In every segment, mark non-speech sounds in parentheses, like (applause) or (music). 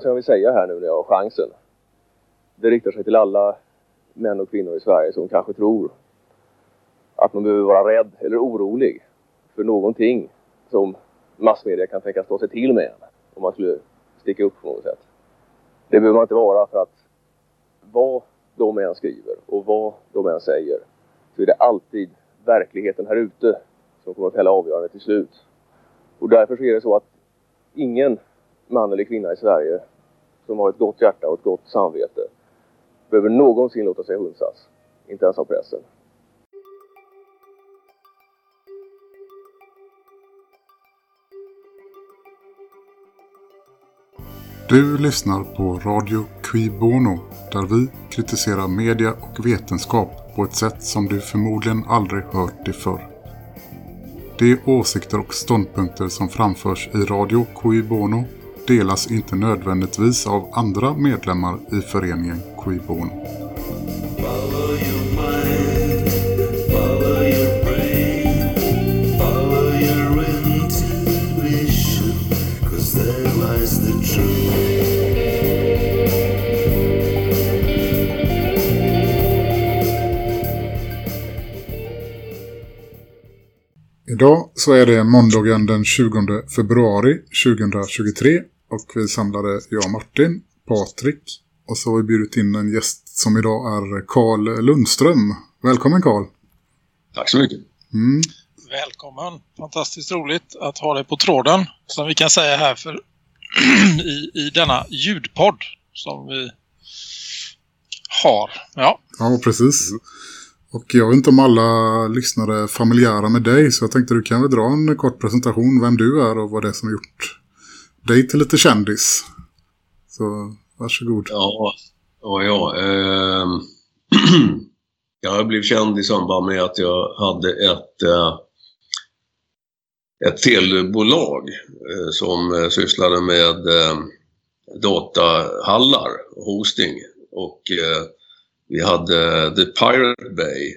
som jag vill säga här nu när jag har chansen. Det riktar sig till alla män och kvinnor i Sverige som kanske tror att man behöver vara rädd eller orolig för någonting som massmedia kan tänkas ta sig till med om man skulle sticka upp på något sätt. Det behöver man inte vara för att vad de än skriver och vad de än säger så är det alltid verkligheten här ute som kommer att fälla avgörandet till slut. Och därför så är det så att ingen man eller kvinna i Sverige som har ett gott hjärta och ett gott samvete behöver någonsin låta sig hunsas. Inte ens av pressen. Du lyssnar på Radio Qui Bono där vi kritiserar media och vetenskap på ett sätt som du förmodligen aldrig hört det förr. De åsikter och ståndpunkter som framförs i Radio Qui Bono delas inte nödvändigtvis av andra medlemmar i föreningen Qui Idag så är det måndagen den 20 februari 2023 och vi samlade jag Martin, Patrik och så har vi bjudit in en gäst som idag är Karl Lundström. Välkommen Karl. Tack så mycket. Mm. Välkommen. Fantastiskt roligt att ha dig på tråden som vi kan säga här för (clears throat) i, i denna ljudpodd som vi har. Ja, ja precis. Och jag vet inte om alla lyssnare är familjära med dig så jag tänkte du kan väl dra en kort presentation vem du är och vad det är som gjort dig till lite kändis. Så varsågod. Ja, ja, ja. Eh, (clears throat) jag blev känd i samband med att jag hade ett, eh, ett telebolag eh, som eh, sysslade med eh, datahallar, hosting och eh, vi hade The Pirate Bay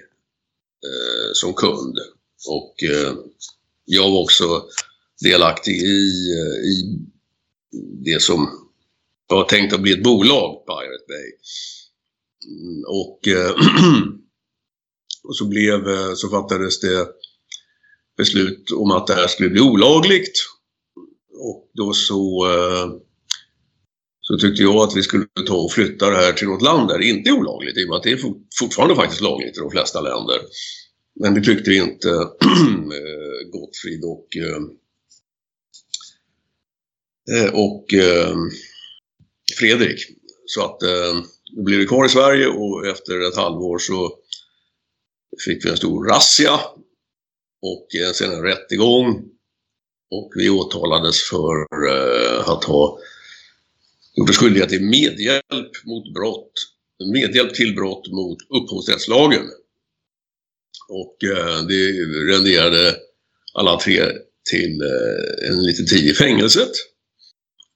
eh, som kund och eh, jag var också delaktig i, eh, i det som var tänkt att bli ett bolag, Pirate Bay. Mm, och, eh, (clears throat) och så, blev, eh, så fattades det beslut om att det här skulle bli olagligt. Och då så eh, så tyckte jag att vi skulle ta och flytta det här till något land där det inte är olagligt. I och med att det är fortfarande faktiskt lagligt i de flesta länder. Men det tyckte inte (clears throat) eh, Gottfrid och, eh, Eh, och ehm, Fredrik. Så att ehm, då blev vi kvar i Sverige och efter ett halvår så fick vi en stor razzia och sen en rättegång. Och vi åtalades för eh, att ha gjort oss skyldiga till medhjälp mot brott, medhjälp till brott mot upphovsrättslagen. Och eh, det renderade alla tre till en liten tid i fängelset.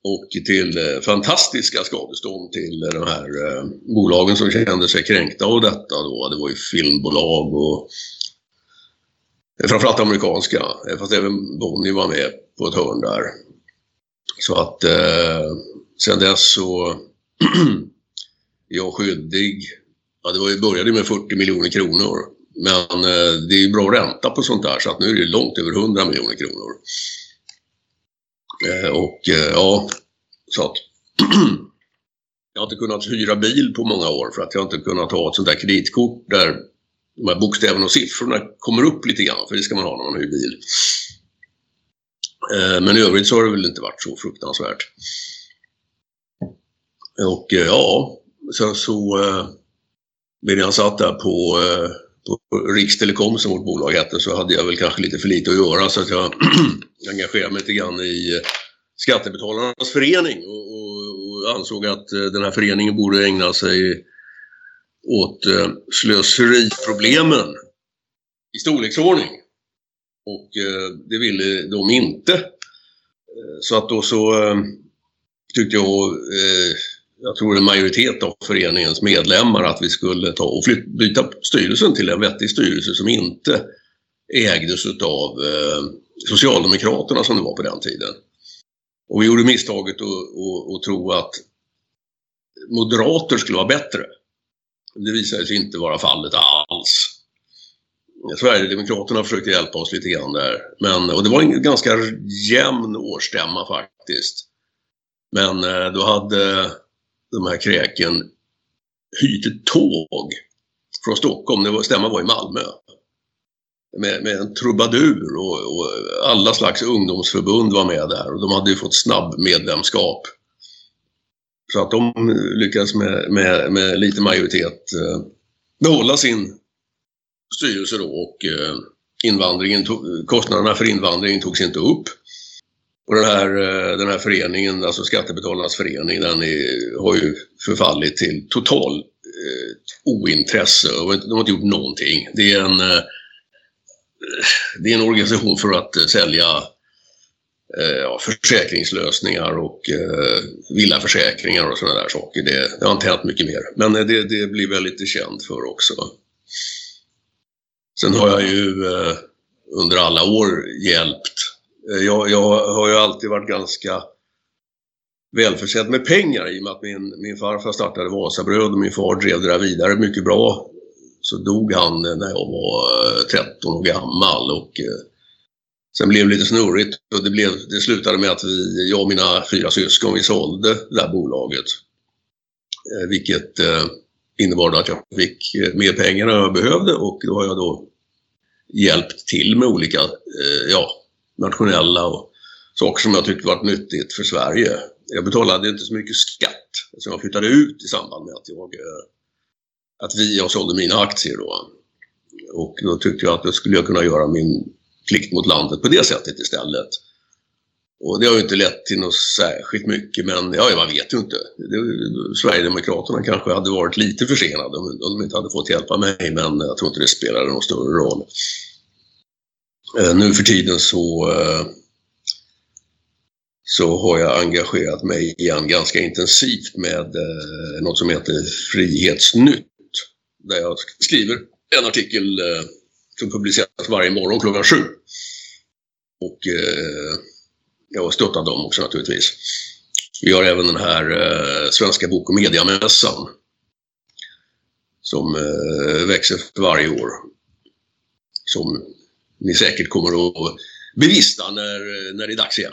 Och till eh, fantastiska skadestånd till eh, de här eh, bolagen som kände sig kränkta av detta då. Det var ju filmbolag och eh, framförallt amerikanska, eh, fast även Bonnie var med på ett hörn där. Så att eh, sen dess så (clears throat) är jag skyldig, ja det var ju, började med 40 miljoner kronor. Men eh, det är ju bra ränta på sånt där så att nu är det långt över 100 miljoner kronor. Eh, och eh, ja, så att (clears throat) jag har inte kunnat hyra bil på många år för att jag inte kunnat ha ett sånt där kreditkort där de här bokstäverna och siffrorna kommer upp lite grann, för det ska man ha när man hyr bil. Eh, men i övrigt så har det väl inte varit så fruktansvärt. Och ja, sen så blev medan jag satt där på, på Rikstelekom som vårt bolag hette så hade jag väl kanske lite för lite att göra så att jag (clears throat) engagerade mig lite grann i eh, Skattebetalarnas förening och, och, och ansåg att eh, den här föreningen borde ägna sig åt eh, slöseriproblemen i storleksordning. Och eh, det ville de inte. Så att då så eh, tyckte jag, jag tror en majoritet av föreningens medlemmar att vi skulle ta och flytta, byta styrelsen till en vettig styrelse som inte ägdes av eh, Socialdemokraterna som det var på den tiden. Och vi gjorde misstaget att tro att moderater skulle vara bättre. Det visade sig inte vara fallet alls. Sverigedemokraterna försökte hjälpa oss lite grann där. Men, och det var en ganska jämn årsstämma faktiskt. Men eh, då hade de här kräken hyrt ett tåg från Stockholm, det var, stämman var i Malmö. Med, med en trubadur och, och, alla slags ungdomsförbund var med där och de hade ju fått snabb medlemskap. Så att de lyckades med, med, med lite majoritet eh, behålla sin styrelse då och eh, invandringen tog, kostnaderna för invandringen togs inte upp. Och den här, eh, den här föreningen, alltså Skattebetalarnas förening, den är, har ju förfallit till total eh, ointresse. De har inte gjort någonting. Det är en, eh, det är en organisation för att eh, sälja eh, försäkringslösningar och eh, villaförsäkringar och sådana där saker. Det, det, har inte hänt mycket mer. Men eh, det, det blir väl lite känd för också. Sen har jag ju eh, under alla år hjälpt. Eh, jag, jag, har ju alltid varit ganska välförsedd med pengar i och med att min, min farfar startade Vasabröd och min far drev det där vidare mycket bra. Så dog han när jag var eh, 13 år gammal och eh, sen blev det lite snurrigt och det, blev, det slutade med att vi, jag och mina fyra syskon, vi sålde det där bolaget. Vilket innebar att jag fick mer pengar än jag behövde och då har jag då hjälpt till med olika eh, ja, nationella och saker som jag tyckte varit nyttigt för Sverige. Jag betalade inte så mycket skatt eftersom jag flyttade ut i samband med att, jag, eh, att vi, jag sålde mina aktier då. Och då tyckte jag att då skulle jag kunna göra min plikt mot landet på det sättet istället. Och det har ju inte lett till något särskilt mycket, men ja, man vet ju inte. Det, Sverigedemokraterna kanske hade varit lite försenade om, om de inte hade fått hjälpa mig, men jag tror inte det spelade någon större roll. Eh, nu för tiden så, eh, så har jag engagerat mig igen ganska intensivt med eh, något som heter Frihetsnytt. Där jag skriver en artikel som publiceras varje morgon klockan sju. Och jag stöttar dem också naturligtvis. Vi har även den här eh, Svenska bok och mediamässan som eh, växer för varje år. Som ni säkert kommer att bevista när, när det är dags igen.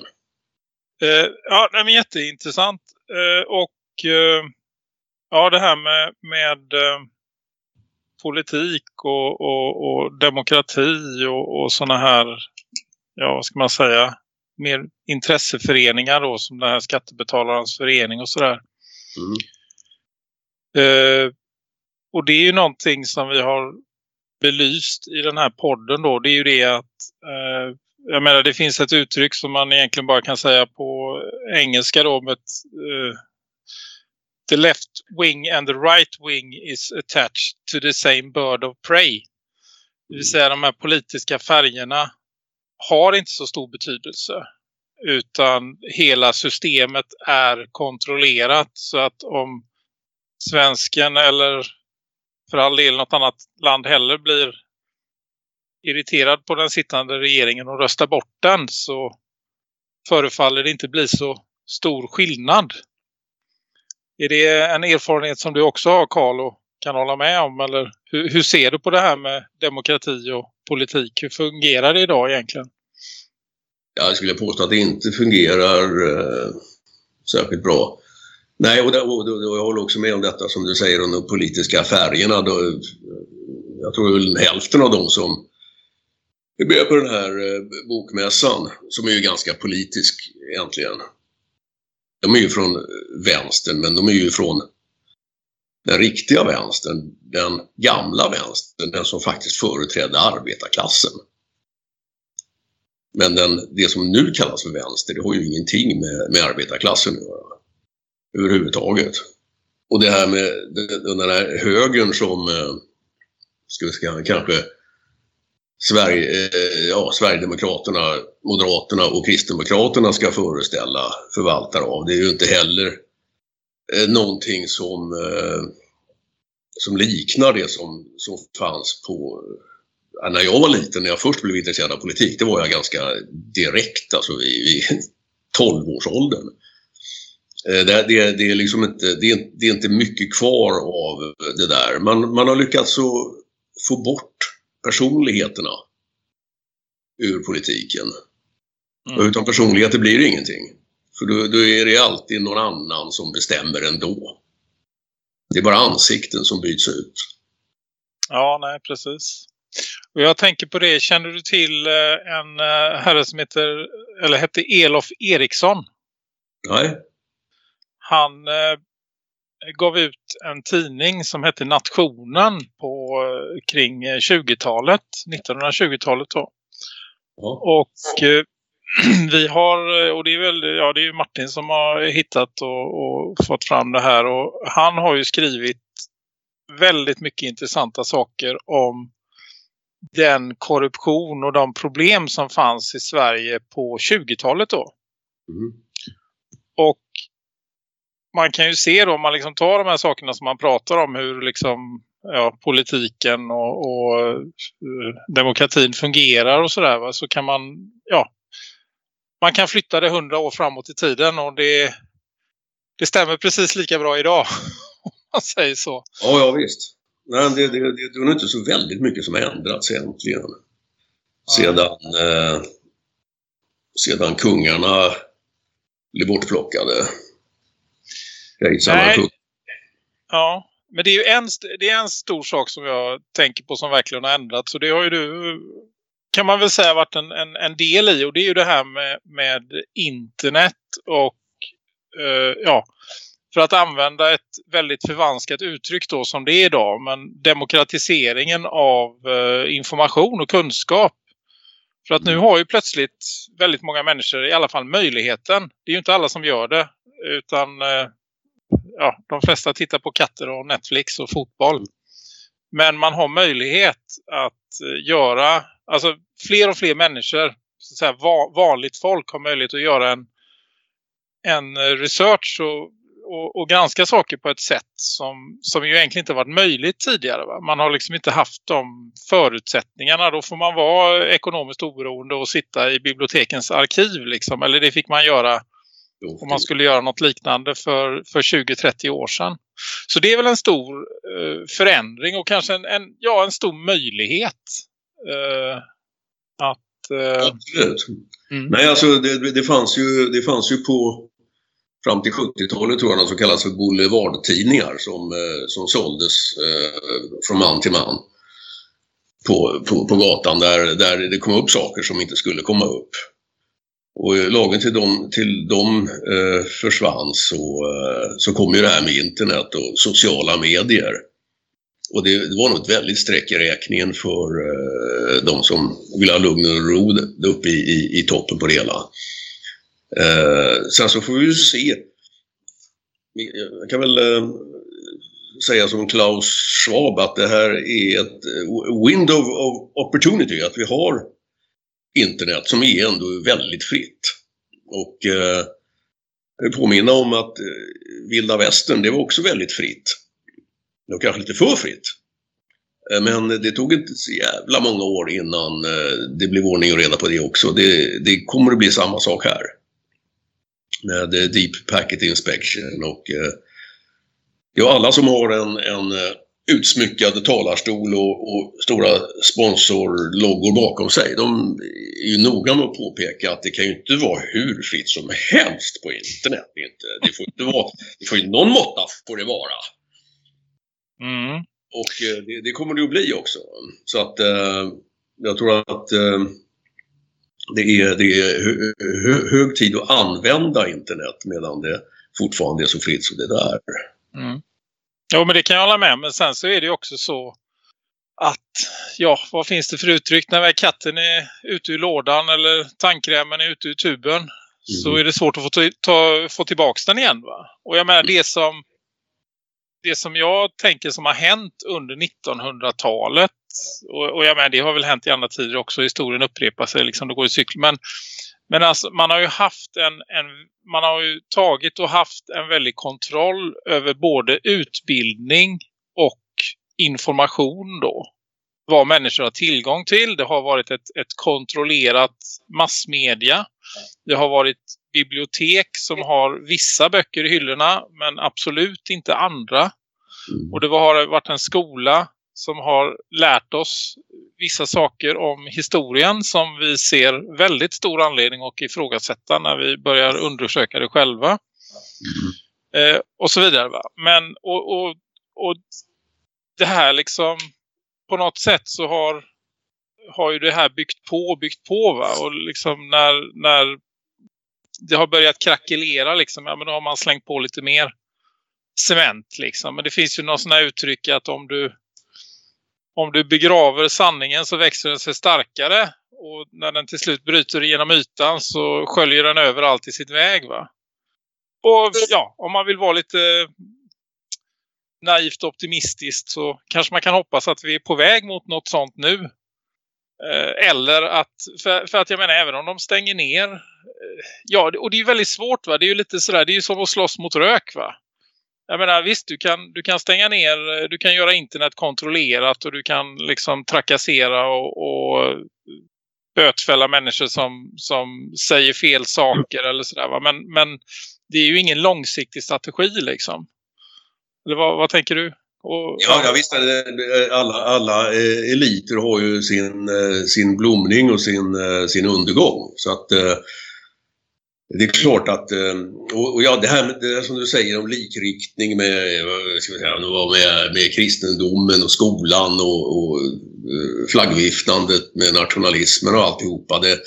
Eh, ja, det är jätteintressant. Eh, och eh, ja, det här med, med eh, politik och, och, och demokrati och, och sådana här, ja vad ska man säga, mer intresseföreningar då som den här skattebetalarnas förening och sådär. Mm. Eh, och det är ju någonting som vi har belyst i den här podden då. Det är ju det att eh, jag menar det finns ett uttryck som man egentligen bara kan säga på engelska då med ett, uh, the left wing and the right wing is attached to the same bird of prey. Det vill säga de här politiska färgerna har inte så stor betydelse. Utan hela systemet är kontrollerat så att om svensken eller för all del något annat land heller blir irriterad på den sittande regeringen och röstar bort den så förefaller det inte bli så stor skillnad. Är det en erfarenhet som du också har Karl och kan hålla med om? Eller hur, hur ser du på det här med demokrati och politik? Hur fungerar det idag egentligen? jag skulle påstå att det inte fungerar eh, särskilt bra. Nej, och, det, och, och, jag håller också med om detta som du säger om de politiska färgerna. Då, jag tror väl hälften av dem som är med på den här eh, bokmässan, som är ju ganska politisk egentligen. De är ju från vänstern, men de är ju från den riktiga vänstern, den gamla vänstern, den som faktiskt företrädde arbetarklassen. Men den, det som nu kallas för vänster, det har ju ingenting med, med arbetarklassen att göra. Överhuvudtaget. Och det här med den, här högern som, eh, ska vi säga, kanske Sverige, eh, ja, Sverigedemokraterna, Moderaterna och Kristdemokraterna ska föreställa förvaltare av. Det är ju inte heller eh, någonting som, som liknar det som, som fanns på när jag var liten, när jag först blev intresserad av politik, det var jag ganska direkt. Alltså vid vi 12-årsåldern. (laughs) Eh, det, det, det, är liksom inte, det, är, det är inte mycket kvar av det där. Man, man har lyckats få bort personligheterna ur politiken. Mm. Och utan personligheter blir det ingenting. För då, då, är det alltid någon annan som bestämmer ändå. Det är bara ansikten som byts ut. Ja, nej precis. Och jag tänker på det, känner du till eh, en eh, herre som heter, eller hette Elof Eriksson? Nej. Han eh, gav ut en tidning som hette Nationen på eh, kring 20-talet, 1920-talet då. Ja. Och eh, (clears throat) vi har, och det är väl ja, det är Martin som har hittat och, och, fått fram det här och han har ju skrivit väldigt mycket intressanta saker om den korruption och de problem som fanns i Sverige på 20-talet då. Mm. Och man kan ju se då om man liksom tar de här sakerna som man pratar om hur liksom ja, politiken och, och uh, demokratin fungerar och sådär så kan man ja man kan flytta det hundra år framåt i tiden och det, det stämmer precis lika bra idag (laughs) om man säger så. Ja, ja visst. Nej, det, det, det, det är nog inte så väldigt mycket som har ändrats egentligen. Sedan, eh, sedan kungarna blev bortplockade. Nej. Ja, men det är ju en, det är en stor sak som jag tänker på som verkligen har ändrats. Och det har ju du, kan man väl säga, varit en, en, en del i. Och det är ju det här med, med internet och uh, ja, för att använda ett väldigt förvanskat uttryck då som det är idag. Men demokratiseringen av uh, information och kunskap. För att nu mm. har ju plötsligt väldigt många människor i alla fall möjligheten. Det är ju inte alla som gör det. Utan uh, ja, de flesta tittar på katter och Netflix och fotboll. Men man har möjlighet att eh, göra, alltså fler och fler människor, så att säga, vanligt folk har möjlighet att göra en, en eh, research och, och, och granska saker på ett sätt som, som ju egentligen inte varit möjligt tidigare. Va? Man har liksom inte haft de förutsättningarna. Då får man vara ekonomiskt oberoende och sitta i bibliotekens arkiv. Liksom. Eller det fick man göra om man skulle göra något liknande för, för 20-30 år sedan. Så det är väl en stor eh, förändring och kanske en, en, ja, en stor möjlighet eh, att... Eh... Absolut. Mm. Nej, alltså det, det, fanns ju, det fanns ju på fram till 70-talet tror jag något som kallas för boulevardtidningar som, eh, som såldes eh, från man till man på, på, på gatan där, där det kom upp saker som inte skulle komma upp. Och lagen till dem, till dem eh, försvann så, eh, så kom ju det här med internet och sociala medier. Och det, det var nog ett väldigt streck i räkningen för eh, de som vill ha lugn och ro uppe i, i, i toppen på det hela. Eh, sen så får vi ju se. Jag kan väl eh, säga som Klaus Schwab att det här är ett eh, window of opportunity, att vi har internet som är ändå väldigt fritt. Och eh, jag vill påminna om att eh, vilda västern, det var också väldigt fritt. Det var kanske lite för fritt. Eh, men det tog inte så jävla många år innan eh, det blev ordning och reda på det också. Det, det kommer att bli samma sak här. Med eh, Deep Packet Inspection och eh, ja, alla som har en, en eh, utsmyckad talarstol och, och stora sponsorloggor bakom sig. De är ju noga med att påpeka att det kan ju inte vara hur fritt som helst på internet. Det får inte vara, det får ju någon måtta får det vara. Mm. Och eh, det, det, kommer det att bli också. Så att eh, jag tror att eh, det är, det är hö, hög tid att använda internet medan det fortfarande är så fritt som det där. Mm. Jo, men det kan jag hålla med. Men sen så är det också så att, ja, vad finns det för uttryck? När katten är ute ur lådan eller tandkrämen är ute ur tuben mm. så är det svårt att få, ta, få tillbaka den igen. Va? Och jag menar, det som, det som jag tänker som har hänt under 1900-talet och, och jag menar, det har väl hänt i andra tider också. Historien upprepar sig, liksom, det går i cykl. Men men alltså, man har ju haft en, en, man har ju tagit och haft en väldig kontroll över både utbildning och information då. Vad människor har tillgång till. Det har varit ett, ett kontrollerat massmedia. Det har varit bibliotek som har vissa böcker i hyllorna men absolut inte andra. Mm. Och det har varit en skola som har lärt oss vissa saker om historien som vi ser väldigt stor anledning att ifrågasätta när vi börjar undersöka det själva. Mm. Eh, och så vidare va. Men och, och, och det här liksom på något sätt så har har ju det här byggt på och byggt på va och liksom när, när det har börjat krackelera liksom, ja men då har man slängt på lite mer cement liksom. Men det finns ju någon sån här uttryck att om du om du begraver sanningen så växer den sig starkare och när den till slut bryter igenom ytan så sköljer den överallt i sitt väg va. Och ja, om man vill vara lite naivt optimistiskt så kanske man kan hoppas att vi är på väg mot något sånt nu. Eh, eller att, för, för, att jag menar även om de stänger ner, eh, ja och det är ju väldigt svårt va, det är ju lite sådär, det är ju som att slåss mot rök va. Jag menar visst, du kan, du kan stänga ner, du kan göra internet kontrollerat och du kan liksom trakassera och, och bötfälla människor som, som säger fel saker eller sådär va. Men, men det är ju ingen långsiktig strategi liksom. Eller vad, vad tänker du? Och, ja, ja, visst. Alla, alla eh, eliter har ju sin, eh, sin blomning och sin, eh, sin undergång. Så att eh, det är klart att, ehm, och ja det här, det här som du säger om likriktning med, ska vi säga, med, med kristendomen och skolan och, och eh, flaggviftandet med nationalismen och alltihopa. Det,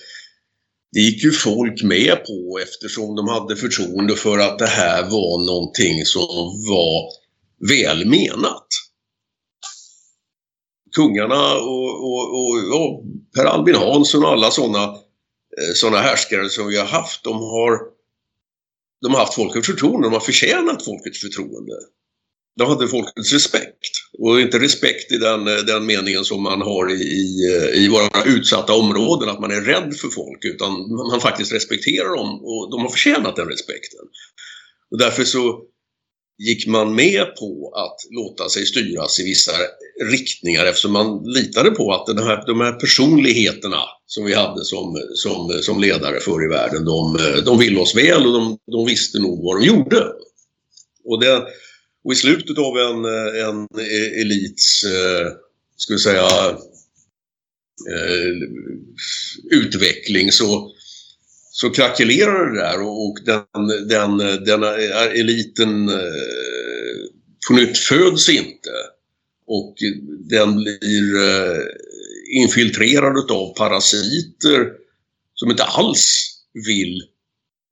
det gick ju folk med på eftersom de hade förtroende för att det här var någonting som var välmenat. Kungarna och, och, och, och Per Albin Hansson och alla sådana Eh, sådana härskare som vi har haft, de har, de har haft folkets förtroende, de har förtjänat folkets förtroende. De hade folkets respekt. Och inte respekt i den, eh, den meningen som man har i, i, eh, i våra utsatta områden, att man är rädd för folk, utan man faktiskt respekterar dem och de har förtjänat den respekten. Och därför så gick man med på att låta sig styras i vissa riktningar eftersom man litade på att den här, de här personligheterna som vi hade som, som, som ledare förr i världen, de, de ville oss väl och de, de visste nog vad de gjorde. Och, det, och i slutet av en, en elits, eh, ska vi säga, eh, utveckling så så krackelerar det där och, och den, den, den eliten eh, på nytt föds inte. Och den blir eh, infiltrerad av parasiter som inte alls vill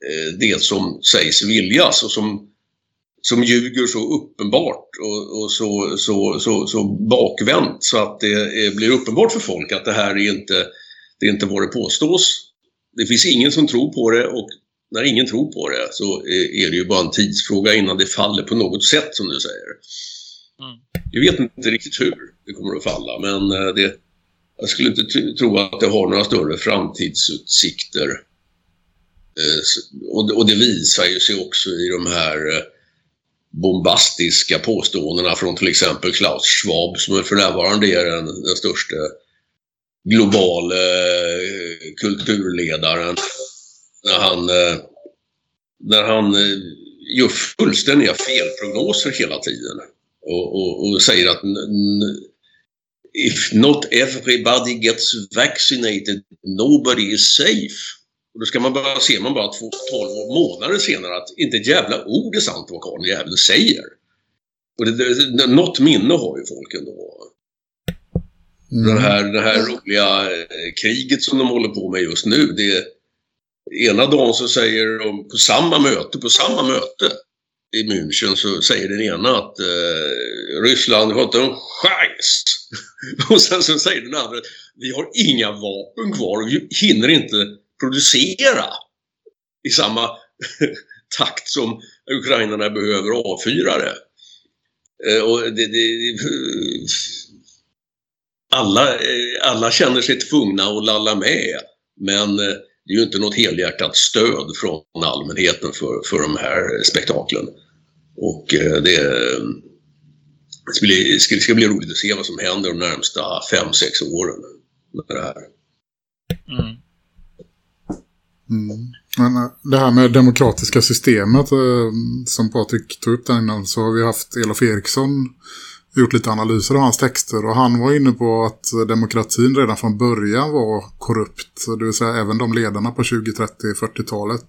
eh, det som sägs viljas och som, som ljuger så uppenbart och, och så, så, så, så bakvänt så att det blir uppenbart för folk att det här är inte, det är inte vad det påstås det finns ingen som tror på det och när ingen tror på det så eh, är det ju bara en tidsfråga innan det faller på något sätt som du säger. Mm. Jag vet inte riktigt hur det kommer att falla men eh, det, jag skulle inte tro att det har några större framtidsutsikter. Eh, och det visar ju sig också i de här eh, bombastiska påståendena från till exempel Klaus Schwab som för närvarande är den, den största globala kulturledaren. När han, när han gör fullständiga felprognoser hela tiden. Och, och, och säger att if not everybody gets vaccinated, nobody is safe. Och då ska man bara, ser man bara två, 12 månader senare att inte ett jävla ord är sant vad karln jäveln säger. Och det, det, något minne har ju folk ändå. Mm. Den här, det här roliga eh, kriget som de håller på med just nu. Det, ena dagen så säger de på samma möte, på samma möte i München så säger den ena att eh, Ryssland har inte en chans. (laughs) och sen så säger den andra vi har inga vapen kvar och vi hinner inte producera i samma (laughs) takt som ukrainarna behöver avfyrare. Eh, och det, det, alla, eh, alla känner sig tvungna att lalla med. Men eh, det är ju inte något helhjärtat stöd från allmänheten för, för de här spektaklen. Och eh, det, det ska, bli, ska, ska bli roligt att se vad som händer de närmsta fem sex åren med det här. Mm. Mm. Men eh, det här med demokratiska systemet eh, som Patrik tog upp där innan så har vi haft Elof Eriksson gjort lite analyser av hans texter och han var inne på att demokratin redan från början var korrupt. Det vill säga även de ledarna på 20, 30, 40-talet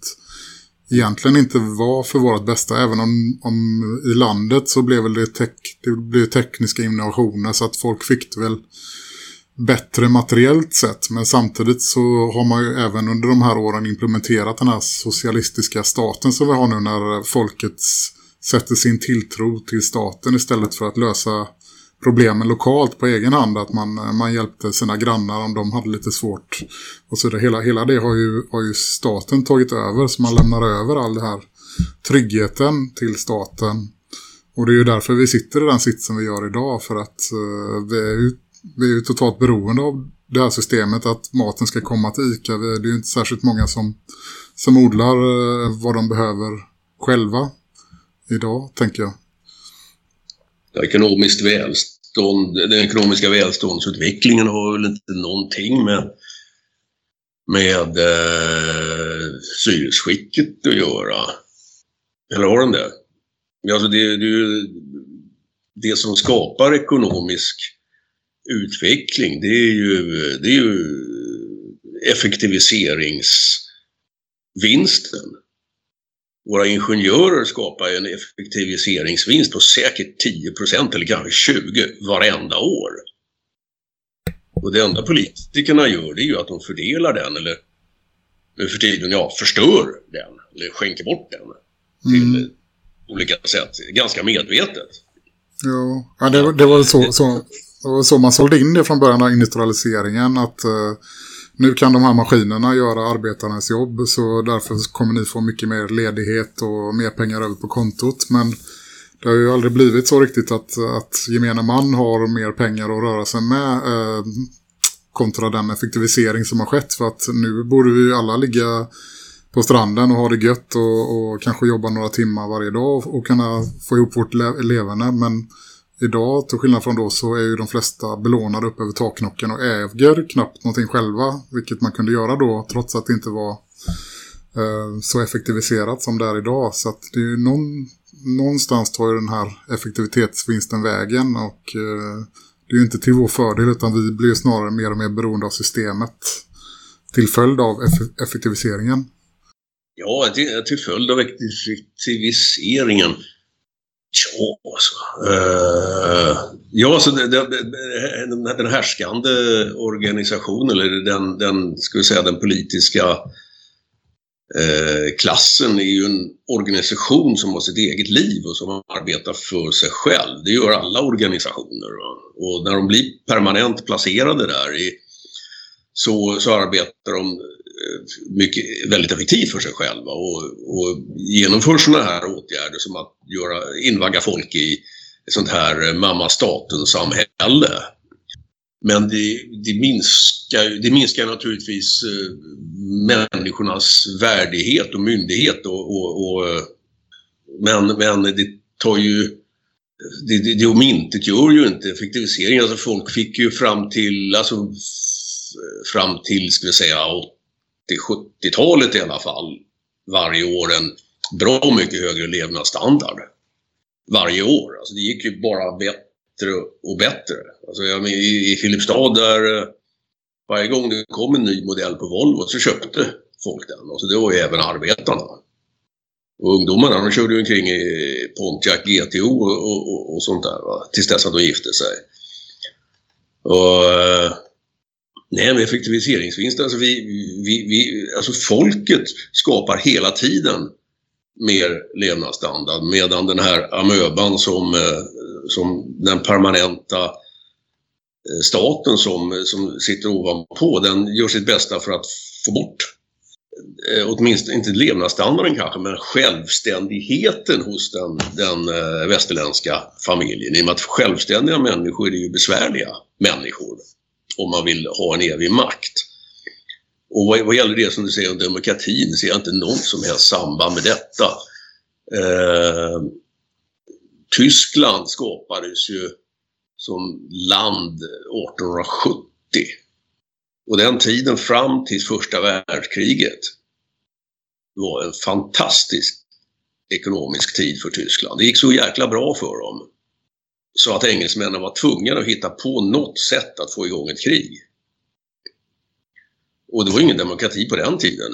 egentligen inte var för vårt bästa. Även om, om i landet så blev det, tek, det blev tekniska innovationer så att folk fick det väl bättre materiellt sett. Men samtidigt så har man ju även under de här åren implementerat den här socialistiska staten som vi har nu när folkets sätter sin tilltro till staten istället för att lösa problemen lokalt på egen hand. Att man, eh, man hjälpte sina grannar om de hade lite svårt. Och så det, hela, hela det har ju, har ju staten tagit över så man lämnar över all den här tryggheten till staten. Och det är ju därför vi sitter i den sitsen vi gör idag för att uh, vi är ju vi är ju totalt beroende av det här systemet att maten ska komma till ICA. Det är ju inte särskilt många som, som odlar uh, vad de behöver själva idag, tänker jag. Ekonomiskt välstånd, den ekonomiska välståndsutvecklingen har väl inte någonting med, med eh, syresskicket att göra. Eller har den det? Alltså det, det, det som skapar ekonomisk utveckling det är ju, det är ju effektiviseringsvinsten våra ingenjörer skapar en effektiviseringsvinst på säkert 10% eller kanske 20 varenda år. Och det enda politikerna gör det är ju att de fördelar den eller nu för tiden, ja, förstör den eller skänker bort den till mm. olika sätt. Ganska medvetet. Jo, ja, det, det var så, så, så man sålde in det från början av industrialiseringen att uh, nu kan de här maskinerna göra arbetarnas jobb så därför kommer ni få mycket mer ledighet och mer pengar över på kontot. Men det har ju aldrig blivit så riktigt att, att gemene man har mer pengar att röra sig med eh, kontra den effektivisering som har skett. För att nu borde vi alla ligga på stranden och ha det gött och, och kanske jobba några timmar varje dag och kunna få ihop vårt levande. Men Idag, till skillnad från då, så är ju de flesta belånade upp över taknocken och äger knappt någonting själva. Vilket man kunde göra då, trots att det inte var eh, så effektiviserat som det är idag. Så att det är ju någon, någonstans tar ju den här effektivitetsvinsten vägen och eh, det är ju inte till vår fördel utan vi blir snarare mer och mer beroende av systemet till följd av eff effektiviseringen. Ja, till följd av effektiviseringen. Ja, alltså. Uh, eh, ja, så det, det, den härskande organisationen, eller den, den, ska vi säga, den politiska eh, klassen är ju en organisation som har sitt eget liv och som arbetar för sig själv. Det gör alla organisationer. Och när de blir permanent placerade där i, så, så arbetar de mycket, väldigt effektivt för sig själva och, och genomför sådana här åtgärder som att göra, invagga folk i ett sånt här mamma-staten-samhälle. Men det, det, minskar, det minskar naturligtvis eh, människornas värdighet och myndighet och, och, och eh, men, men det tar ju det, det, det omintetgör ju inte effektiviseringen. Alltså folk fick ju fram till, alltså, fram till, ska vi säga, 70-talet i alla fall varje år en bra mycket högre levnadsstandard. Varje år. Alltså det gick ju bara bättre och bättre. Alltså jag i, i Filipstad där eh, varje gång det kom en ny modell på Volvo så köpte folk den. Så det var ju även arbetarna. Och ungdomarna de körde ju omkring i Pontiac GTO och, och, och sånt där va? tills dess att de gifte sig. Och eh, Nej, men effektiviseringsvinster, alltså, vi, vi, vi, alltså folket skapar hela tiden mer levnadsstandard medan den här amöban som, eh, som den permanenta eh, staten som, som sitter ovanpå, den gör sitt bästa för att få bort eh, åtminstone inte levnadsstandarden kanske, men självständigheten hos den, den västerländska familjen. I och med att självständiga människor är ju besvärliga människor om man vill ha en evig makt. Och vad, vad gäller det som du säger om demokratin ser jag inte något som helst samband med detta. Eh, Tyskland skapades ju som land 1870. Och den tiden fram till första världskriget var en fantastisk ekonomisk tid för Tyskland. Det gick så jäkla bra för dem. Så att engelsmännen var tvungna att hitta på något sätt att få igång ett krig. Och det var ingen demokrati på den tiden.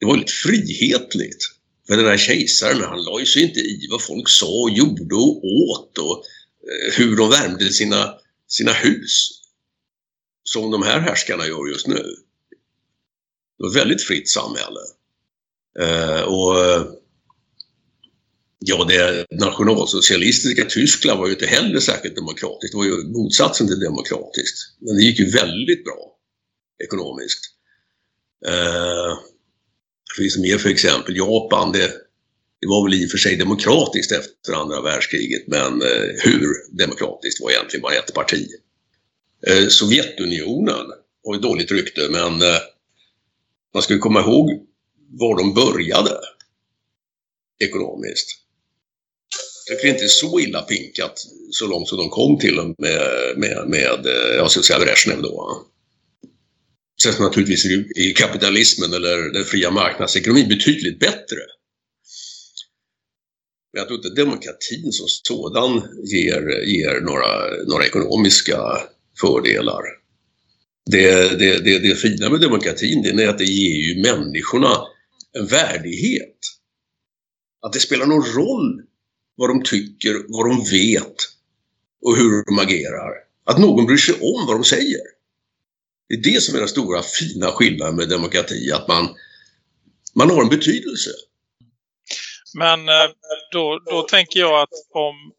Det var lite frihetligt. För den här kejsaren, han la ju sig inte i vad folk sa och gjorde och åt och eh, hur de värmde sina, sina hus. Som de här härskarna gör just nu. Det var ett väldigt fritt samhälle. Eh, och eh, Ja, det nationalsocialistiska Tyskland var ju inte heller särskilt demokratiskt. Det var ju motsatsen till demokratiskt. Men det gick ju väldigt bra ekonomiskt. Eh, det finns mer för exempel. Japan, det, det var väl i och för sig demokratiskt efter andra världskriget, men eh, hur demokratiskt var egentligen bara ett parti. Eh, Sovjetunionen har ett dåligt rykte, men eh, man ska komma ihåg var de började ekonomiskt tycker inte så illa pinkat så långt som de kom till med, med, med eh, jag ska säga Brezhnev då. Sen naturligtvis i kapitalismen eller den fria marknadsekonomin betydligt bättre. Men jag tror inte demokratin som sådan ger, ger några, några ekonomiska fördelar. Det, det, det, det fina med demokratin det är att det ger ju människorna en värdighet. Att det spelar någon roll vad de tycker, vad de vet och hur de agerar. Att någon bryr sig om vad de säger. Det är det som är den stora fina skillnaden med demokrati, att man, man har en betydelse. Men eh, då, då tänker jag att om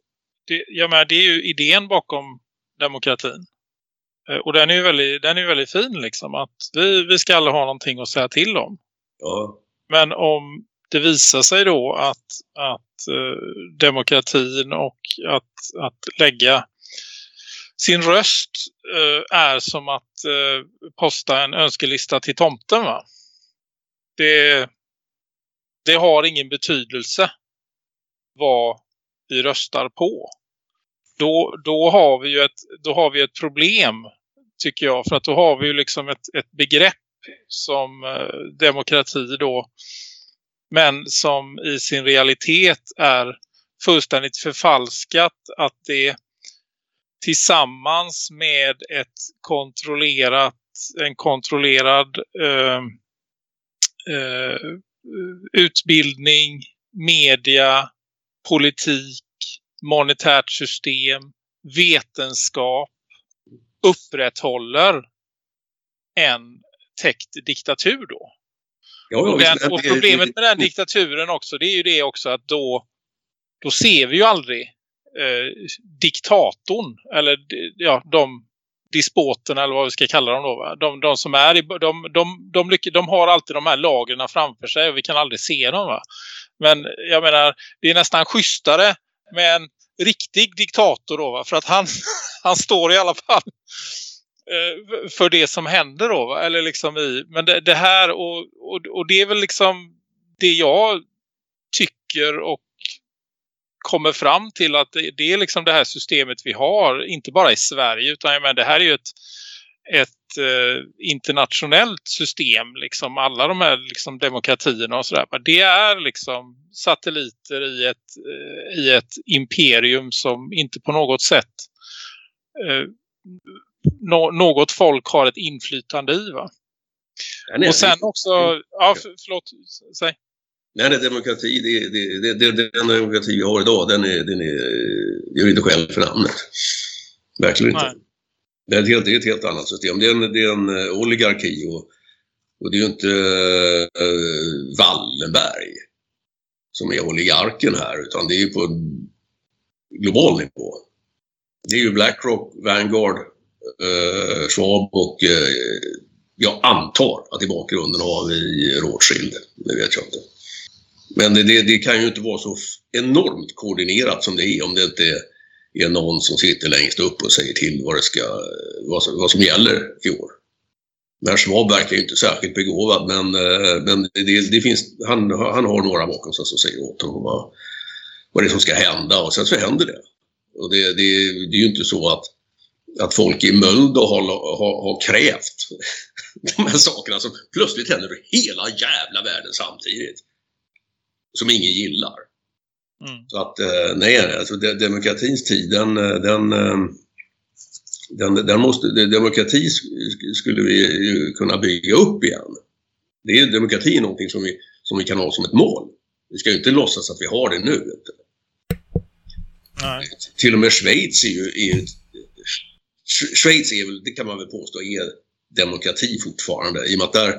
det, jag menar, det är ju idén bakom demokratin. Eh, och den är ju väldigt, den är väldigt fin liksom. Att vi, vi ska alla ha någonting att säga till om. Ja. Men om det visar sig då att, att eh, demokratin och att, att lägga sin röst eh, är som att eh, posta en önskelista till tomten va? Det, det har ingen betydelse vad vi röstar på. Då, då, har vi ju ett, då har vi ett problem tycker jag. För att då har vi ju liksom ett, ett begrepp som eh, demokrati då men som i sin realitet är fullständigt förfalskat att det tillsammans med ett kontrollerat en kontrollerad eh, eh, utbildning, media, politik, monetärt system, vetenskap upprätthåller en täckt diktatur då. Ja, och, den, och problemet med den diktaturen också, det är ju det också att då, då ser vi ju aldrig eh, diktatorn, eller ja, de dispoterna eller vad vi ska kalla dem då. De, de som är i, de, de, de, de, de har alltid de här lagren framför sig och vi kan aldrig se dem va. Men jag menar, det är nästan schysstare med en riktig diktator då va? För att han, (laughs) han står i alla fall Eh, för det som händer då. Eller liksom i, men det, det här och, och, och, det är väl liksom det jag tycker och kommer fram till att det, det, är liksom det här systemet vi har. Inte bara i Sverige utan jag menar, det här är ju ett, ett eh, internationellt system. Liksom alla de här liksom, demokratierna och sådär. Det är liksom satelliter i ett, eh, i ett imperium som inte på något sätt eh, no något folk har ett inflytande i va? och sen också, ja för, förlåt, säg. Nej, det är demokrati, det, det, det, det, den demokrati vi har idag, den, är, den är, gör inte själv för namnet. Verkligen inte. Nej. Det är, ett helt, det är ett helt annat system. Det är en, det är en eh, oligarki och, och det är ju inte äh, Wallenberg som är oligarken här, utan det är ju på global nivå. Det är ju Blackrock, Vanguard, eh, Schwab och eh, jag antar att i bakgrunden har vi Rothschild. Det vet jag inte. Men det, det, det, kan ju inte vara så enormt koordinerat som det är om det inte är någon som sitter längst upp och säger till vad, det ska, vad, som, vad som gäller i år. Men Schwab verkar ju inte särskilt begåvad men, eh, men det, det, finns, han, han har några bakom sig som säger åt honom vad, vad det är som ska hända och sen så händer det. Och det, det, det är ju inte så att att folk i Mölndal har, har, har krävt (laughs) de här sakerna som plötsligt händer i hela jävla världen samtidigt. Som ingen gillar. Mm. Så att eh, nej, alltså demokratins tid den, den, eh, den, den måste, demokrati skulle vi kunna bygga upp igen. Det är, demokrati är någonting som vi, som vi kan ha som ett mål. Vi ska ju inte låtsas att vi har det nu. Till och med Schweiz är ju, är Schweiz är väl, det kan man väl påstå, är demokrati fortfarande. I och med att där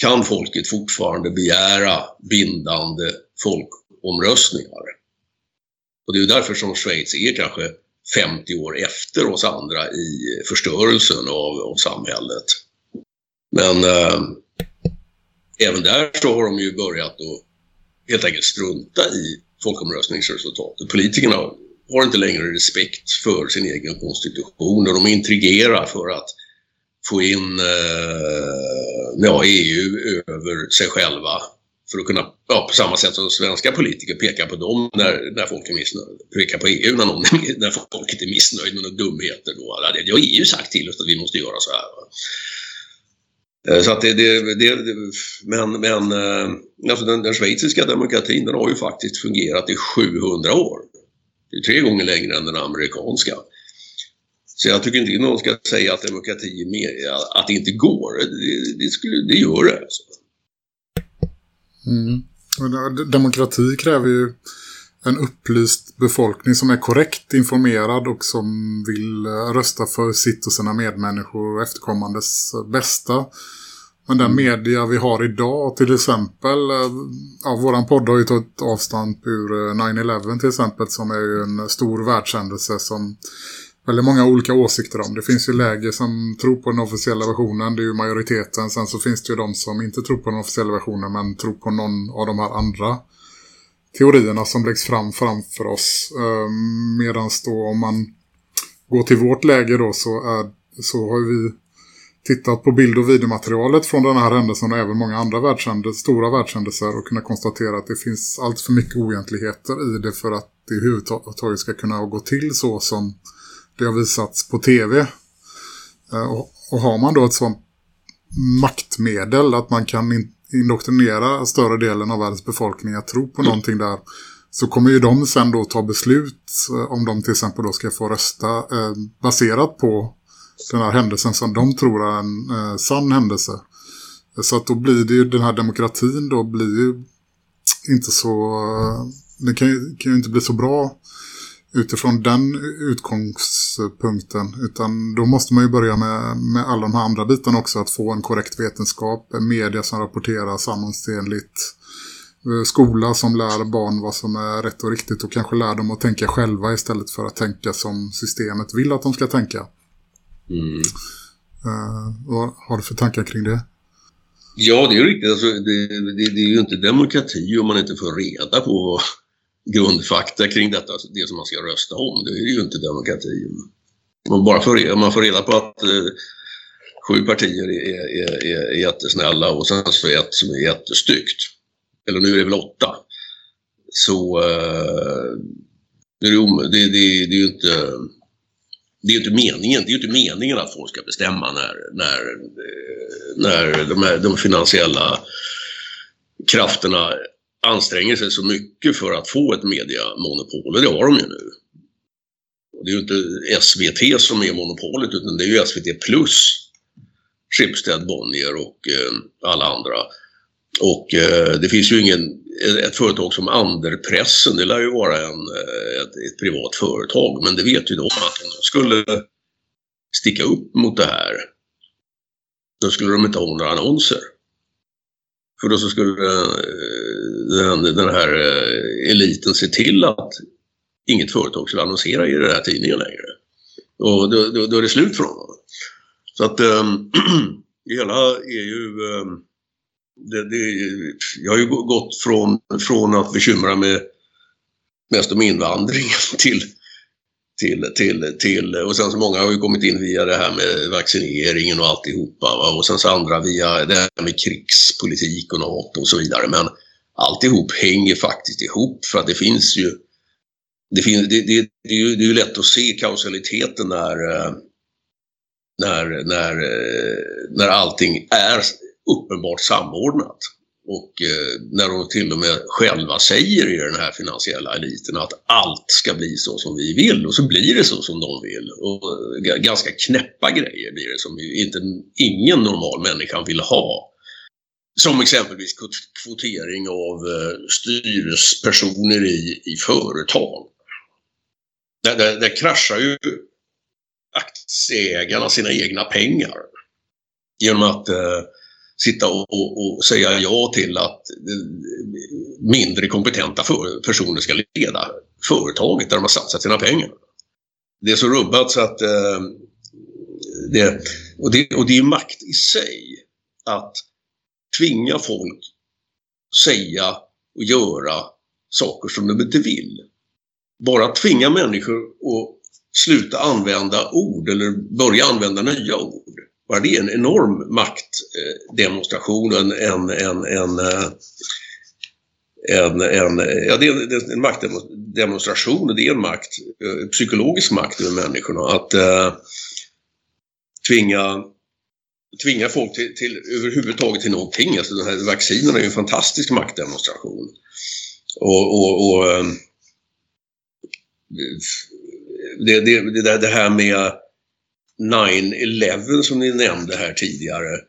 kan folket fortfarande begära bindande folkomröstningar. Och det är ju därför som Schweiz är kanske 50 år efter oss andra i förstörelsen av, av samhället. Men eh, även där så har de ju börjat att helt enkelt strunta i folkomröstningsresultatet. Politikerna har inte längre respekt för sin egen konstitution och de intrigerar för att få in eh, ja, EU över sig själva för att kunna, ja, på samma sätt som svenska politiker pekar på dem när, när folk är missnöjda, pekar på EU när, någon, när folket är missnöjda med några dumheter. Då. Det har EU sagt till oss att vi måste göra så här. Va? Eh, så att det, det, det, men men eh, alltså den, den schweiziska demokratin den har ju faktiskt fungerat i 700 år. Det är tre gånger längre än den amerikanska. Så jag tycker inte någon ska säga att demokrati är mer, att det inte går. Det, det, skulle, det gör det. Alltså. Mm. Demokrati kräver ju en upplyst befolkning som är korrekt informerad och som vill rösta för sitt och sina medmänniskor och efterkommandes bästa. Men den mm. media vi har idag till exempel, eh, ja, våran podd har ju tagit avstånd ur 9-11 eh, till exempel som är ju en stor världshändelse som väldigt många olika åsikter om. Det finns ju läger som tror på den officiella versionen, det är ju majoriteten. Sen så finns det ju de som inte tror på den officiella versionen men tror på någon av de här andra teorierna som läggs fram framför oss. Ehm, Medan då om man går till vårt läge då så, är, så har vi tittat på bild- och videomaterialet från den här händelsen och även många andra världshändelser, stora världshändelser och kunna konstatera att det finns allt för mycket oegentligheter i det för att det överhuvudtaget ska kunna gå till så som det har visats på tv. Eh, och, och har man då ett sånt maktmedel att man kan indoktrinera större delen av världens befolkning att tro på mm. någonting där så kommer ju de sen då ta beslut eh, om de till exempel då ska få rösta eh, baserat på den här händelsen som de tror är en eh, sann händelse. Så att då blir det ju den här demokratin då blir ju inte så eh, det kan ju, kan ju inte bli så bra utifrån den utgångspunkten. Utan då måste man ju börja med, med alla de här andra bitarna också. Att få en korrekt vetenskap, media som rapporterar sammanstenligt. Eh, skola som lär barn vad som är rätt och riktigt och kanske lär dem att tänka själva istället för att tänka som systemet vill att de ska tänka. Mm. Uh, vad har du för tankar kring det? Ja, det är riktigt. Alltså, det, det, det, är ju inte demokrati om man inte får reda på grundfakta kring detta, alltså det som man ska rösta om. Det är ju inte demokrati. Man, bara får, reda, man får reda på att eh, sju partier är, är, är, är jättesnälla och sen så är ett som är jättestyggt. Eller nu är det väl åtta. Så eh, det, är, det, det, det är ju inte det är ju inte meningen, det är inte meningen att folk ska bestämma när, när, eh, när de, här, de finansiella krafterna anstränger sig så mycket för att få ett mediamonopol och det har de ju nu. Det är ju inte SVT som är monopolet utan det är ju SVT plus Schibsted, Bonnier och eh, alla andra. Och eh, det finns ju ingen, ett företag som Anderpressen, det lär ju vara en, eh, ett, ett, privat företag, men det vet ju de att om de skulle sticka upp mot det här, då skulle de inte ha några annonser. För då så skulle eh, den, den här eh, eliten se till att inget företag skulle annonsera i den här tidningen längre. Och då, då, då är det slut för dem. Så att ähm, (clears throat) det hela är ju ähm, det, det, jag har ju gått från, från att bekymra mig mest om invandring (laughs) till, till, till, till, och sen så många har ju kommit in via det här med vaccineringen och alltihopa va? och sen så andra via det här med krigspolitik och NATO och så vidare. Men alltihop hänger faktiskt ihop för att det finns ju det, finns, det, det, det, är ju, det är ju lätt att se kausaliteten när, eh, när, när, eh, när allting är uppenbart samordnat. Och eh, när de till och med själva säger i den här finansiella eliten att allt ska bli så som vi vill och så blir det så som de vill. Och eh, ganska knäppa grejer blir det som inte, ingen normal människa vill ha. Som exempelvis kvotering av eh, styrelsepersoner i, i företag. Där, där, där kraschar ju aktieägarna sina egna pengar. Genom att eh, sitta och, och, och, säga ja till att eh, mindre kompetenta för, personer ska leda företaget där de har satsat sina pengar. Det är så rubbat så att eh, det, och, det, och det är makt i sig att tvinga folk säga och göra saker som de inte vill. Bara tvinga människor att sluta använda ord eller börja använda nya ord bara det är en enorm maktdemonstration, en, en, en, en en, en, ja, det är en maktdemonstration och det är en makt, eh, psykologisk makt över människorna. Att eh, tvinga, tvinga folk till, till överhuvudtaget till någonting. Alltså den här vaccinerna är ju en fantastisk maktdemonstration. Och, och, och eh, det, det, det, det här med 9-11 som ni nämnde här tidigare.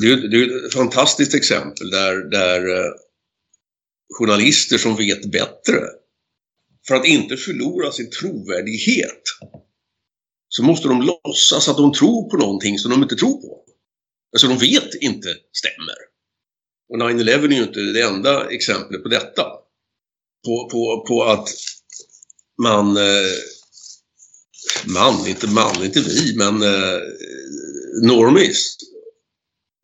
Det är, det är ett fantastiskt exempel där, där eh, journalister som vet bättre, för att inte förlora sin trovärdighet, så måste de låtsas att de tror på någonting som de inte tror på. Alltså de vet inte stämmer. Och 9-11 är ju inte det enda exemplet på detta. På, på, på att man eh, man, inte man, inte vi, men eh, normis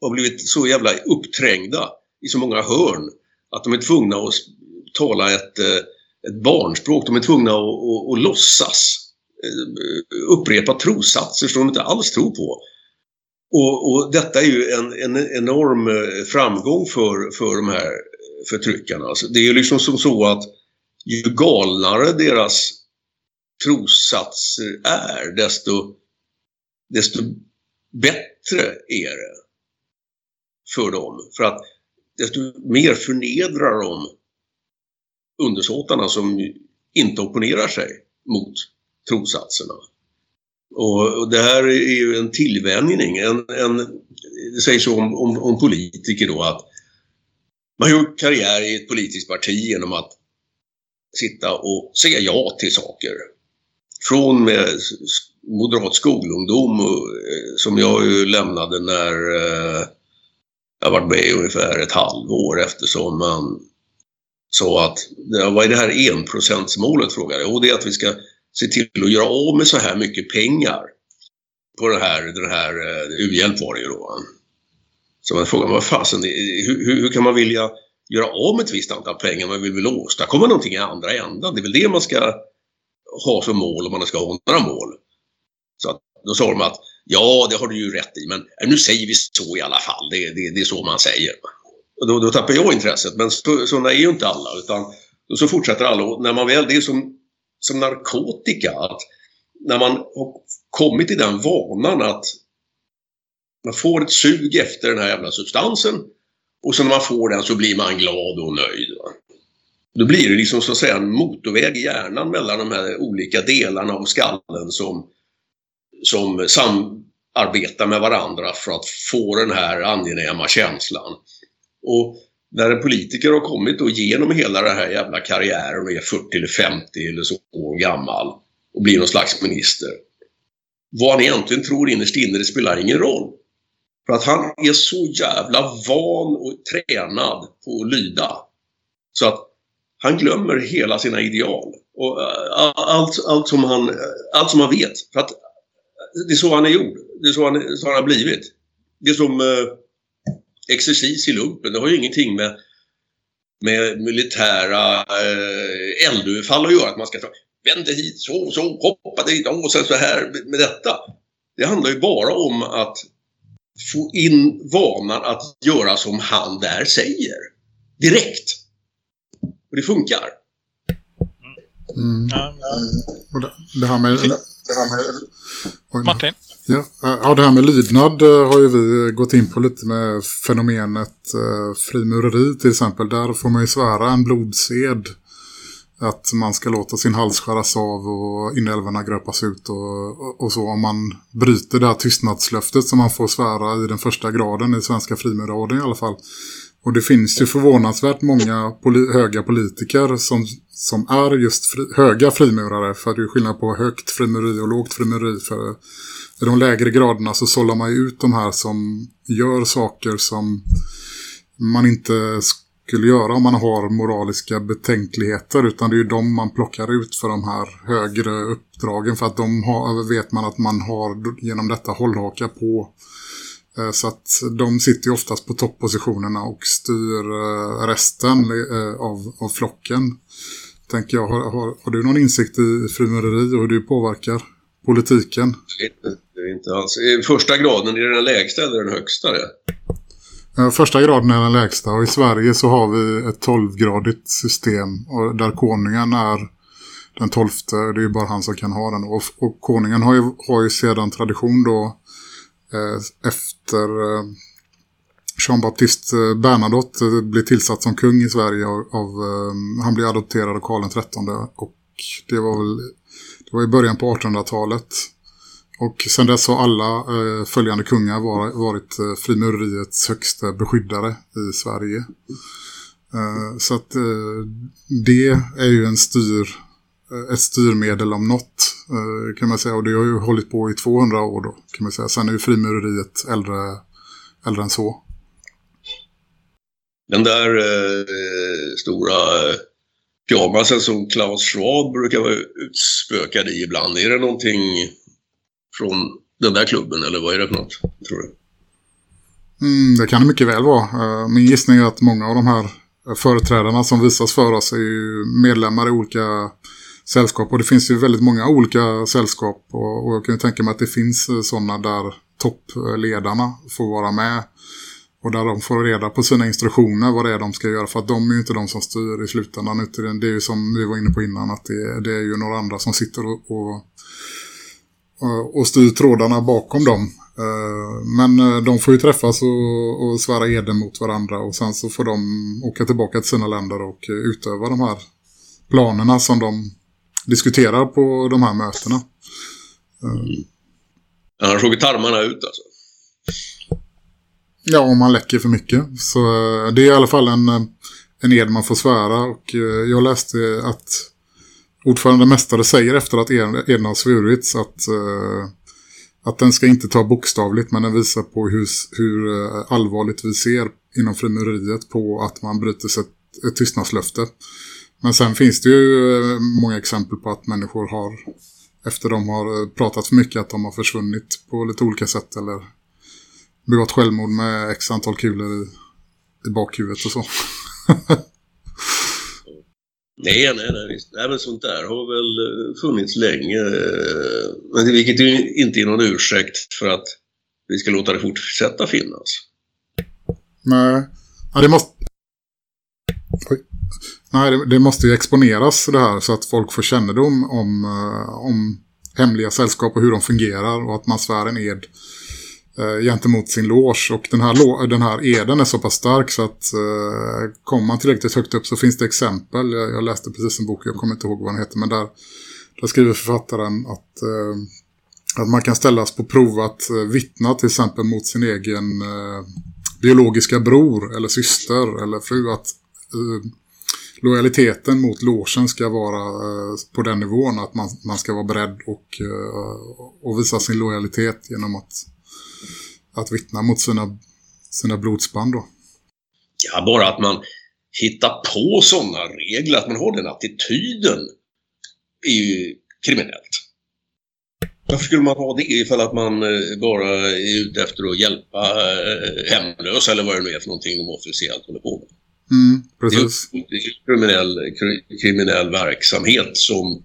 har blivit så jävla uppträngda i så många hörn att de är tvungna att tala ett, eh, ett barnspråk. De är tvungna att, att, att låtsas eh, upprepa trossatser som de inte alls tror på. Och, och detta är ju en, en, enorm eh, framgång för, för de här förtryckarna. Alltså det är ju liksom som så att ju galnare deras trossatser är, desto, desto bättre är det för dem. För att desto mer förnedrar de undersåtarna som inte opponerar sig mot trossatserna. Och, det här är ju en tillvänjning. En, en, det sägs om, om, om politiker då att man gör karriär i ett politiskt parti genom att sitta och säga ja till saker från med moderat skolungdom eh, som jag ju lämnade när eh, jag varit med ungefär ett halvår eftersom man sa att, vad är det här enprocentsmålet frågade jag. Och det är att vi ska se till att göra av med så här mycket pengar på den här, den här eh, u-hjälp var det ju då. Så man frågar vad fasen, hur, hur, hur, kan man vilja göra av med ett visst antal pengar? Man vill väl åstadkomma någonting i andra ändan? Det är väl det man ska ha som mål om man ska ha några mål. Så att, då sa de att ja, det har du ju rätt i, men eh, nu säger vi så i alla fall. Det, det, det är så man säger. Och då, då tappar jag intresset, men så, sådana är ju inte alla. Utan då så fortsätter alla. och när man väl, det är som, som narkotika. Att när man har kommit i den vanan att man får ett sug efter den här jävla substansen och så när man får den så blir man glad och nöjd. Då blir det liksom så att säga en motorväg i hjärnan mellan de här olika delarna av skallen som, som samarbetar med varandra för att få den här angenäma känslan. Och när en politiker har kommit då genom hela den här jävla karriären och är 40 eller 50 eller så år gammal och blir någon slags minister. Vad han egentligen tror innerst inne, det spelar ingen roll. För att han är så jävla van och tränad på att lyda. Så att han glömmer hela sina ideal. Och eh, allt, allt, som han, allt som han vet. För att eh, det är så han är gjord. Det är så han, så han har blivit. Det är som eh, exercis i lumpen. Det har ju ingenting med, med militära eh, eldöverfall att göra. Att man ska ta, vända hit, så, så, hoppa dit och sen så här med detta. Det handlar ju bara om att få in vanan att göra som han där säger. Direkt. Och det funkar. Mm. Ja, och det, det, här med... Det här med oj, Martin? Ja, ja, det här med lydnad eh, har ju vi gått in på lite med fenomenet eh, frimureri till exempel. Där får man ju svära en blodsed att man ska låta sin hals skäras av och inälvorna gröpas ut och, och, så. Om man bryter det här tystnadslöftet som man får svära i den första graden i svenska frimurarorden i alla fall. Och det finns ju förvånansvärt många poli höga politiker som, som är just fri höga frimurare. För det är skillnad på högt frimureri och lågt frimureri. För i de lägre graderna så sållar man ju ut de här som gör saker som man inte skulle göra om man har moraliska betänkligheter utan det är ju de man plockar ut för de här högre uppdragen för att de har, vet man att man har genom detta hållhaka på så att de sitter ju oftast på topppositionerna och styr eh, resten eh, av, av flocken. Tänker jag, har, har, har du någon insikt i frimureri och hur det påverkar politiken? Det är inte alls. Första graden, är den lägsta eller den högsta det? Eh, första graden är den lägsta och i Sverige så har vi ett 12-gradigt system där konungen är den tolfte. Det är ju bara han som kan ha den. Och, och konungen har ju, har ju sedan tradition då eh, Eh, efter eh, Jean-Baptiste eh, Bernadotte blev tillsatt som kung i Sverige av, av han blev adopterad av Karl XIII och det var väl det var i början på 1800-talet och sen dess har alla följande kungar var, varit eh, frimureriets högsta beskyddare i Sverige. Så att det är ju en styr, ett styrmedel om något eh, kan man säga. Och det har ju hållit på i 200 år då kan man säga. Sen är ju frimureriet äldre, äldre än så. Den där eh, stora pyjamasen som Klaus Schwab brukar vara utspökad i ibland. Är det någonting från den där klubben eller vad är det för något, tror du? Mm, det kan det mycket väl vara. Eh, min gissning är att många av de här företrädarna som visas för oss är ju medlemmar i olika sällskap. Och det finns ju väldigt många olika sällskap. Och, och jag kan ju tänka mig att det finns eh, sådana där toppledarna får vara med. Och där de får reda på sina instruktioner vad det är de ska göra. För att de är ju inte de som styr i slutändan. Det är ju som vi var inne på innan att det, det är ju några andra som sitter och, och eh, och styr trådarna bakom dem. Eh, men de får ju träffas och, och svära eden mot varandra och sen så får de åka tillbaka till sina länder och utöva de här planerna som de diskuterar på de här mötena. Mm. Annars åker tarmarna ut alltså? Ja, om man läcker för mycket. Så det är i alla fall en, en ed man får svära och jag läste att ordförande mästare säger efter att eden har svurits att, att den ska inte ta bokstavligt men den visar på hur, hur allvarligt vi ser inom frimureriet på att man bryter sig ett, ett tystnadslöfte. Men sen finns det ju uh, många exempel på att människor har efter de har pratat för mycket att de har försvunnit på lite olika sätt eller begått självmord med x antal kulor i, i bakhuvudet och så. (laughs) Nej, nej, nej, visst. nej men sånt där har väl eh, funnits länge. Eh, men vilket ju inte är någon ursäkt för att vi ska låta det fortsätta finnas. Nej, ja, det måste... Oj. Nej, det, det, måste ju exponeras det här så att folk får kännedom om, eh, om hemliga sällskap och hur de fungerar och att man svär en ed eh, gentemot sin loge. Och den här, den här eden är så pass stark så att eh, kommer man tillräckligt högt upp så finns det exempel. Jag, jag, läste precis en bok, jag kommer inte ihåg vad den heter, men där, där skriver författaren att, eh, att man kan ställas på prov att eh, vittna till exempel mot sin egen eh, biologiska bror eller syster eller fru att eh, lojaliteten mot logen ska vara eh, på den nivån att man, man ska vara beredd och, eh, och visa sin lojalitet genom att att vittna mot sina, sina blodsband då? Ja, bara att man hittar på sådana regler, att man har den attityden är ju kriminellt. Varför skulle man ha det ifall att man eh, bara är ute efter att hjälpa eh, hemlösa eller vad det nu är för någonting de officiellt håller på med? Mm, precis. Det är ju kriminell, kriminell verksamhet som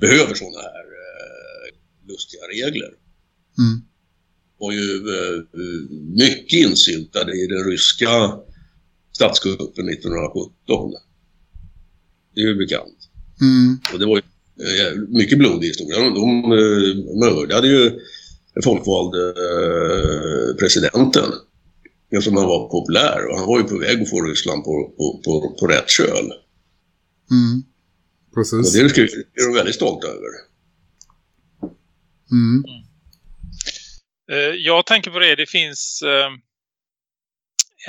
behöver sådana här eh, lustiga regler. Mm var ju eh, mycket insyltade i den ryska statskuppen 1917. Det är ju bekant. Mm. Och det var ju eh, mycket blodig historia. De, de eh, mördade ju den folkvalde eh, Eftersom han var populär och han var ju på väg att få Ryssland på, på, på, på rätt köl. Mm. Och Precis. det är, de väldigt stolta över. Mm. Eh, Jag tänker på det, det finns eh,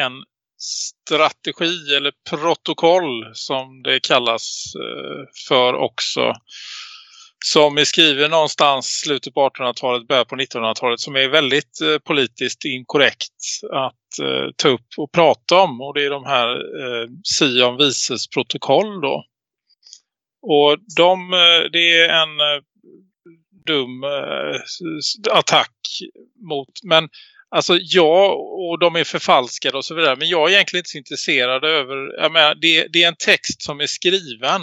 en strategi eller protokoll som det kallas eh, för också. Som är skriven någonstans slutet på 1800-talet, början på 1900-talet som är väldigt eh, politiskt inkorrekt att eh, ta upp och prata om. Och det är de här eh, Sion Vises protokoll då. Och de, eh, det är en eh, dum eh, attack mot. Men alltså jag och de är förfalskade och så vidare. Men jag är egentligen inte så intresserad över. Jag menar, det, det är en text som är skriven.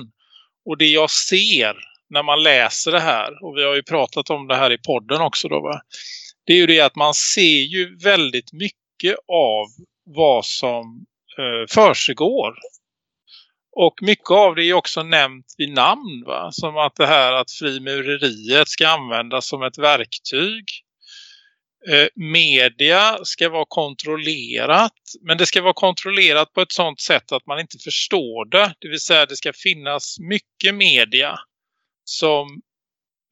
Och det jag ser när man läser det här. Och vi har ju pratat om det här i podden också då va. Det är ju det att man ser ju väldigt mycket av vad som eh, försiggår. Och mycket av det är också nämnt vid namn va. Som att det här att frimureriet ska användas som ett verktyg. Eh, media ska vara kontrollerat. Men det ska vara kontrollerat på ett sådant sätt att man inte förstår det. Det vill säga det ska finnas mycket media som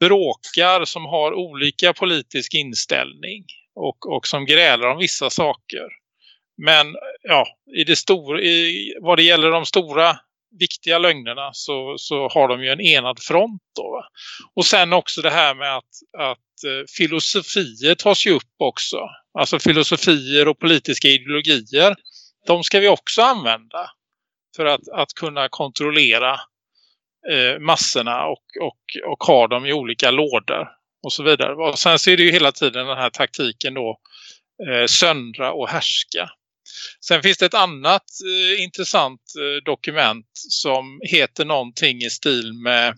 bråkar, som har olika politisk inställning. Och, och som grälar om vissa saker. Men ja, i det stora, i, vad det gäller de stora viktiga lögnerna så, så har de ju en enad front då. Va? Och sen också det här med att, att eh, filosofier tas ju upp också. Alltså filosofier och politiska ideologier. De ska vi också använda för att, att kunna kontrollera eh, massorna och, och, och ha dem i olika lådor och så vidare. Och sen så är det ju hela tiden den här taktiken då eh, söndra och härska. Sen finns det ett annat eh, intressant eh, dokument som heter någonting i stil med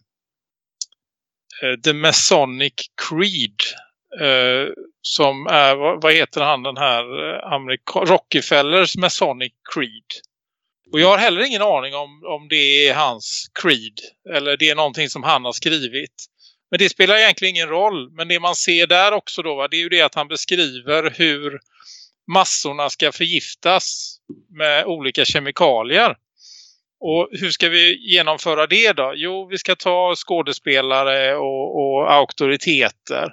eh, The Masonic Creed. Eh, som är, vad, vad heter han den här eh, Amerika- Rockefellers Masonic Creed. Och jag har heller ingen aning om, om det är hans creed eller det är någonting som han har skrivit. Men det spelar egentligen ingen roll. Men det man ser där också då, va, det är ju det att han beskriver hur massorna ska förgiftas med olika kemikalier. Och hur ska vi genomföra det då? Jo, vi ska ta skådespelare och, och auktoriteter.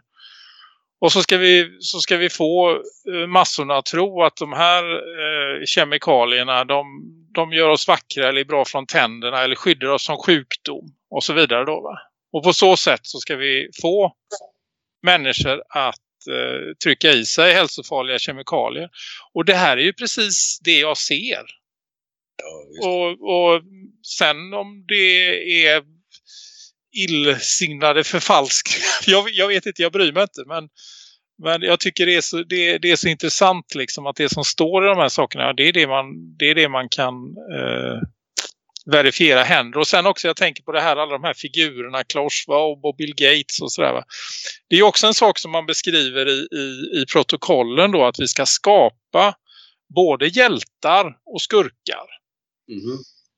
Och så ska vi, så ska vi få eh, massorna att tro att de här eh, kemikalierna de, de gör oss vackra eller är bra från tänderna eller skyddar oss från sjukdom och så vidare då va. Och på så sätt så ska vi få människor att eh, trycka i sig hälsofarliga kemikalier. Och det här är ju precis det jag ser. Ja. Och, och sen om det är illsinnade förfalskningar. (laughs) Jag, jag vet inte, jag bryr mig inte. Men, men jag tycker det är, så, det, det är så intressant liksom att det som står i de här sakerna, det är det man, det är det man kan eh, verifiera händer. Och sen också, jag tänker på det här, alla de här figurerna, Schwab och Bill Gates och sådär. va. Det är också en sak som man beskriver i, i, i protokollen då, att vi ska skapa både hjältar och skurkar. Mhm.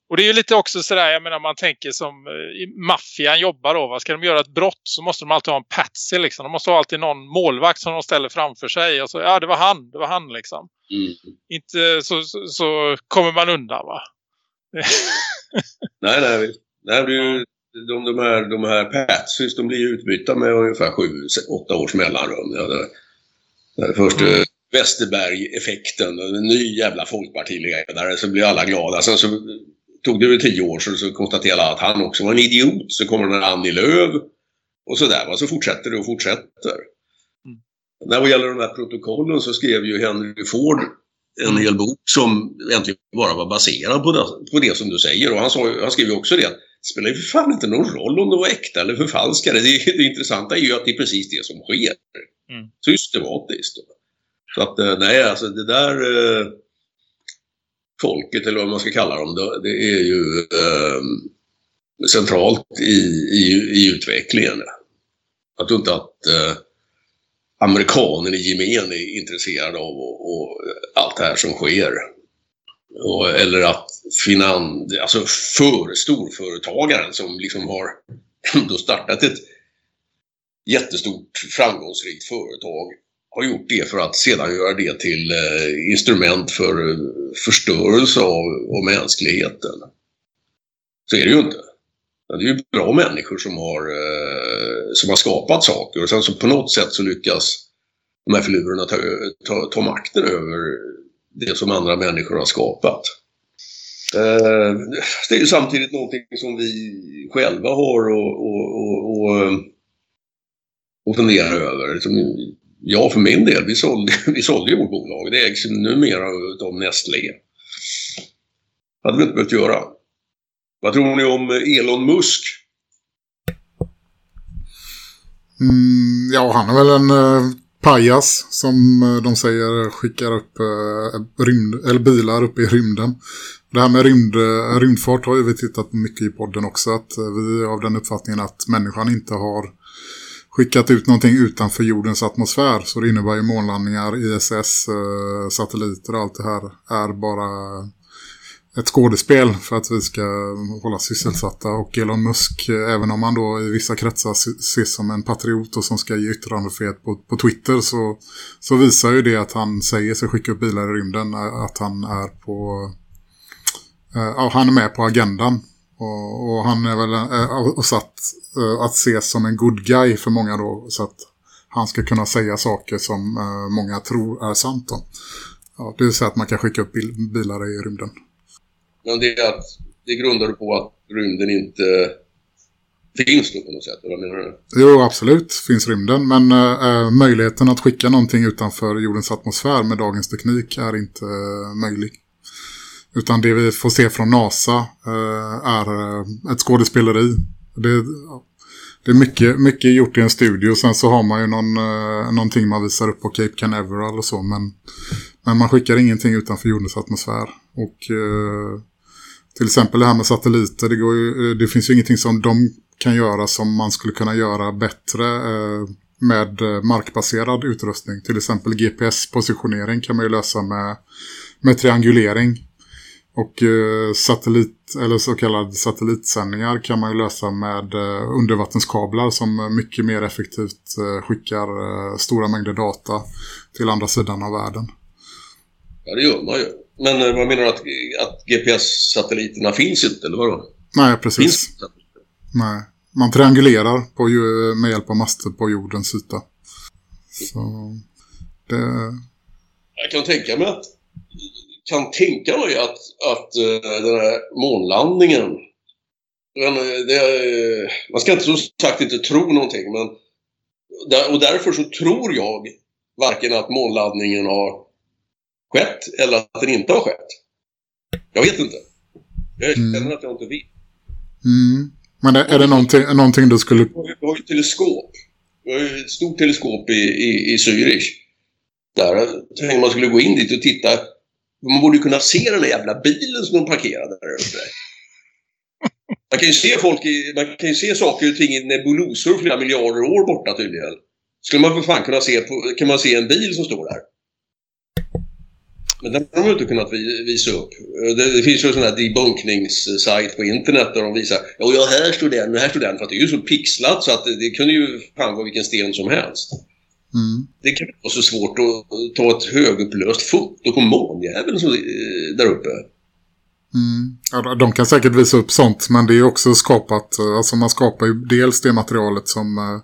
Och det är ju lite också sådär, jag menar man tänker som eh, maffian jobbar då. Vad ska de göra ett brott så måste de alltid ha en patsy liksom. De måste ha alltid någon målvakt som de ställer framför sig. Och så, ja det var han, det var han liksom. Mm. Inte så, så, så kommer man undan va. (laughs) Nej, nej, nej det är ju, de, de här, de här Patsys, de blir ju utbytta med ungefär sju, åtta års mellanrum. Ja, det, det först Mm. Westerberg-effekten, en ny jävla folkpartiledare, så blir alla glada. Sen så tog det ju tio år så, så konstaterade alla att han också var en idiot. Så kommer den Annie Lööf och sådär. Va? Så fortsätter det och fortsätter. Mm. När det gäller de här protokollen så skrev ju Henry Ford en hel bok som egentligen bara var baserad på det, på det som du säger. Och han, sa, han skrev ju också det att det spelar ju för fan inte någon roll om det var äkta eller förfalskade. Det, det intressanta är ju att det är precis det som sker. Mm. Systematiskt. Så att eh, nej, alltså det där eh, folket eller vad man ska kalla dem, det, det är ju eh, centralt i, i, i utvecklingen. Jag tror inte att eh, amerikaner i gemen är intresserade av och, och allt det här som sker. Och, eller att finan, alltså för storföretagaren som liksom har ändå startat ett jättestort framgångsrikt företag har gjort det för att sedan göra det till eh, instrument för eh, förstörelse av, av mänskligheten. Så är det ju inte. Det är ju bra människor som har, eh, som har skapat saker och sen så på något sätt så lyckas de här filurerna ta, ta, ta makten över det som andra människor har skapat. Eh, det är ju samtidigt någonting som vi själva har och, och, och, och, och fundera över. Liksom, jag för min del, vi sålde, (laughs) vi sålde ju vårt bolag. Det ägs numera av Nestlé. hade vi inte behövt göra. Vad tror ni om eh, Elon Musk? Mm, ja, han är väl en eh, pajas som eh, de säger skickar upp eh, eh, rymd, eller bilar upp i rymden. Det här med rymd, rymdfart har ju vi tittat på mycket i podden också. Att vi är av den uppfattningen att människan inte har skickat ut någonting utanför jordens atmosfär. Så det innebär ju månlandningar, ISS, satelliter och allt det här är bara ett skådespel för att vi ska hålla sysselsatta och Elon Musk, även om han då i vissa kretsar ses som en patriot och som ska ge yttrandefrihet på, på Twitter så, så visar ju det att han säger sig skicka upp bilar i rymden att han är på ja, han är med på agendan och, och han är väl och satt att ses som en good guy för många då så att han ska kunna säga saker som många tror är sant då. Ja, det vill säga att man kan skicka upp bilar i rymden. Men det är att det grundar på att rymden inte finns då på något sätt, vad menar du? Jo, absolut finns rymden. Men äh, möjligheten att skicka någonting utanför jordens atmosfär med dagens teknik är inte äh, möjlig. Utan det vi får se från NASA äh, är ett skådespeleri. Det, det är mycket, mycket gjort i en studio. Sen så har man ju någon, någonting man visar upp på Cape Canaveral och så. Men, men man skickar ingenting utanför jordens atmosfär. Och till exempel det här med satelliter, det, går ju, eh, det finns ju ingenting som de kan göra som man skulle kunna göra bättre eh, med eh, markbaserad utrustning. Till exempel GPS-positionering kan man ju lösa med, med triangulering. Och eh, satellit, eller så kallade satellitsändningar kan man ju lösa med eh, undervattenskablar som mycket mer effektivt eh, skickar stora mängder data till andra sidan av världen. Ja, det gör man ju. Men eh, vad menar du att, att GPS-satelliterna finns inte, eller vadå? Nej, precis. Finns Nej, man triangulerar på, med hjälp av master på jordens yta. Så det... Jag kan tänka mig att kan tänka mig att, att uh, den här månlandningen den, det, man ska inte så sagt inte tro någonting men och därför så tror jag varken att månlandningen har skett eller att den inte har skett. Jag vet inte. Jag känner mm. att jag inte vet. Mm. Men är, är det någonting, någonting du skulle... Vi har ju teleskop. Vi har ju ett stort teleskop i, i, i Zürich. Där tänkte man skulle gå in dit och titta. Man borde kunna se den där jävla bilen som de parkerade där uppe. Man kan ju se folk i, man kan ju se saker och ting i nebulosor flera miljarder år borta tydligen. Skulle man för fan kunna se på, kan man se en bil som står där? Men den har de inte kunnat visa upp. Det, finns ju en sån här debunkningssajt på internet där de visar ja, ja här står den och här står den. För att det är ju så pixlat så att det, kunde ju fan vara vilken sten som helst. Mm. Det kan vara så svårt att ta ett högupplöst foto på månjäveln där uppe. Mm. Ja, de kan säkert visa upp sånt men det är också skapat, alltså man skapar ju dels det materialet som eh,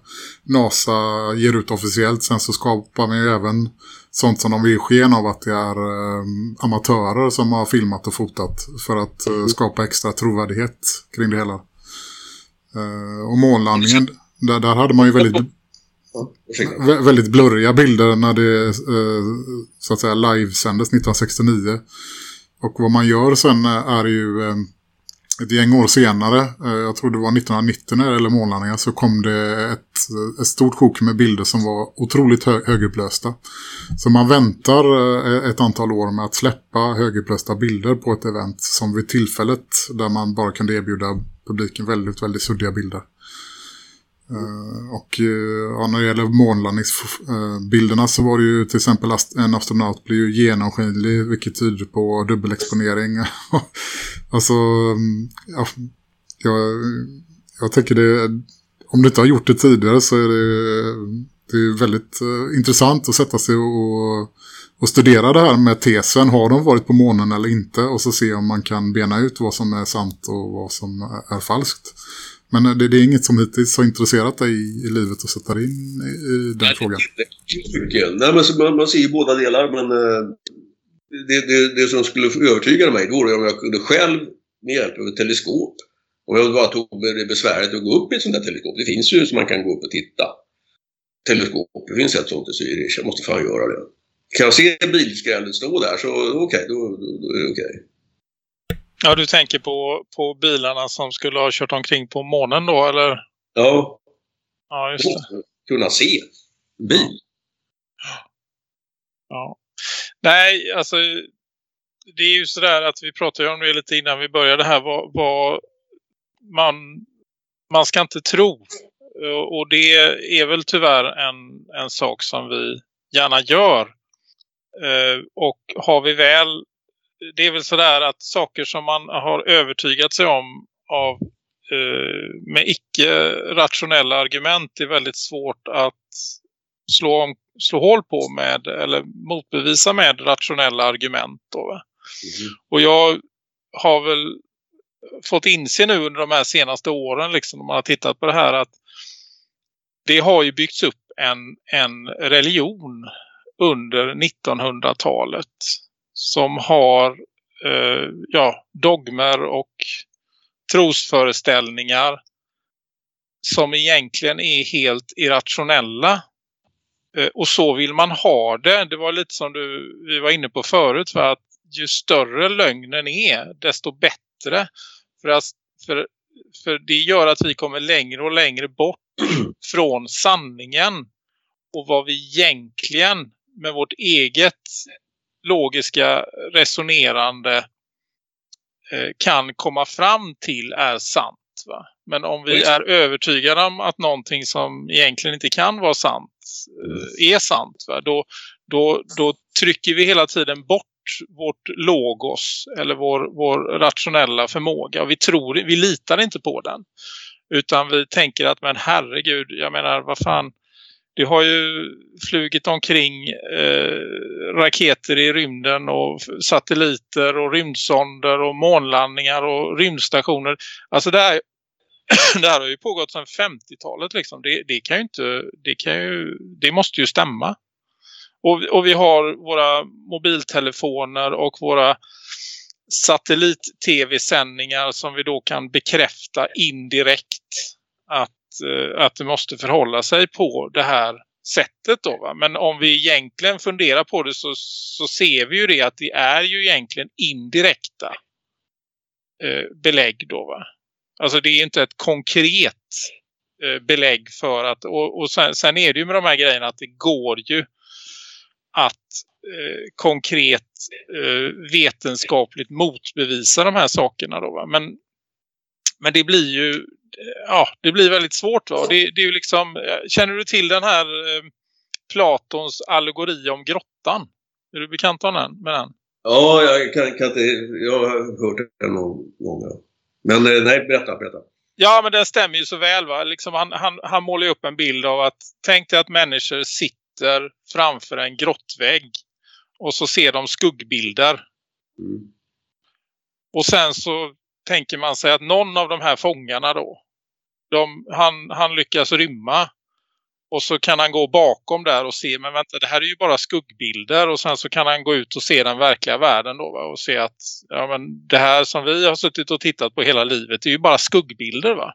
NASA ger ut officiellt sen så skapar man ju även sånt som de vill sken av att det är eh, amatörer som har filmat och fotat för att eh, skapa extra trovärdighet kring det hela. Eh, och månlandningen, där, där hade man ju väldigt väldigt blurriga bilder när det eh, så att säga livesändes 1969. Och vad man gör sen är ju eh, ett gäng år senare, eh, jag tror det var 1990 när det gäller månlandningar, så kom det ett, ett stort sjok med bilder som var otroligt hö högupplösta. Så man väntar eh, ett antal år med att släppa högupplösta bilder på ett event som vid tillfället där man bara kunde erbjuda publiken väldigt, väldigt suddiga bilder. Eh, och eh, ja, när det gäller månlandningsbilderna så var det ju till exempel en astronaut blir ju genomskinlig vilket tyder på dubbelexponering. (laughs) alltså, mm, ja, jag, jag tänker det, om du inte har gjort det tidigare så är det, det är väldigt eh, intressant att sätta sig och, och studera det här med tesen. Har de varit på månen eller inte? Och så se om man kan bena ut vad som är sant och vad som är falskt. Men det, det, är inget som hittills har intresserat dig i, i livet att sätta in i, i den Nej, frågan. Det, det, Nej, men man, man ser ju båda delar, men uh, det, det, det som skulle övertyga mig då vore om jag kunde själv med hjälp av ett teleskop om jag bara tog det besväret att gå upp i ett sånt där teleskop. Det finns ju så man kan gå upp och titta. Teleskop, det finns ett sånt i Zürich. Jag måste fan göra det. Kan jag se bilskrället stå där så okej, okay, då, då, då, är det okej. Okay. Ja, du tänker på, på bilarna som skulle ha kört omkring på månen då, eller? Ja. Ja, just det. Kunna se bil. Ja. Nej, alltså det är ju sådär att vi pratade om det lite innan vi började här. Vad, vad man, man ska inte tro. Och det är väl tyvärr en, en sak som vi gärna gör. Eh, och har vi väl, det är väl sådär att saker som man har övertygat sig om av eh, med icke-rationella argument är väldigt svårt att slå, om, slå hål på med eller motbevisa med rationella argument. Då. Mm. Och jag har väl fått inse nu under de här senaste åren liksom, om man har tittat på det här att det har ju byggts upp en, en religion under 1900-talet som har eh, ja, dogmer och trosföreställningar som egentligen är helt irrationella. Eh, och så vill man ha det. Det var lite som du, vi var inne på förut. För att ju större lögnen är desto bättre. För, att, för, för det gör att vi kommer längre och längre bort (clears throat) från sanningen. Och vad vi egentligen med vårt eget logiska resonerande eh, kan komma fram till är sant. Va? Men om vi är övertygade om att någonting som egentligen inte kan vara sant eh, är sant. Va? Då, då, då trycker vi hela tiden bort vårt logos eller vår, vår rationella förmåga. Och vi tror, vi litar inte på den. Utan vi tänker att men herregud, jag menar vad fan. Det har ju flugit omkring eh, raketer i rymden och satelliter och rymdsonder och månlandningar och rymdstationer. Alltså det här, (clears throat) det här har ju pågått sedan 50-talet liksom. Det, det kan ju inte, det kan ju, det måste ju stämma. Och, och vi har våra mobiltelefoner och våra satellit-tv-sändningar som vi då kan bekräfta indirekt att, att eh, det måste förhålla sig på det här sättet då va? Men om vi egentligen funderar på det så, så ser vi ju det att det är ju egentligen indirekta eh, belägg då va? Alltså det är inte ett konkret eh, belägg för att och, och sen, sen, är det ju med de här grejerna att det går ju att eh, konkret eh, vetenskapligt motbevisa de här sakerna då va? Men, men det blir ju ja, det blir väldigt svårt va? Det, det är ju liksom, känner du till den här eh, Platons allegori om grottan? Är du bekant med den? Den? Ja, jag kan, kan inte, jag har hört den någon gång. Men eh, nej, berätta, berätta. Ja, men det stämmer ju så väl va. Liksom han, han, han målar upp en bild av att tänk dig att människor sitter sitter framför en grottvägg och så ser de skuggbilder. Mm. Och sen så tänker man sig att någon av de här fångarna då, de, han, han lyckas rymma. Och så kan han gå bakom där och se, men vänta det här är ju bara skuggbilder. Och sen så kan han gå ut och se den verkliga världen då va? och se att ja, men det här som vi har suttit och tittat på hela livet är ju bara skuggbilder va.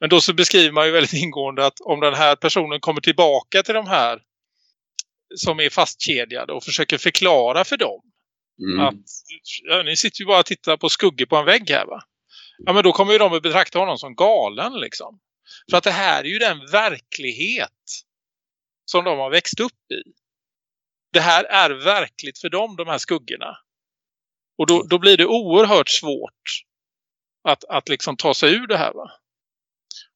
Men då så beskriver man ju väldigt ingående att om den här personen kommer tillbaka till de här som är fastkedjade och försöker förklara för dem mm. att ja, ni sitter ju bara och tittar på skuggor på en vägg här va. Ja men då kommer ju de att betrakta honom som galen liksom. För att det här är ju den verklighet som de har växt upp i. Det här är verkligt för dem, de här skuggorna. Och då, då blir det oerhört svårt att, att liksom ta sig ur det här va.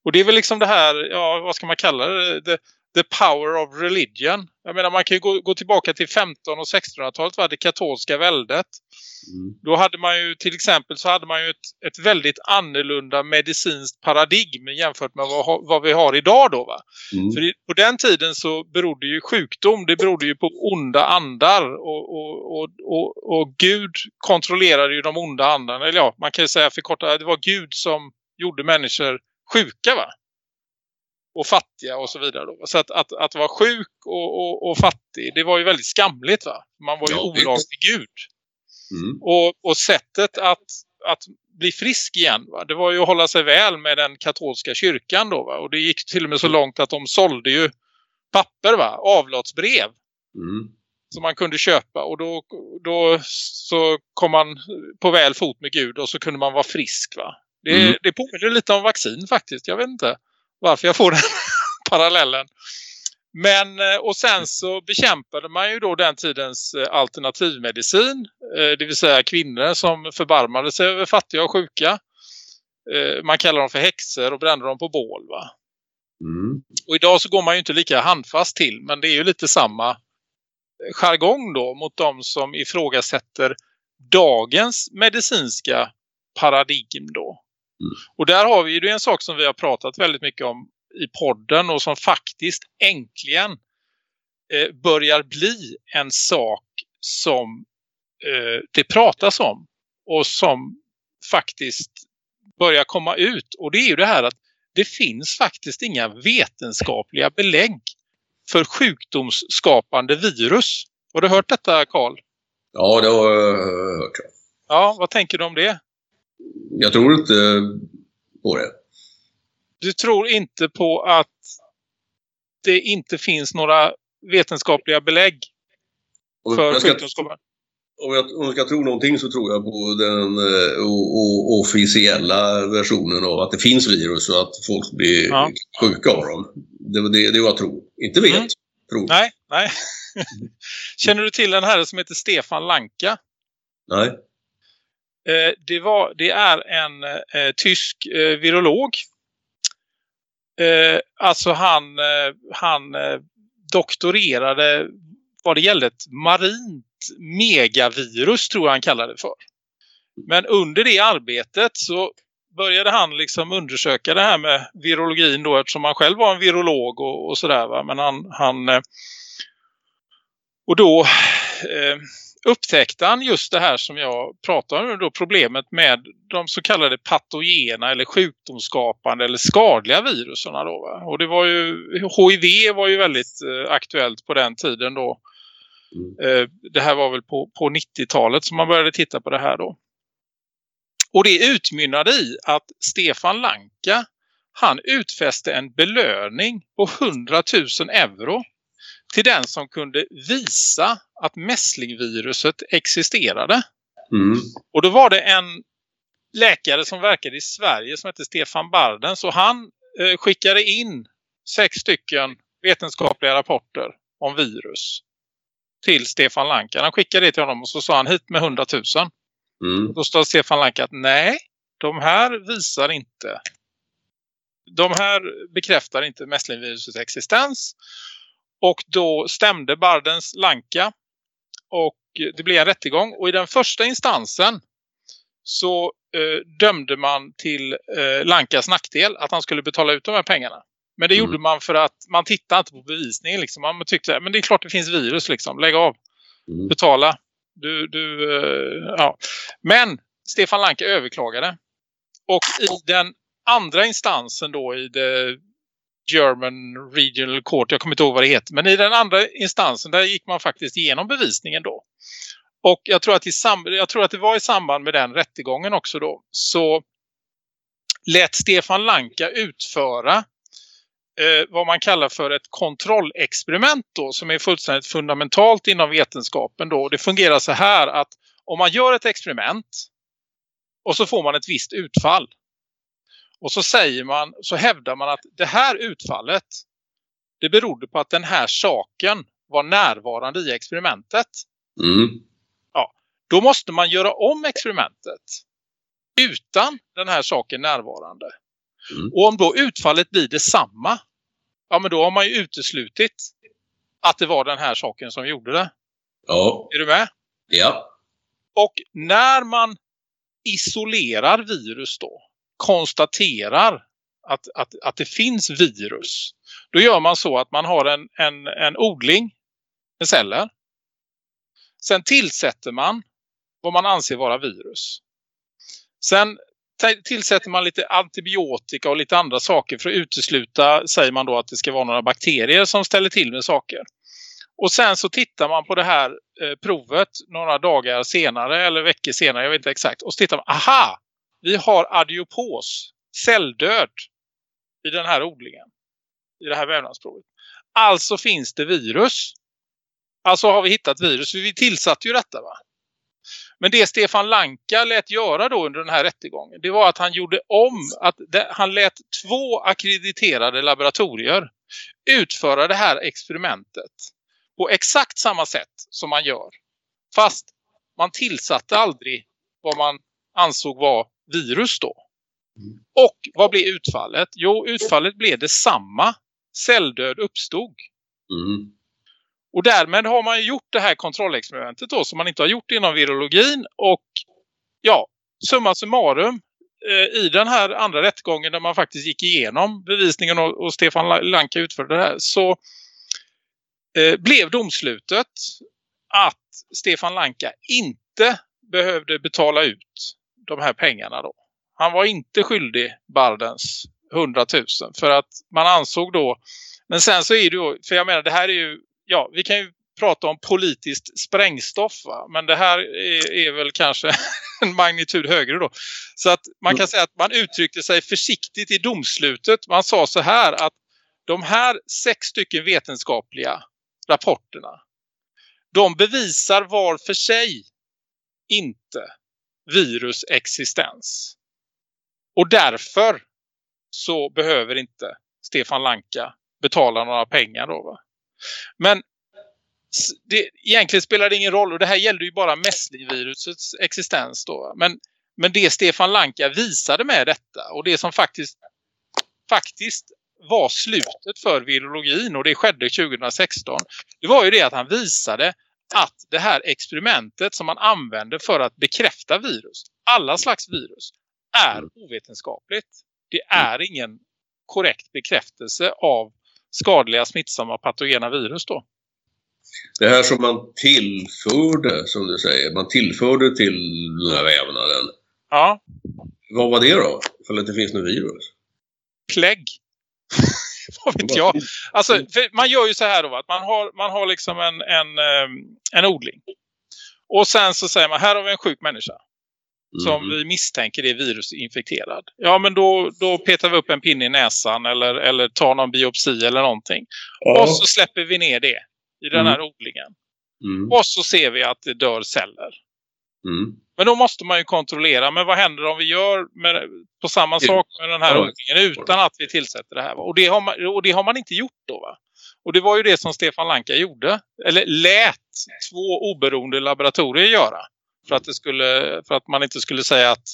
Och det är väl liksom det här, ja vad ska man kalla det? det the power of religion. Jag menar man kan ju gå, gå tillbaka till 15- och 1600-talet, var det katolska väldet. Mm. Då hade man ju till exempel så hade man ju ett, ett väldigt annorlunda medicinskt paradigm jämfört med vad, vad vi har idag då va. Mm. För i, på den tiden så berodde ju sjukdom, det berodde ju på onda andar och, och, och, och, och Gud kontrollerade ju de onda andarna. Eller ja, man kan ju säga förkorta, det var Gud som gjorde människor sjuka va och fattiga och så vidare. Då. Så att, att, att vara sjuk och, och, och, fattig, det var ju väldigt skamligt va? Man var ju ja, olaglig gud. Mm. Och, och sättet att, att bli frisk igen va? det var ju att hålla sig väl med den katolska kyrkan då va? Och det gick till och med så långt att de sålde ju papper va? Avlatsbrev. Mm. Som man kunde köpa och då, då så kom man på väl fot med Gud och så kunde man vara frisk va. Det, mm. det påminner lite om vaccin faktiskt, jag vet inte varför jag får den (laughs) parallellen. Men eh, och sen så bekämpade man ju då den tidens eh, alternativmedicin. Eh, det vill säga kvinnor som förbarmade sig över fattiga och sjuka. Man kallar dem för häxor och brände dem på bål va. Mm. Och idag så går man ju inte lika handfast till. Men det är ju lite samma jargong då mot de som ifrågasätter dagens medicinska paradigm då. Och där har vi ju en sak som vi har pratat väldigt mycket om i podden och som faktiskt äntligen eh, börjar bli en sak som eh, det pratas om och som faktiskt börjar komma ut. Och det är ju det här att det finns faktiskt inga vetenskapliga belägg för sjukdomsskapande virus. Har du hört detta Karl? Ja, det har jag hört. Ja, vad tänker du om det? Jag tror inte på det. Du tror inte på att det inte finns några vetenskapliga belägg för sjukdomsskapande? Om jag, om jag ska tro någonting så tror jag på den uh, o, officiella versionen av att det finns virus och att folk blir ja. sjuka av dem. Det är det, det jag tror. Inte vet. Mm. Tror. Nej, nej. (laughs) Känner du till en herre som heter Stefan Lanka? Nej. Eh, det, var, det är en eh, tysk eh, virolog. Eh, alltså han, eh, han eh, doktorerade vad det gällde ett marint megavirus tror jag han kallade det för. Men under det arbetet så började han liksom undersöka det här med virologin då eftersom han själv var en virolog och, och sådär Men han, han eh, och då eh, upptäckte han just det här som jag pratar om då, problemet med de så kallade patogena eller sjukdomsskapande eller skadliga viruserna då. Va? Och det var ju, HIV var ju väldigt eh, aktuellt på den tiden då. Mm. Eh, det här var väl på, på 90-talet som man började titta på det här då. Och det utmynnade i att Stefan Lanka han utfäste en belöning på 100 000 euro till den som kunde visa att mässlingviruset existerade. Mm. Och då var det en läkare som verkade i Sverige som hette Stefan Barden. Så han eh, skickade in sex stycken vetenskapliga rapporter om virus till Stefan Lanka. Han skickade det till honom och så sa han hit med 100 000. Mm. Då sa Stefan Lanka att nej, de här visar inte. De här bekräftar inte mässlingvirusets existens. Och då stämde Bardens Lanka och det blev en rättegång. Och i den första instansen så eh, dömde man till eh, Lankas nackdel att han skulle betala ut de här pengarna. Men det mm. gjorde man för att man tittade inte på bevisningen. Liksom. Man tyckte men det är klart det finns virus. Liksom. Lägg av. Mm. Betala. Du, du, eh, ja. Men Stefan Lanka överklagade. Och i den andra instansen då i det German Regional Court, jag kommer inte ihåg vad det heter. Men i den andra instansen där gick man faktiskt igenom bevisningen då. Och jag tror att, i jag tror att det var i samband med den rättegången också då. Så lät Stefan Lanka utföra eh, vad man kallar för ett kontrollexperiment då. Som är fullständigt fundamentalt inom vetenskapen då. Det fungerar så här att om man gör ett experiment och så får man ett visst utfall. Och så säger man, så hävdar man att det här utfallet det berodde på att den här saken var närvarande i experimentet. Mm. Ja, då måste man göra om experimentet utan den här saken närvarande. Mm. Och om då utfallet blir detsamma, ja men då har man ju uteslutit att det var den här saken som gjorde det. Ja. Är du med? Ja. Och när man isolerar virus då, konstaterar att, att, att det finns virus, då gör man så att man har en, en, en odling med celler. Sen tillsätter man vad man anser vara virus. Sen tillsätter man lite antibiotika och lite andra saker för att utesluta, säger man då att det ska vara några bakterier som ställer till med saker. Och sen så tittar man på det här eh, provet några dagar senare eller veckor senare, jag vet inte exakt. Och så tittar man, aha! Vi har adiopos, celldöd i den här odlingen. I det här vävnadsprovet. Alltså finns det virus. Alltså har vi hittat virus. Vi tillsatte ju detta va? Men det Stefan Lanka lät göra då under den här rättegången det var att han gjorde om att det, han lät två akkrediterade laboratorier utföra det här experimentet på exakt samma sätt som man gör. Fast man tillsatte aldrig vad man ansåg var virus då. Och vad blev utfallet? Jo, utfallet blev detsamma. Celldöd uppstod. Mm. Och därmed har man gjort det här kontrollexperimentet då som man inte har gjort inom virologin. Och ja, summa summarum eh, i den här andra rättgången där man faktiskt gick igenom bevisningen och, och Stefan Lanka utförde det här så eh, blev domslutet att Stefan Lanka inte behövde betala ut de här pengarna då. Han var inte skyldig Bardens 100 000 för att man ansåg då men sen så är det ju, för jag menar det här är ju ja, vi kan ju prata om politiskt sprängstoff va? men det här är, är, väl kanske (laughs) en magnitud högre då. Så att man kan säga att man uttryckte sig försiktigt i domslutet. Man sa så här att de här sex stycken vetenskapliga rapporterna de bevisar var för sig inte virus existens. Och därför så behöver inte Stefan Lanka betala några pengar då va? Men det, egentligen spelar det ingen roll och det här gällde ju bara mässlingvirusets existens då. Men, men det Stefan Lanka visade med detta och det som faktiskt faktiskt var slutet för virologin och det skedde 2016 det var ju det att han visade att det här experimentet som man använder för att bekräfta virus, alla slags virus, är ovetenskapligt. Det är ingen korrekt bekräftelse av skadliga smittsamma patogena virus då. Det här som man tillförde, som du säger, man tillförde till den här vävnaden. Ja. Vad var det då? För att det finns något virus? Klägg. (laughs) Vad vet jag? Alltså, man gör ju så här då, att man har, man har liksom en, en, en odling. Och sen så säger man, här har vi en sjuk människa som mm. vi misstänker är virusinfekterad. Ja men då, då petar vi upp en pinne i näsan eller, eller tar någon biopsi eller någonting. Ja. Och så släpper vi ner det i den här mm. odlingen. Mm. Och så ser vi att det dör celler. Mm. Men då måste man ju kontrollera. Men vad händer om vi gör med, på samma sak med den här odlingen utan att vi tillsätter det här? Och det har man, och det har man inte gjort då va? Och det var ju det som Stefan Lanka gjorde. Eller lät två oberoende laboratorier göra. För att, det skulle, för att man inte skulle säga att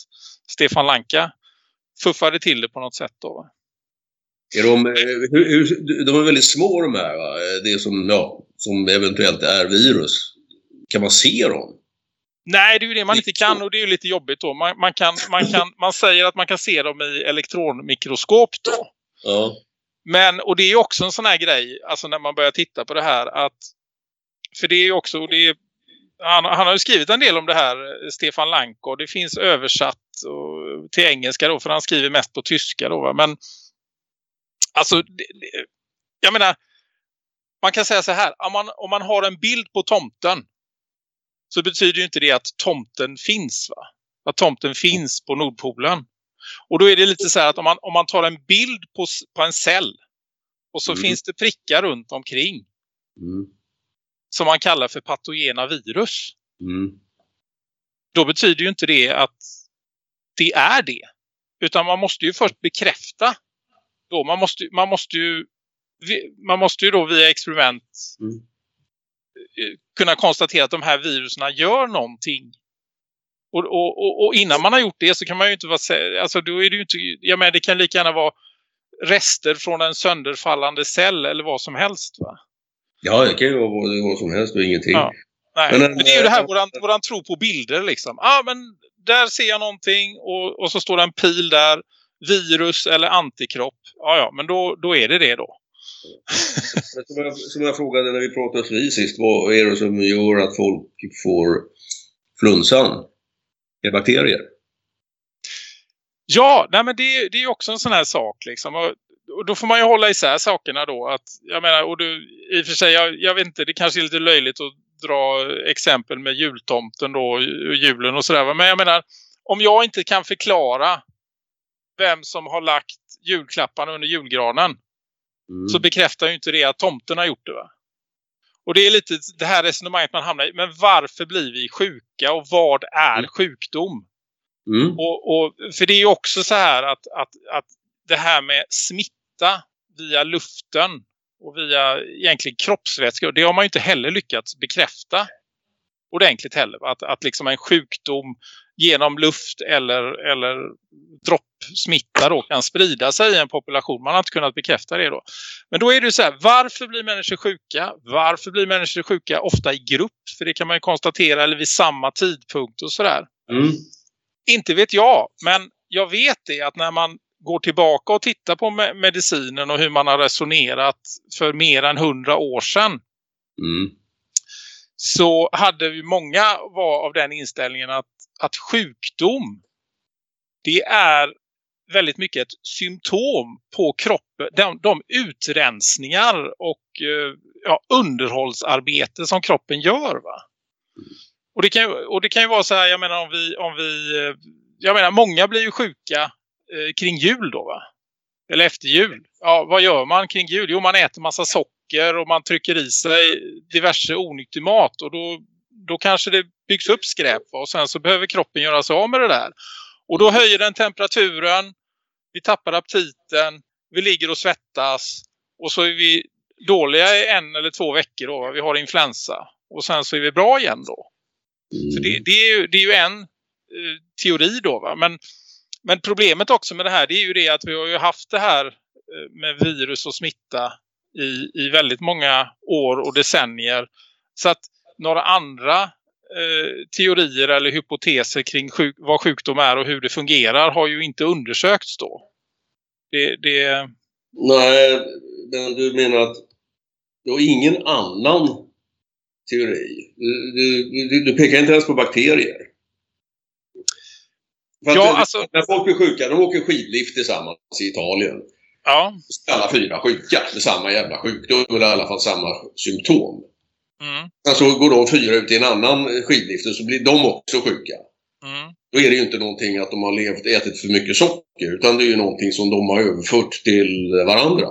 Stefan Lanka fuffade till det på något sätt då. Är de, hur, hur, de är väldigt små de här, va? det som, ja, som eventuellt är virus. Kan man se dem? Nej, det är ju det man inte kan och det är ju lite jobbigt då. Man, man, kan, man, kan, man säger att man kan se dem i elektronmikroskop då. Ja. Men, och det är också en sån här grej, alltså när man börjar titta på det här att, för det är ju också, det är han, han, har ju skrivit en del om det här, Stefan Lank, och det finns översatt och, till engelska då, för han skriver mest på tyska då. Va? Men alltså, det, det, jag menar, man kan säga så här, om man, om man har en bild på tomten så betyder ju inte det att tomten finns va? Att tomten finns på Nordpolen. Och då är det lite så här att om man, om man tar en bild på, på en cell och så mm. finns det prickar runt omkring. Mm som man kallar för patogena virus. Mm. Då betyder ju inte det att det är det. Utan man måste ju först bekräfta. Då man måste, man måste ju man måste ju då via experiment mm. Kunna konstatera att de här viruserna gör någonting Och, och, och, innan man har gjort det så kan man ju inte vara... Alltså då är det ju inte... Jag menar det kan lika gärna vara rester från en sönderfallande cell eller vad som helst va? Ja, det kan ju vara vad, som helst och ingenting. Ja. Nej, men, men, det är ju det här våran, våran tro på bilder liksom. Ja, ah, men där ser jag någonting och, och så står det en pil där. Virus eller antikropp. Ja, ja, men då, då är det det då som, jag, som jag frågade när vi pratade vid sist, vad är det som gör att folk får flunsan? Är bakterier? Ja, nej men det, det är också en sån här sak liksom. Och, och, då får man ju hålla isär sakerna då. Att, jag menar, och du, i och för sig, jag, jag vet inte, det kanske är lite löjligt att dra exempel med jultomten då, och julen och sådär. Men jag menar, om jag inte kan förklara vem som har lagt julklapparna under julgranen mm. så bekräftar ju inte det att tomten har gjort det va? Och det är lite det här resonemanget man hamnar i. Men varför blir vi sjuka och vad är mm. sjukdom? Mm. Och, och, för det är ju också så här att, att, att det här med smitta via luften och via egentligen kroppsvätska. Det har man ju inte heller lyckats bekräfta ordentligt heller. Att, att liksom en sjukdom genom luft eller, eller droppsmitta då kan sprida sig i en population. Man har inte kunnat bekräfta det då. Men då är det så här, varför blir människor sjuka? Varför blir människor sjuka ofta i grupp? För det kan man ju konstatera, eller vid samma tidpunkt och sådär. Mm. Inte vet jag, men jag vet det att när man går tillbaka och tittar på medicinen och hur man har resonerat för mer än hundra år sedan. Mm. Så hade vi många var av den inställningen att, att sjukdom det är väldigt mycket ett symptom på kroppen. De, de utrensningar och eh, ja, underhållsarbete som kroppen gör va. Och det, kan, och det kan ju vara så här, jag menar om vi, om vi eh, jag menar många blir ju sjuka eh, kring jul då va? Eller efter jul. Ja, vad gör man kring jul? Jo, man äter massa socker och man trycker i sig diverse onyttig mat. Och då, då kanske det byggs upp skräp och sen så behöver kroppen göra sig av med det där. Och då höjer den temperaturen, vi tappar aptiten, vi ligger och svettas och så är vi dåliga i en eller två veckor då. Vi har influensa och sen så är vi bra igen då. Så det, det, är, ju, det är ju en eh, teori då va. Men men problemet också med det här det är ju det att vi har ju haft det här eh, med virus och smitta i, i väldigt många år och decennier. Så att några andra eh, teorier eller hypoteser kring sjuk vad sjukdom är och hur det fungerar har ju inte undersökts då. Det, det... Nej, men du menar att det har ingen annan teori. Du, du, du pekar inte ens på bakterier. För ja, alltså... När folk blir sjuka, de åker skidlift tillsammans i Italien. Ja. Alla fyra sjuka med samma jävla sjukdom, eller i alla fall samma symptom. Mm. Sen så går de fyra ut i en annan skidlift och så blir de också sjuka. Mm. Då är det ju inte någonting att de har levt, ätit för mycket socker, utan det är ju någonting som de har överfört till varandra.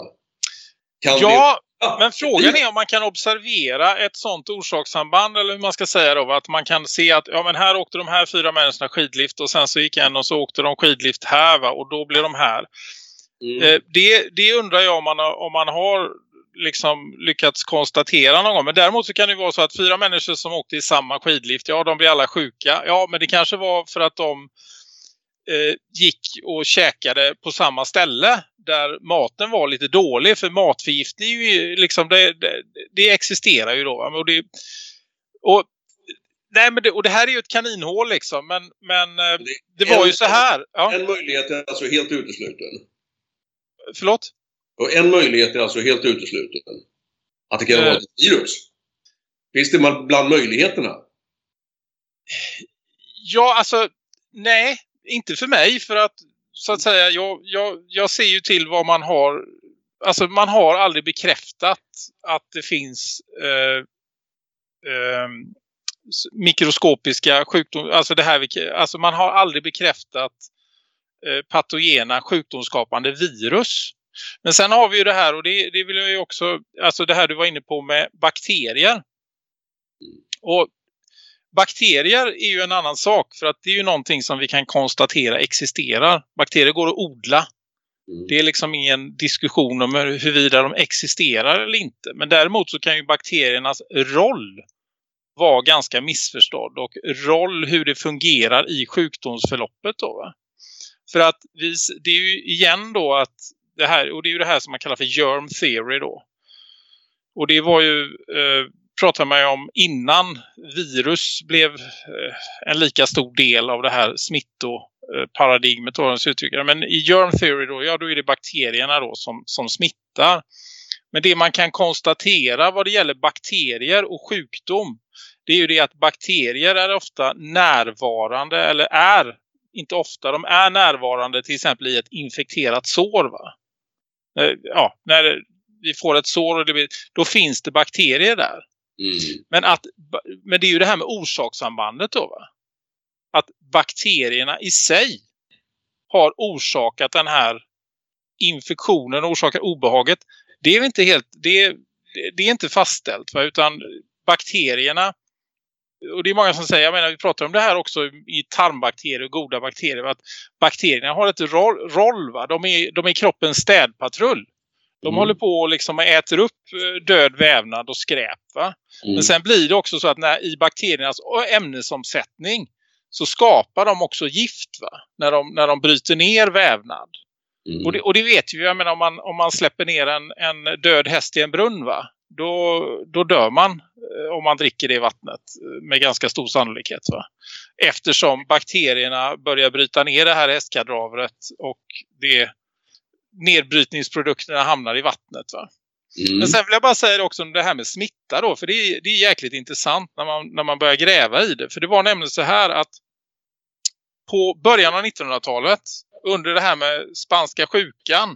Kan ja, men frågan är om man kan observera ett sånt orsakssamband eller hur man ska säga då. Att man kan se att ja, men här åkte de här fyra människorna skidlift och sen så gick en och så åkte de skidlift här va, och då blir de här. Mm. Eh, det, det undrar jag om man, om man har liksom lyckats konstatera någon gång. Men däremot så kan det vara så att fyra människor som åkte i samma skidlift, ja de blir alla sjuka. Ja men det kanske var för att de eh, gick och käkade på samma ställe där maten var lite dålig för matförgiftning ju liksom det, det, det existerar ju då och det, och nej men det, och det här är ju ett kaninhål liksom men, men eh, det, det var en, ju så här ja. en möjlighet är alltså helt utesluten förlåt? och en möjlighet är alltså helt utesluten att det kan vara ett virus finns det bland möjligheterna? Ja alltså nej inte för mig för att så att säga jag, jag, jag ser ju till vad man har alltså man har aldrig bekräftat att det finns eh, eh, mikroskopiska sjukdomar alltså det här alltså man har aldrig bekräftat eh, patogena sjukdomsskapande virus men sen har vi ju det här och det, det vill jag ju också alltså det här du var inne på med bakterier och Bakterier är ju en annan sak för att det är ju någonting som vi kan konstatera existerar. Bakterier går att odla. Mm. Det är liksom ingen diskussion om huruvida de existerar eller inte. Men däremot så kan ju bakteriernas roll var ganska missförstådd och roll hur det fungerar i sjukdomsförloppet då va? För att vi, det är ju igen då att det här, och det är ju det här som man kallar för germ theory då. Och det var ju, eh, pratar man ju om innan virus blev eh, en lika stor del av det här smittoparadigmet då, Men i germ theory då, ja då är det bakterierna då som, som smittar. Men det man kan konstatera vad det gäller bakterier och sjukdom det är ju det att bakterier är ofta närvarande eller är, inte ofta, de är närvarande till exempel i ett infekterat sår va? Eh, ja, när vi får ett sår och det, då finns det bakterier där. Mm. Men, att, men det är ju det här med orsakssambandet då va? Att bakterierna i sig har orsakat den här infektionen, orsakar obehaget. Det är inte helt, det, det är inte fastställt va? utan bakterierna och det är många som säger, jag menar vi pratar om det här också i tarmbakterier och goda bakterier, att bakterierna har ett roll, roll va? De, är, de är kroppens städpatrull. De mm. håller på och liksom äter upp eh, död vävnad och skräp va? Mm. Men sen blir det också så att när, i bakteriernas ämnesomsättning så skapar de också gift va? När de, när de bryter ner vävnad. Mm. Och, det, och det vet vi, jag menar om man, om man släpper ner en, en död häst i en brunn va? Då, då dör man eh, om man dricker det vattnet eh, med ganska stor sannolikhet. Va? Eftersom bakterierna börjar bryta ner det här hästkadavret och det nedbrytningsprodukterna hamnar i vattnet. Va? Mm. Men sen vill jag bara säga också om det här med smitta då. För det är, det är jäkligt intressant när man, när man börjar gräva i det. För det var nämligen så här att på början av 1900-talet under det här med spanska sjukan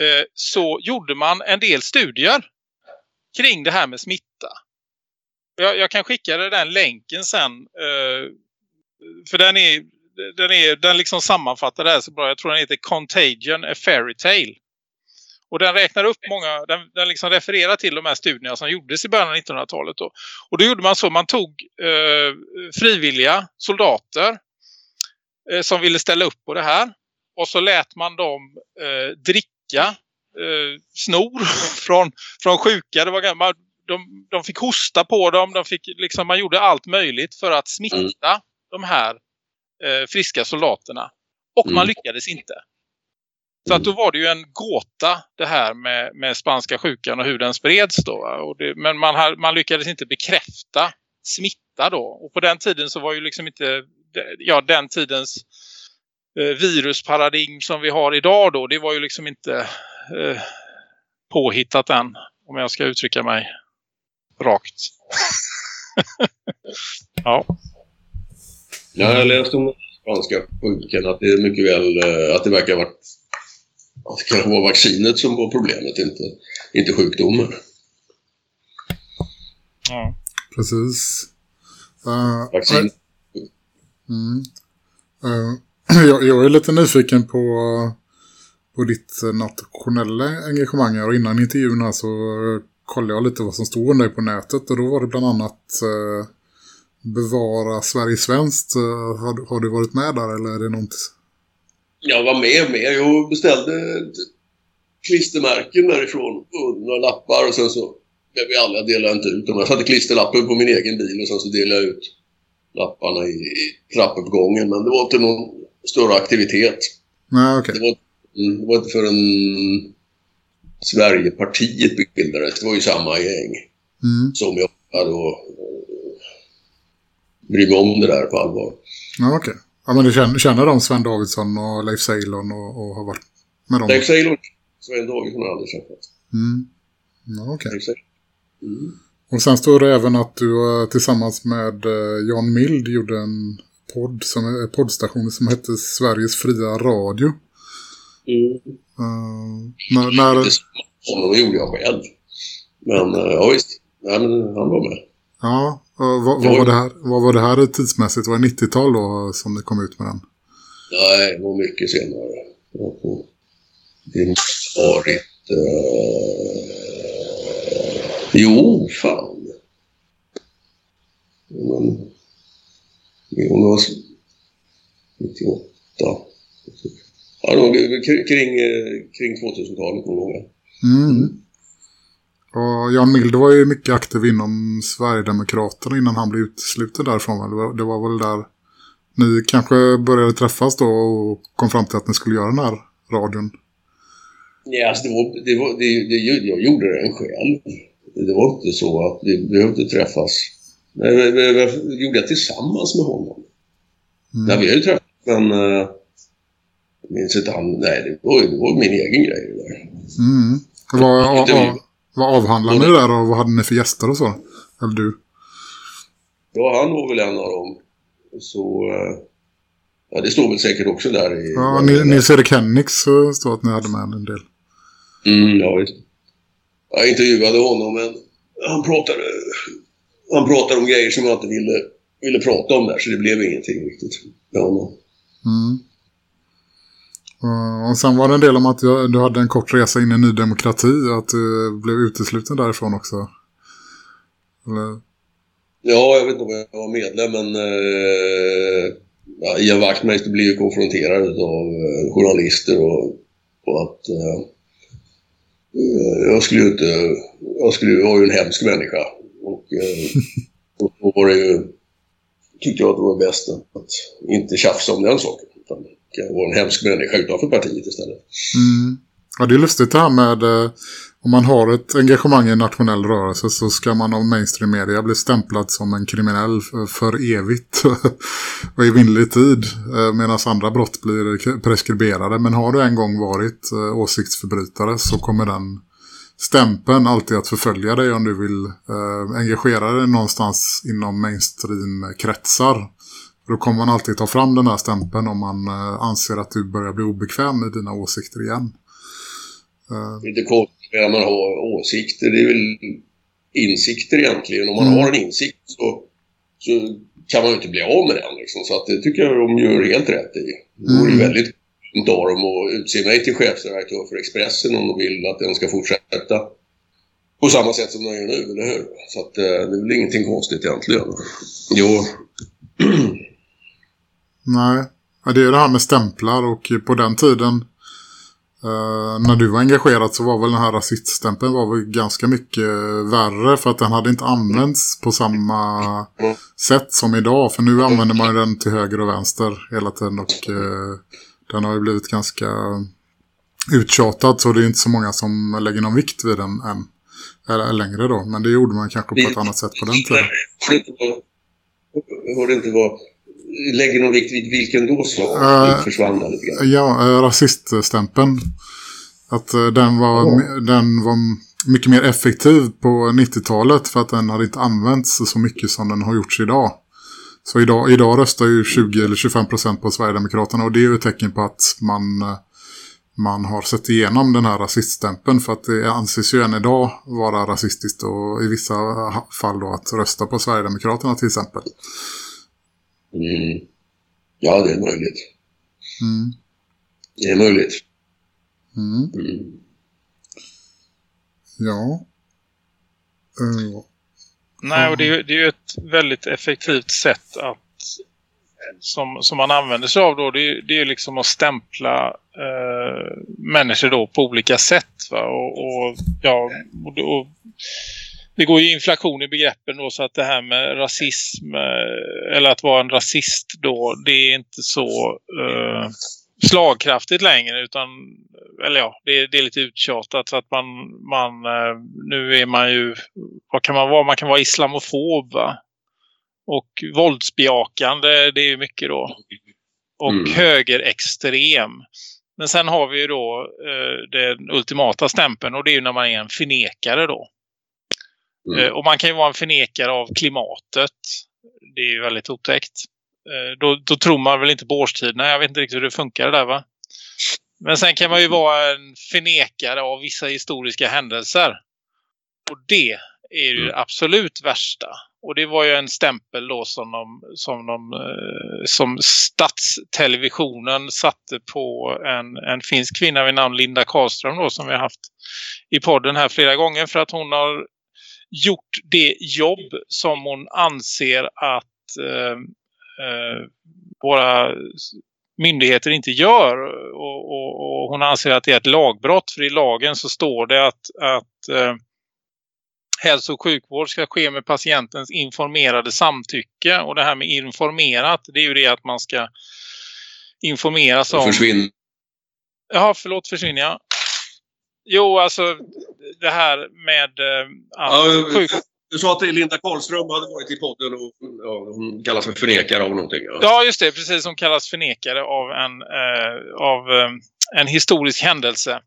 eh, så gjorde man en del studier kring det här med smitta. Jag, jag kan skicka dig den länken sen. Eh, för den är, den är den liksom sammanfattar det här så bra. Jag tror den heter Contagion a Fairy Tale. Och den räknar upp många, den, den liksom refererar till de här studierna som gjordes i början av 1900-talet. Då. Och då gjorde man så, man tog eh, frivilliga soldater eh, som ville ställa upp på det här. Och så lät man dem eh, dricka eh, snor (laughs) från, från sjuka. Det var, man, de, de fick hosta på dem. De fick, liksom, man gjorde allt möjligt för att smitta mm. de här eh, friska soldaterna. Och mm. man lyckades inte. Så att då var det ju en gåta det här med, med spanska sjukan och hur den spreds då. Det, men man, har, man lyckades inte bekräfta smitta då. Och på den tiden så var ju liksom inte ja, den tidens eh, virusparadigm som vi har idag då. Det var ju liksom inte eh, påhittat än. Om jag ska uttrycka mig rakt. (laughs) ja. Ja, jag läste om spanska sjukan att det är mycket väl eh, att det verkar ha varit att det kanske var vaccinet som var problemet, inte, inte sjukdomen. Ja. Precis. Uh, Vaccin. Uh, uh, (clears throat) jag, jag, är lite nyfiken på på ditt nationella engagemang här. Och innan intervjun här så kollade jag lite vad som stod där på nätet. Och då var det bland annat eh, bevara Sverige svenskt. Eh, har, har, du varit med där eller är det något? Jag var med med. Jag beställde klistermärken därifrån. Och några lappar och sen så blev vi alla delade inte ut dem. Jag satte klisterlappen på min egen bil och sen så delade jag ut lapparna i, i trappuppgången. Men det var inte någon större aktivitet. Nej. Okay. Mm, det var inte förrän Sverigepartiet bildades. Det var ju samma gäng mm. som jag då eh, bryr mig om det där på allvar. Ja, okej. Okay. Ja, men du känner, känner de Sven Davidsson och Leif Ceylon och, och har varit med dem? Leif Ceylon Sven Davidsson har jag aldrig träffat. Mm. Ja, okej. Okay. Mm. Och sen står det även att du tillsammans med eh, Jan Mild gjorde en podd som, poddstation som hette Sveriges fria radio. Mm. Uh, när, när... Det gjorde jag själv. Men uh, ja visst, Nej, men han var med. Ja, uh, vad, vad, var det här, vad var det här tidsmässigt? Var det 90-tal då som det kom ut med den? Nej, det var mycket senare. Det måste varit... Uh... Jo, fan. Men... Jo, det var 98 ja, kring, kring 2000-talet någon gång. Mm. Och Jan Milde var ju mycket aktiv inom Sverigedemokraterna innan han blev utesluten därifrån. Det var, det var väl där ni kanske började träffas då och kom fram till att ni skulle göra den här radion. Ja, alltså det var, det var, det, det, jag gjorde den själv. Det var inte så att vi behövde träffas. Men vi, vi, vi gjorde det tillsammans med honom. Mm. Nej, vi har ju träffats men minns inte han. Nej, det var, det var min egen grej det där. Mm. Vad, av, vad avhandlade ni där och vad hade ni för gäster och så? Eller du? Ja, han var väl en av dem. Så... Uh, ja, det står väl säkert också där i... Ja, Nils-Erik Henniks så står att ni hade med en del. Mm, ja visst. Jag intervjuade honom men han pratade, han pratade om grejer som jag inte ville, ville prata om där så det blev ingenting riktigt med honom. Mm. Eh, och sen var det en del om att du hade en kort resa in i Ny Demokrati att du blev utesluten därifrån också. Eller? Ja, jag vet inte om jag var medlem men eh, ja, Ian Wachtmeister blev ju konfronterad av eh, journalister och, och att eh, jag skulle ju inte... Jag skulle, var ju en hemsk människa. Och, eh, och då var det ju... Tyckte jag att det var bäst att inte tjafsa om den saken. Utan vara en hemsk människa utanför partiet istället. Mm. Ja, det är lustigt det här med... Eh, om man har ett engagemang i en nationell rörelse så ska man av mainstream media bli stämplad som en kriminell för evigt (laughs) och i vinnlig tid eh, medan andra brott blir preskriberade. Men har du en gång varit eh, åsiktsförbrytare så kommer den stämpeln alltid att förfölja dig om du vill engagera dig någonstans inom mainstream-kretsar. Då kommer man alltid ta fram den här stämpeln om man eh, anser att du börjar bli obekväm med dina åsikter igen. Eh. Det är inte konstigt att man har åsikter. Det är väl insikter egentligen. Om man mm. har en insikt så, så kan man ju inte bli av med den. Liksom. Så att det tycker jag de gör helt rätt i. Det vore mm. väldigt av dem och utse mig till chefredaktör för Expressen om de vill att den ska fortsätta på samma sätt som den gör nu, eller hur? Så att, eh, det är väl ingenting konstigt egentligen. Jo. (clears throat) Nej, det är det här med stämplar och på den tiden Uh, när du var engagerad så var väl den här rasiststämpeln var väl ganska mycket värre för att den hade inte använts på samma sätt som idag. För nu använder man den till höger och vänster hela tiden och uh, den har ju blivit ganska uttjatad så det är inte så många som lägger någon vikt vid den än. Eller längre då, men det gjorde man kanske på ett annat sätt på den tiden. Det inte varit lägger någon vikt vid vilken då så uh, försvann lite grann. Ja, uh, rasiststämpeln. Att uh, den, var, oh. den var mycket mer effektiv på 90-talet för att den hade inte använts så mycket som den har gjorts idag. Så idag, idag röstar ju 20 eller 25 procent på Sverigedemokraterna och det är ju ett tecken på att man, man har sett igenom den här rasiststämpeln för att det anses ju än idag vara rasistiskt och i vissa fall då att rösta på Sverigedemokraterna till exempel. Mm. Ja, det är möjligt. Mm. Det är möjligt. Mm. Mm. Ja. Uh, Nej, och det är, det är ju ett väldigt effektivt sätt att som, som man använder sig av då, det är, det är liksom att stämpla eh, människor då på olika sätt. Va? Och, och ja, och, och, det går ju inflation i begreppen då så att det här med rasism eh, eller att vara en rasist då, det är inte så eh, slagkraftigt längre utan eller ja, det, det är lite uttjatat så att man, man eh, nu är man ju vad kan man vara? Man kan vara islamofob va? Och våldsbejakande, det är ju mycket då. Och mm. högerextrem. Men sen har vi ju då eh, den ultimata stämpeln och det är ju när man är en förnekare då. Mm. Eh, och man kan ju vara en förnekare av klimatet. Det är ju väldigt otäckt. Eh, då, då tror man väl inte på årstiderna. Jag vet inte riktigt hur det funkar där va? Men sen kan man ju vara en förnekare av vissa historiska händelser. Och det är ju mm. absolut värsta. Och det var ju en stämpel då som, de, som, de, eh, som statstelevisionen satte på en, en finsk kvinna vid namn Linda Karlström då som vi har haft i podden här flera gånger för att hon har gjort det jobb som hon anser att eh, eh, våra myndigheter inte gör och, och, och, hon anser att det är ett lagbrott för i lagen så står det att, att eh, hälso- och sjukvård ska ske med patientens informerade samtycke. Och det här med informerat, det är ju det att man ska informeras om... Försvinn. Ja, förlåt, försvinner jag. Jo, alltså det här med eh, ja, sjuk... Du sa att Linda Karlström hade varit i podden och ja, hon kallas för förnekare av någonting. Ja. ja, just det. Precis. Hon kallas förnekare av en, eh, av, eh, en historisk händelse.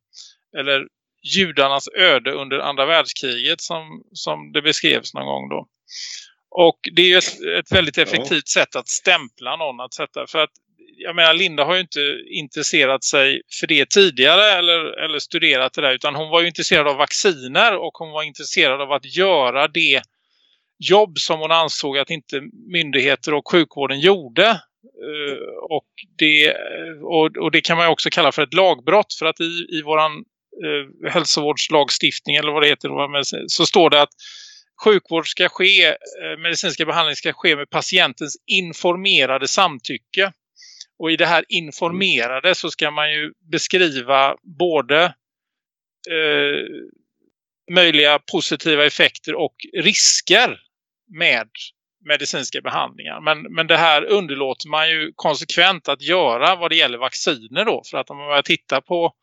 Eller judarnas öde under andra världskriget som, som det beskrevs någon gång då. Och det är ju ett, ett väldigt effektivt ja. sätt att stämpla någon att sätta. För att jag menar Linda har ju inte intresserat sig för det tidigare eller, eller studerat det där utan hon var ju intresserad av vacciner och hon var intresserad av att göra det jobb som hon ansåg att inte myndigheter och sjukvården gjorde uh, och, det, och, och, det kan man ju också kalla för ett lagbrott för att i, i våran uh, hälsovårdslagstiftning eller vad det heter så står det att sjukvård ska ske, uh, medicinska behandling ska ske med patientens informerade samtycke. Och i det här informerade så ska man ju beskriva både eh, möjliga positiva effekter och risker med medicinska behandlingar. Men, men det här underlåter man ju konsekvent att göra vad det gäller vacciner då. För att om man börjar titta på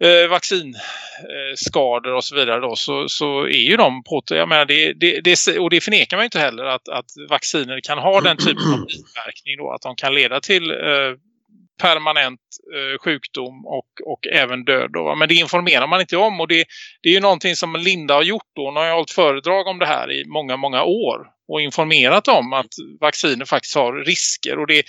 eh, vaccinskador eh, och så vidare då, så, så är ju de på, jag menar det, det, det, och det förnekar man ju inte heller att, att vacciner kan ha den typen av (clears throat) biverkning då, att de kan leda till eh, permanent eh, sjukdom och, och även död. Då. Men det informerar man inte om och det, det är ju någonting som Linda har gjort då. Hon har ju hållit föredrag om det här i många, många år och informerat om att vacciner faktiskt har risker. Och det,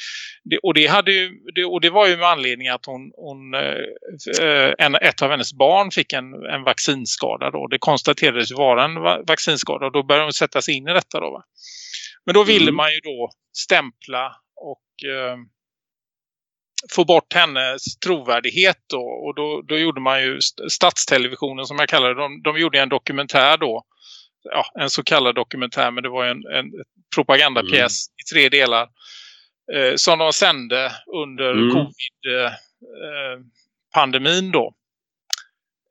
det och, det hade ju, det, och det var ju med anledning att hon, hon äh, en, ett av hennes barn fick en, en vaccinskada. Då. Det konstaterades vara en vaccinskada och då började hon sätta sig in i detta. Då, va? Men då ville mm. man ju då stämpla och... Äh, få bort hennes trovärdighet då. Och då, då gjorde man ju statstelevisionen som jag kallar det. De, de gjorde en dokumentär då. Ja, en så kallad dokumentär men det var en, en propagandapjäs mm. i tre delar. Eh, som de sände under mm. covid-pandemin eh, då.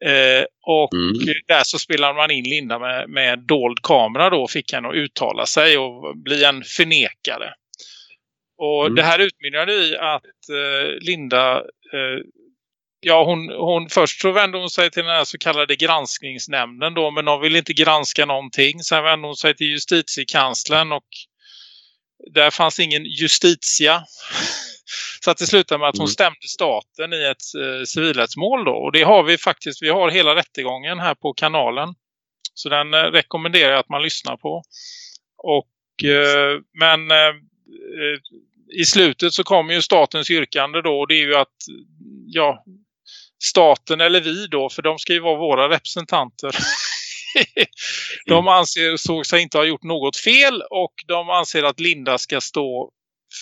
Eh, och mm. där så spelade man in Linda med, med dold kamera då. Fick henne att uttala sig och bli en förnekare. Och mm. det här utmynnade i att eh, Linda, eh, ja hon, hon först så vände hon sig till den här så kallade granskningsnämnden då, men de ville inte granska någonting. Sen vände hon sig till justitiekanslern och där fanns ingen justitia. (laughs) Så att det slutade med att hon mm. stämde staten i ett eh, civilrättsmål då. Och det har vi faktiskt, vi har hela rättegången här på kanalen. Så den eh, rekommenderar jag att man lyssnar på. Och, eh, men eh, Eh, i slutet så kommer ju statens yrkande då och det är ju att ja, staten eller vi då, för de ska ju vara våra representanter. (laughs) de anser, såg sig inte ha gjort något fel och de anser att Linda ska stå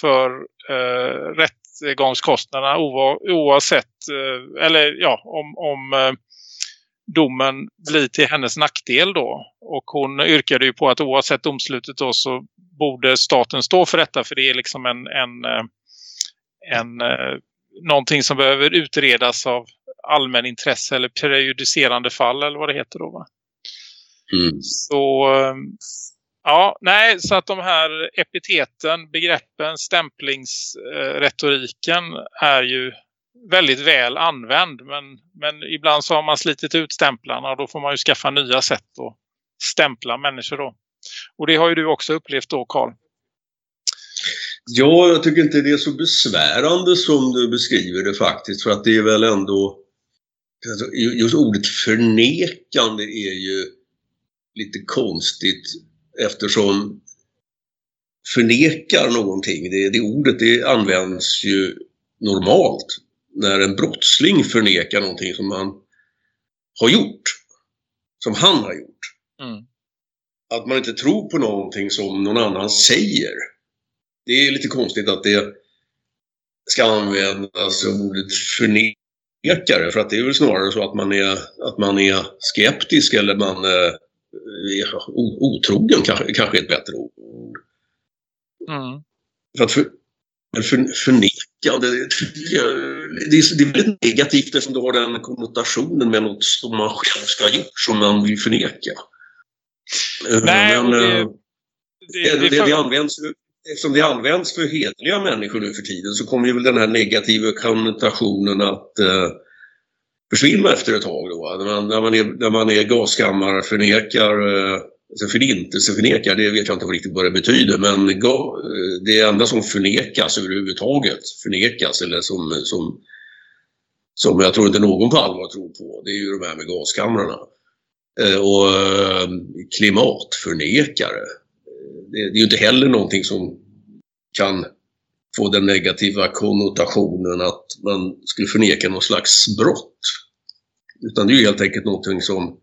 för eh, rättegångskostnaderna oavsett, eh, eller ja, om, om eh, domen blir till hennes nackdel då. Och hon yrkade ju på att oavsett domslutet då så borde staten stå för detta för det är liksom en, en, eh, en, en eh, någonting som behöver utredas av allmän intresse eller prejudicerande fall eller vad det heter då va? Mm. Så eh, ja, nej så att de här epiteten, begreppen, stämplingsretoriken är ju väldigt väl använd men, men ibland så har man slitit ut stämplarna och då får man ju skaffa nya sätt att stämpla människor då. Och det har ju du också upplevt då, Karl. Ja, jag tycker inte det är så besvärande som du beskriver det faktiskt. För att det är väl ändå... Alltså, just ordet förnekande är ju lite konstigt eftersom förnekar någonting, det, det ordet det används ju normalt när en brottsling förnekar någonting som han har gjort. Som han har gjort. Mm att man inte tror på någonting som någon annan säger. Det är lite konstigt att det ska användas ordet förnekare för att det är väl snarare så att man är, att man är skeptisk eller man eh, är otrogen kanske, kanske är ett bättre ord. Mm. För att för, för, förneka, det, är, det är väldigt negativt eftersom du har den konnotationen med något som man själv ska ha gjort som man vill förneka. Nej, Men, det, eh, det, det, det, det, det används, eftersom det används för hederliga människor nu för tiden så kommer ju väl den här negativa konnotationen att eh, försvinna efter ett tag. Då, när, man, när, man är, när man är gaskammarförnekar, eh, alltså förintelseförnekar, det vet jag inte riktigt vad det betyder, men det enda som förnekas överhuvudtaget, förnekas eller som, som, som jag tror inte någon på allvar tror på, det är ju de här med gaskamrarna. Eh, och eh, klimatförnekare det är ju inte heller någonting som kan få den negativa konnotationen att man skulle förneka någon slags brott. Utan det är ju helt enkelt någonting som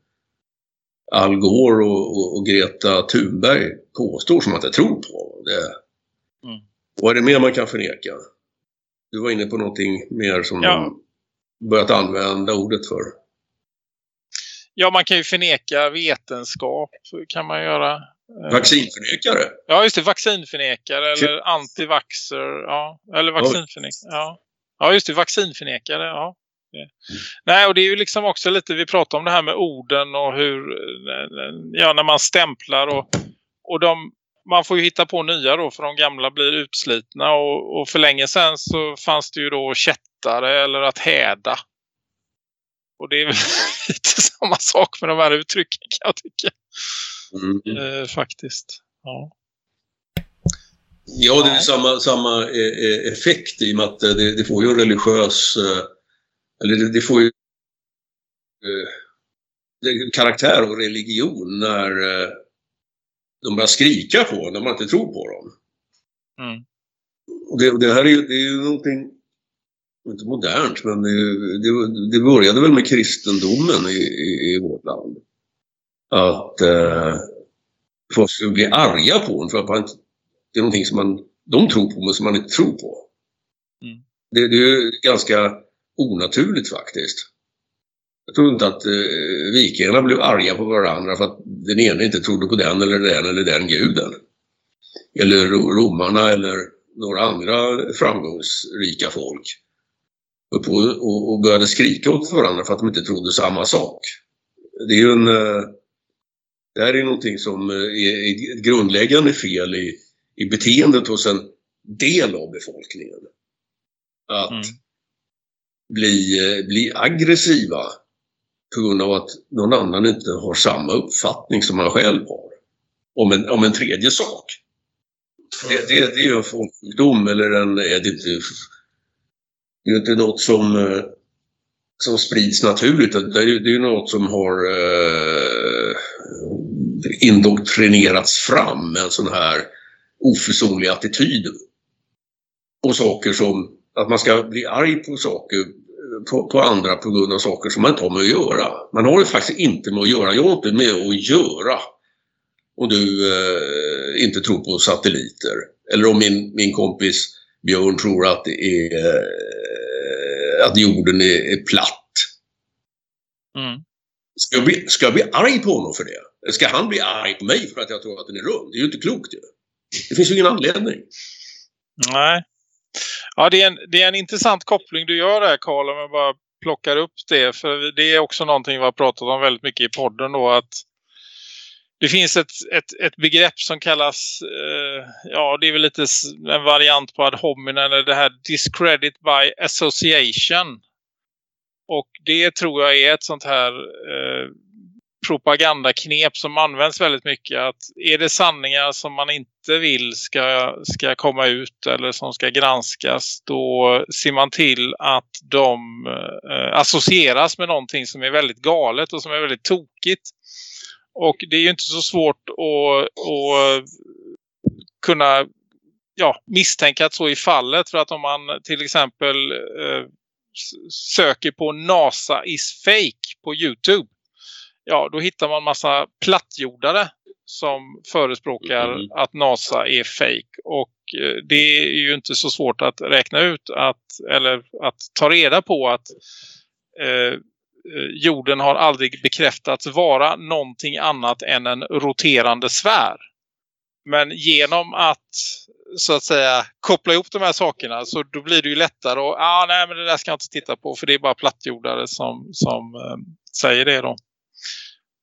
Al Gore och, och, och Greta Thunberg påstår som att jag tror på. Det, mm. Vad är det mer man kan förneka? Du var inne på någonting mer som ja. man börjat använda ordet för. Ja, man kan ju förneka vetenskap kan man göra. Eh, vaccinförnekare? Ja, just det. Vaccinförnekare eller antivaxer. Ja, eller vaccinförnekare. Ja. ja, just det. Vaccinförnekare. Ja. Mm. Nej, och det är ju liksom också lite, vi pratar om det här med orden och hur, ja, när man stämplar och, och de, man får ju hitta på nya då för de gamla blir utslitna och, och för länge sedan så fanns det ju då kättare eller att häda. Och det är väl (laughs) lite samma sak med de här uttrycken kan jag tycka. Mm. Eh, faktiskt. Ja. Ja, det är samma, samma eh, eh, effekt i och med att det, det får ju en religiös, eller det, det får ju det, karaktär och religion när de börjar skrika på när man inte tror på dem. Mm. Och det, det, här är ju, det är ju någonting, inte modernt, men det, det, började väl med kristendomen i, i, i vårt land att eh, folk skulle bli arga på en för att man, det är någonting som man, de tror på men som man inte tror på. Mm. Det, det, är ganska onaturligt faktiskt. Jag tror inte att eh, vikingarna blev arga på varandra för att den ene inte trodde på den eller den eller den guden. Eller romarna eller några andra framgångsrika folk. Och, på, och, och började skrika åt varandra för att de inte trodde samma sak. Det är ju en eh, det här är någonting som eh, är ett grundläggande fel i, i beteendet hos en del av befolkningen. Att mm bli, eh, bli aggressiva på grund av att någon annan inte har samma uppfattning som man själv har. Om en, om en tredje sak. Det, det, det är ju en folksjukdom eller en, är det, inte, det är inte något som, eh, som sprids naturligt. Det är ju det är något som har eh, indoktrinerats fram med en sån här oförsonlig attityd. Och saker som att man ska bli arg på saker på, på, andra på grund av saker som man inte har med att göra. Man har ju faktiskt inte med att göra. Jag har inte med att göra om du eh, inte tror på satelliter. Eller om min, min kompis Björn tror att, det är, eh, att jorden är, är platt. Mm. Ska jag, bli, ska jag bli arg på honom för det? Ska han bli arg på mig för att jag tror att den är rund? Det är ju inte klokt ju. Det finns ju ingen anledning. Nej. Ja, det är, en, det är en intressant koppling du gör där Karl om jag bara plockar upp det. För det är också någonting vi har pratat om väldigt mycket i podden då att det finns ett, ett, ett begrepp som kallas, eh, ja det är väl lite en variant på ad hominem eller det här discredit by association. Och det tror jag är ett sånt här eh, propagandaknep som används väldigt mycket. Att är det sanningar som man inte vill ska, ska komma ut eller som ska granskas då ser man till att de eh, associeras med någonting som är väldigt galet och som är väldigt tokigt. Och det är ju inte så svårt att, att kunna ja, misstänka att så är fallet. För att om man till exempel eh, söker på NASA is fake på Youtube. Ja, då hittar man massa plattjordare som förespråkar mm. att NASA är fake. Och eh, det är ju inte så svårt att räkna ut att, eller att ta reda på att eh, jorden har aldrig bekräftats vara någonting annat än en roterande sfär. Men genom att så att säga koppla ihop de här sakerna så då blir det ju lättare och ah, nej men det där ska jag inte titta på för det är bara plattjordare som, som eh, säger det då.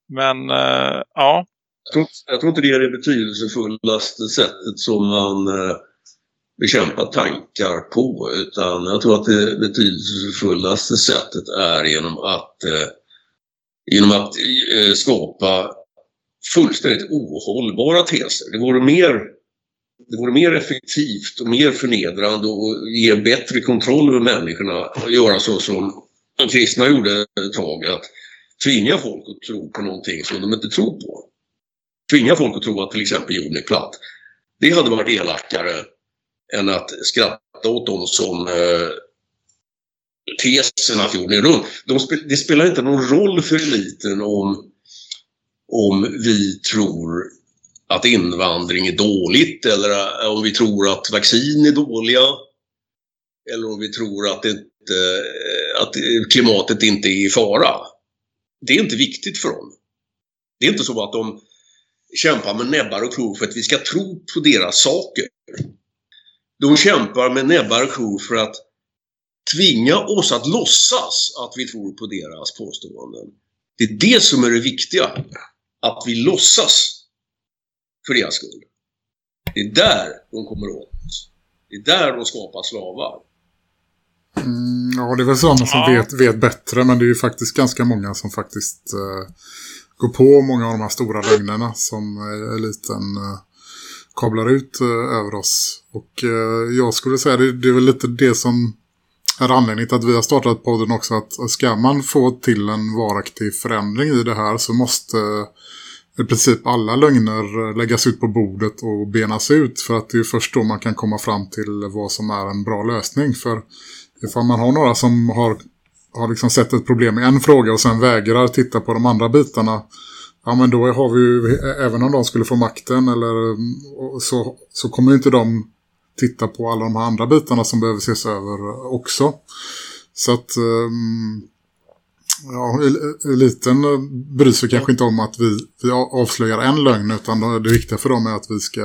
Men eh, ja, tror, jag tror inte det är det betydelsefullaste sättet som man eh, bekämpar tankar på utan jag tror att det betydelsefullaste sättet är genom att, eh, genom att eh, skapa fullständigt ohållbara teser. Det vore mer det vore mer effektivt och mer förnedrande och ge bättre kontroll över människorna att göra så som de kristna gjorde ett tag. Att tvinga folk att tro på någonting som de inte tror på. Tvinga folk att tro att till exempel jorden är platt. Det hade varit elakare än att skratta åt dem som eh, tesen att jorden är rund. De spe det spelar inte någon roll för eliten om, om vi tror att invandring är dåligt eller eh, om vi tror att vaccin är dåliga. Eller om vi tror att, det eh, att klimatet inte är i fara. Det är inte viktigt för dem. Det är inte så att de kämpar med näbbar och klor för att vi ska tro på deras saker. De kämpar med näbbar och klor för att tvinga oss att låtsas att vi tror på deras påståenden. Det är det som är det viktiga. Att vi låtsas för deras skull. Det är där de kommer åt oss. Det är där de skapar slavar. Mm, ja, det är väl sådana som ja. vet, vet bättre. Men det är ju faktiskt ganska många som faktiskt eh, går på många av de här stora lögnerna som eh, eliten eh, kablar ut eh, över oss. Och eh, jag skulle säga det, det är väl lite det som är anledningen till att vi har startat podden också. Att ska man få till en varaktig förändring i det här så måste i princip alla lögner läggas ut på bordet och benas ut. För att det är först då man kan komma fram till vad som är en bra lösning. För ifall man har några som har, har liksom sett ett problem i en fråga och sen vägrar titta på de andra bitarna. Ja men då har vi ju, även om de skulle få makten eller så, så kommer inte de titta på alla de här andra bitarna som behöver ses över också. Så att um, ja, eliten bryr sig kanske inte om att vi, vi avslöjar en lögn utan det viktiga för dem är att vi ska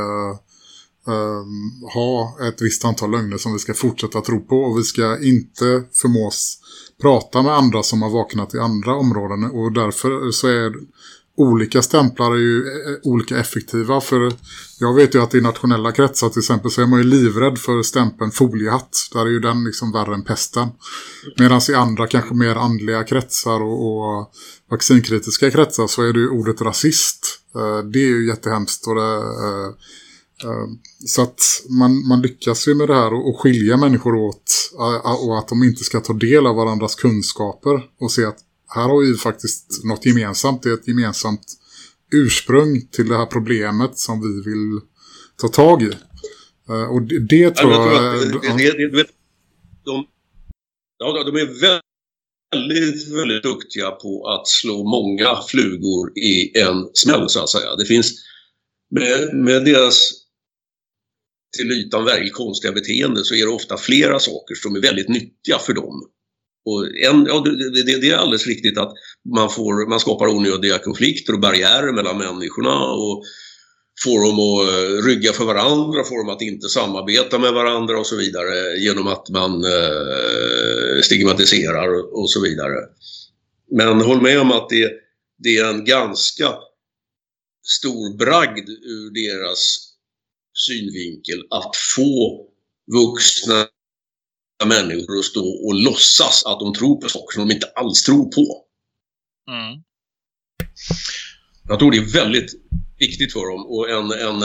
um, ha ett visst antal lögner som vi ska fortsätta tro på och vi ska inte förmås prata med andra som har vaknat i andra områden och därför så är olika stämplar är ju eh, olika effektiva för jag vet ju att i nationella kretsar till exempel så är man ju livrädd för stämpeln foliehatt. Där är ju den liksom värre än pesten. Medan i andra kanske mer andliga kretsar och, och vaccinkritiska kretsar så är det ju ordet rasist. Eh, det är ju jättehemskt och det, eh, så att man, man lyckas ju med det här och skilja människor åt och att de inte ska ta del av varandras kunskaper och se att här har vi faktiskt något gemensamt. Det är ett gemensamt ursprung till det här problemet som vi vill ta tag i. Och det, det tror jag... jag de, ja, de är väldigt, väldigt duktiga på att slå många flugor i en smäll så att säga. Det finns med, med deras till ytan väldigt konstiga beteenden så är det ofta flera saker som är väldigt nyttiga för dem. Och en, ja, det, det, det, är alldeles riktigt att man, får, man skapar onödiga konflikter och barriärer mellan människorna och får dem att eh, rygga för varandra, får dem att inte samarbeta med varandra och så vidare genom att man eh, stigmatiserar och så vidare. Men håll med om att det, det är en ganska stor bragd ur deras synvinkel att få vuxna människor att stå och låtsas att de tror på saker som de inte alls tror på. Mm. Jag tror det är väldigt viktigt för dem och en, en,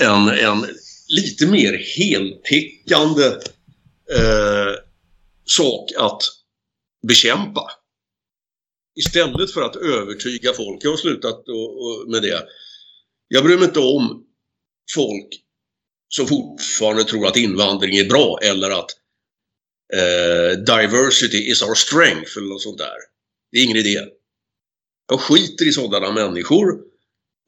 en, en lite mer heltäckande eh, sak att bekämpa. Istället för att övertyga folk. Jag har slutat och, och med det. Jag bryr mig inte om folk som fortfarande tror att invandring är bra eller att eh, diversity is our strength eller något sånt där. Det är ingen idé. Jag skiter i sådana människor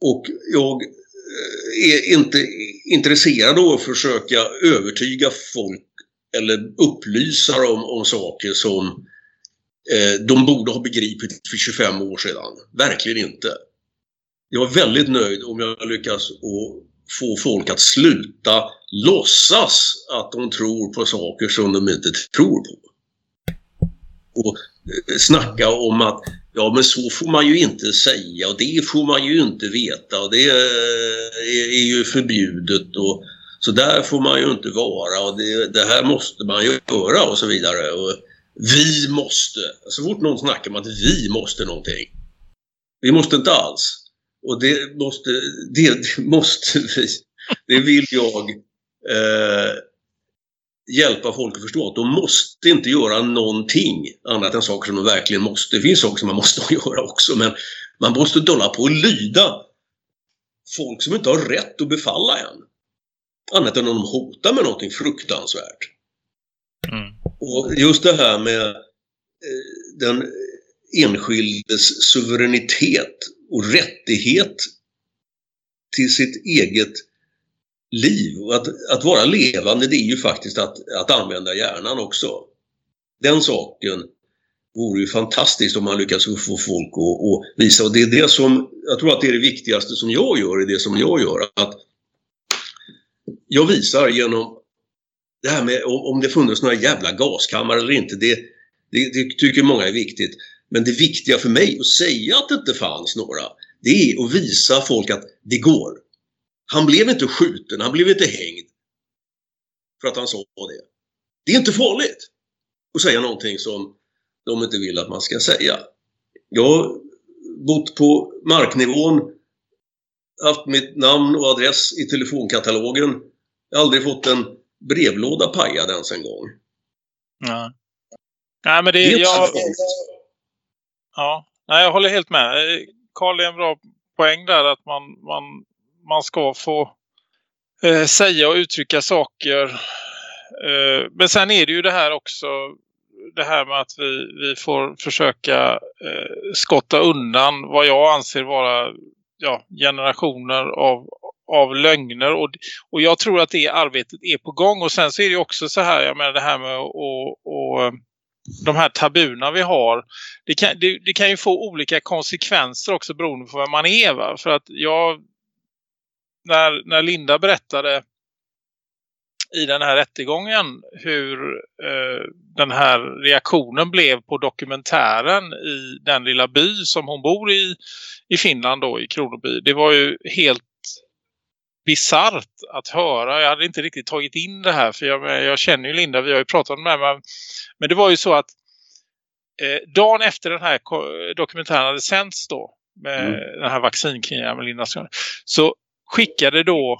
och jag eh, är inte intresserad av att försöka övertyga folk eller upplysa dem om saker som eh, de borde ha begripit för 25 år sedan. Verkligen inte. Jag är väldigt nöjd om jag lyckas att få folk att sluta låtsas att de tror på saker som de inte tror på. Och eh, snacka om att Ja, men så får man ju inte säga och det får man ju inte veta och det eh, är, ju förbjudet och så där får man ju inte vara och det, det här måste man ju göra och så vidare. Och vi måste, så fort någon snackar om att vi måste någonting. Vi måste inte alls. Och det måste, det, det måste vi. Det vill jag eh, hjälpa folk att förstå att de måste inte göra någonting annat än saker som de verkligen måste. Det finns saker som man måste (laughs) göra också men man måste inte hålla på och lyda folk som inte har rätt att befalla en. Annat än om de hotar med någonting fruktansvärt. Mm. Och just det här med eh, den enskildes suveränitet och rättighet till sitt eget liv. Och att, att vara levande det är ju faktiskt att, att använda hjärnan också. Den saken vore ju fantastiskt om man lyckas få folk att, att visa. Och det är det som, jag tror att det är det viktigaste som jag gör i det som jag gör. Att jag visar genom det här med om det funnits några jävla gaskammare eller inte. Det, det, det tycker många är viktigt. Men det viktiga för mig att säga att det inte fanns några, det är att visa folk att det går. Han blev inte skjuten, han blev inte hängd. För att han sa det. Det är inte farligt att säga någonting som de inte vill att man ska säga. Jag har bott på marknivån, haft mitt namn och adress i telefonkatalogen. Jag har aldrig fått en brevlåda pajad ens en gång. Nej. Nej, men det, är jag, Ja, nej, jag håller helt med. Eh, Karl är en bra poäng där att man, man, man ska få eh, säga och uttrycka saker. Eh, men sen är det ju det här också det här med att vi, vi får försöka eh, skotta undan vad jag anser vara ja, generationer av, av lögner och, och jag tror att det arbetet är på gång och sen så är det också så här, jag menar det här med att de här tabuna vi har det kan, det, det, kan ju få olika konsekvenser också beroende på vem man är va? för att jag när, när Linda berättade i den här rättegången hur eh, den här reaktionen blev på dokumentären i den lilla by som hon bor i i Finland då i Kronoby. Det var ju helt bisarrt att höra. Jag hade inte riktigt tagit in det här för jag, jag känner ju Linda, vi har ju pratat med men, men det var ju så att eh, dagen efter den här dokumentären hade sänts då med mm. den här vaccinkrigen med Linda så skickade då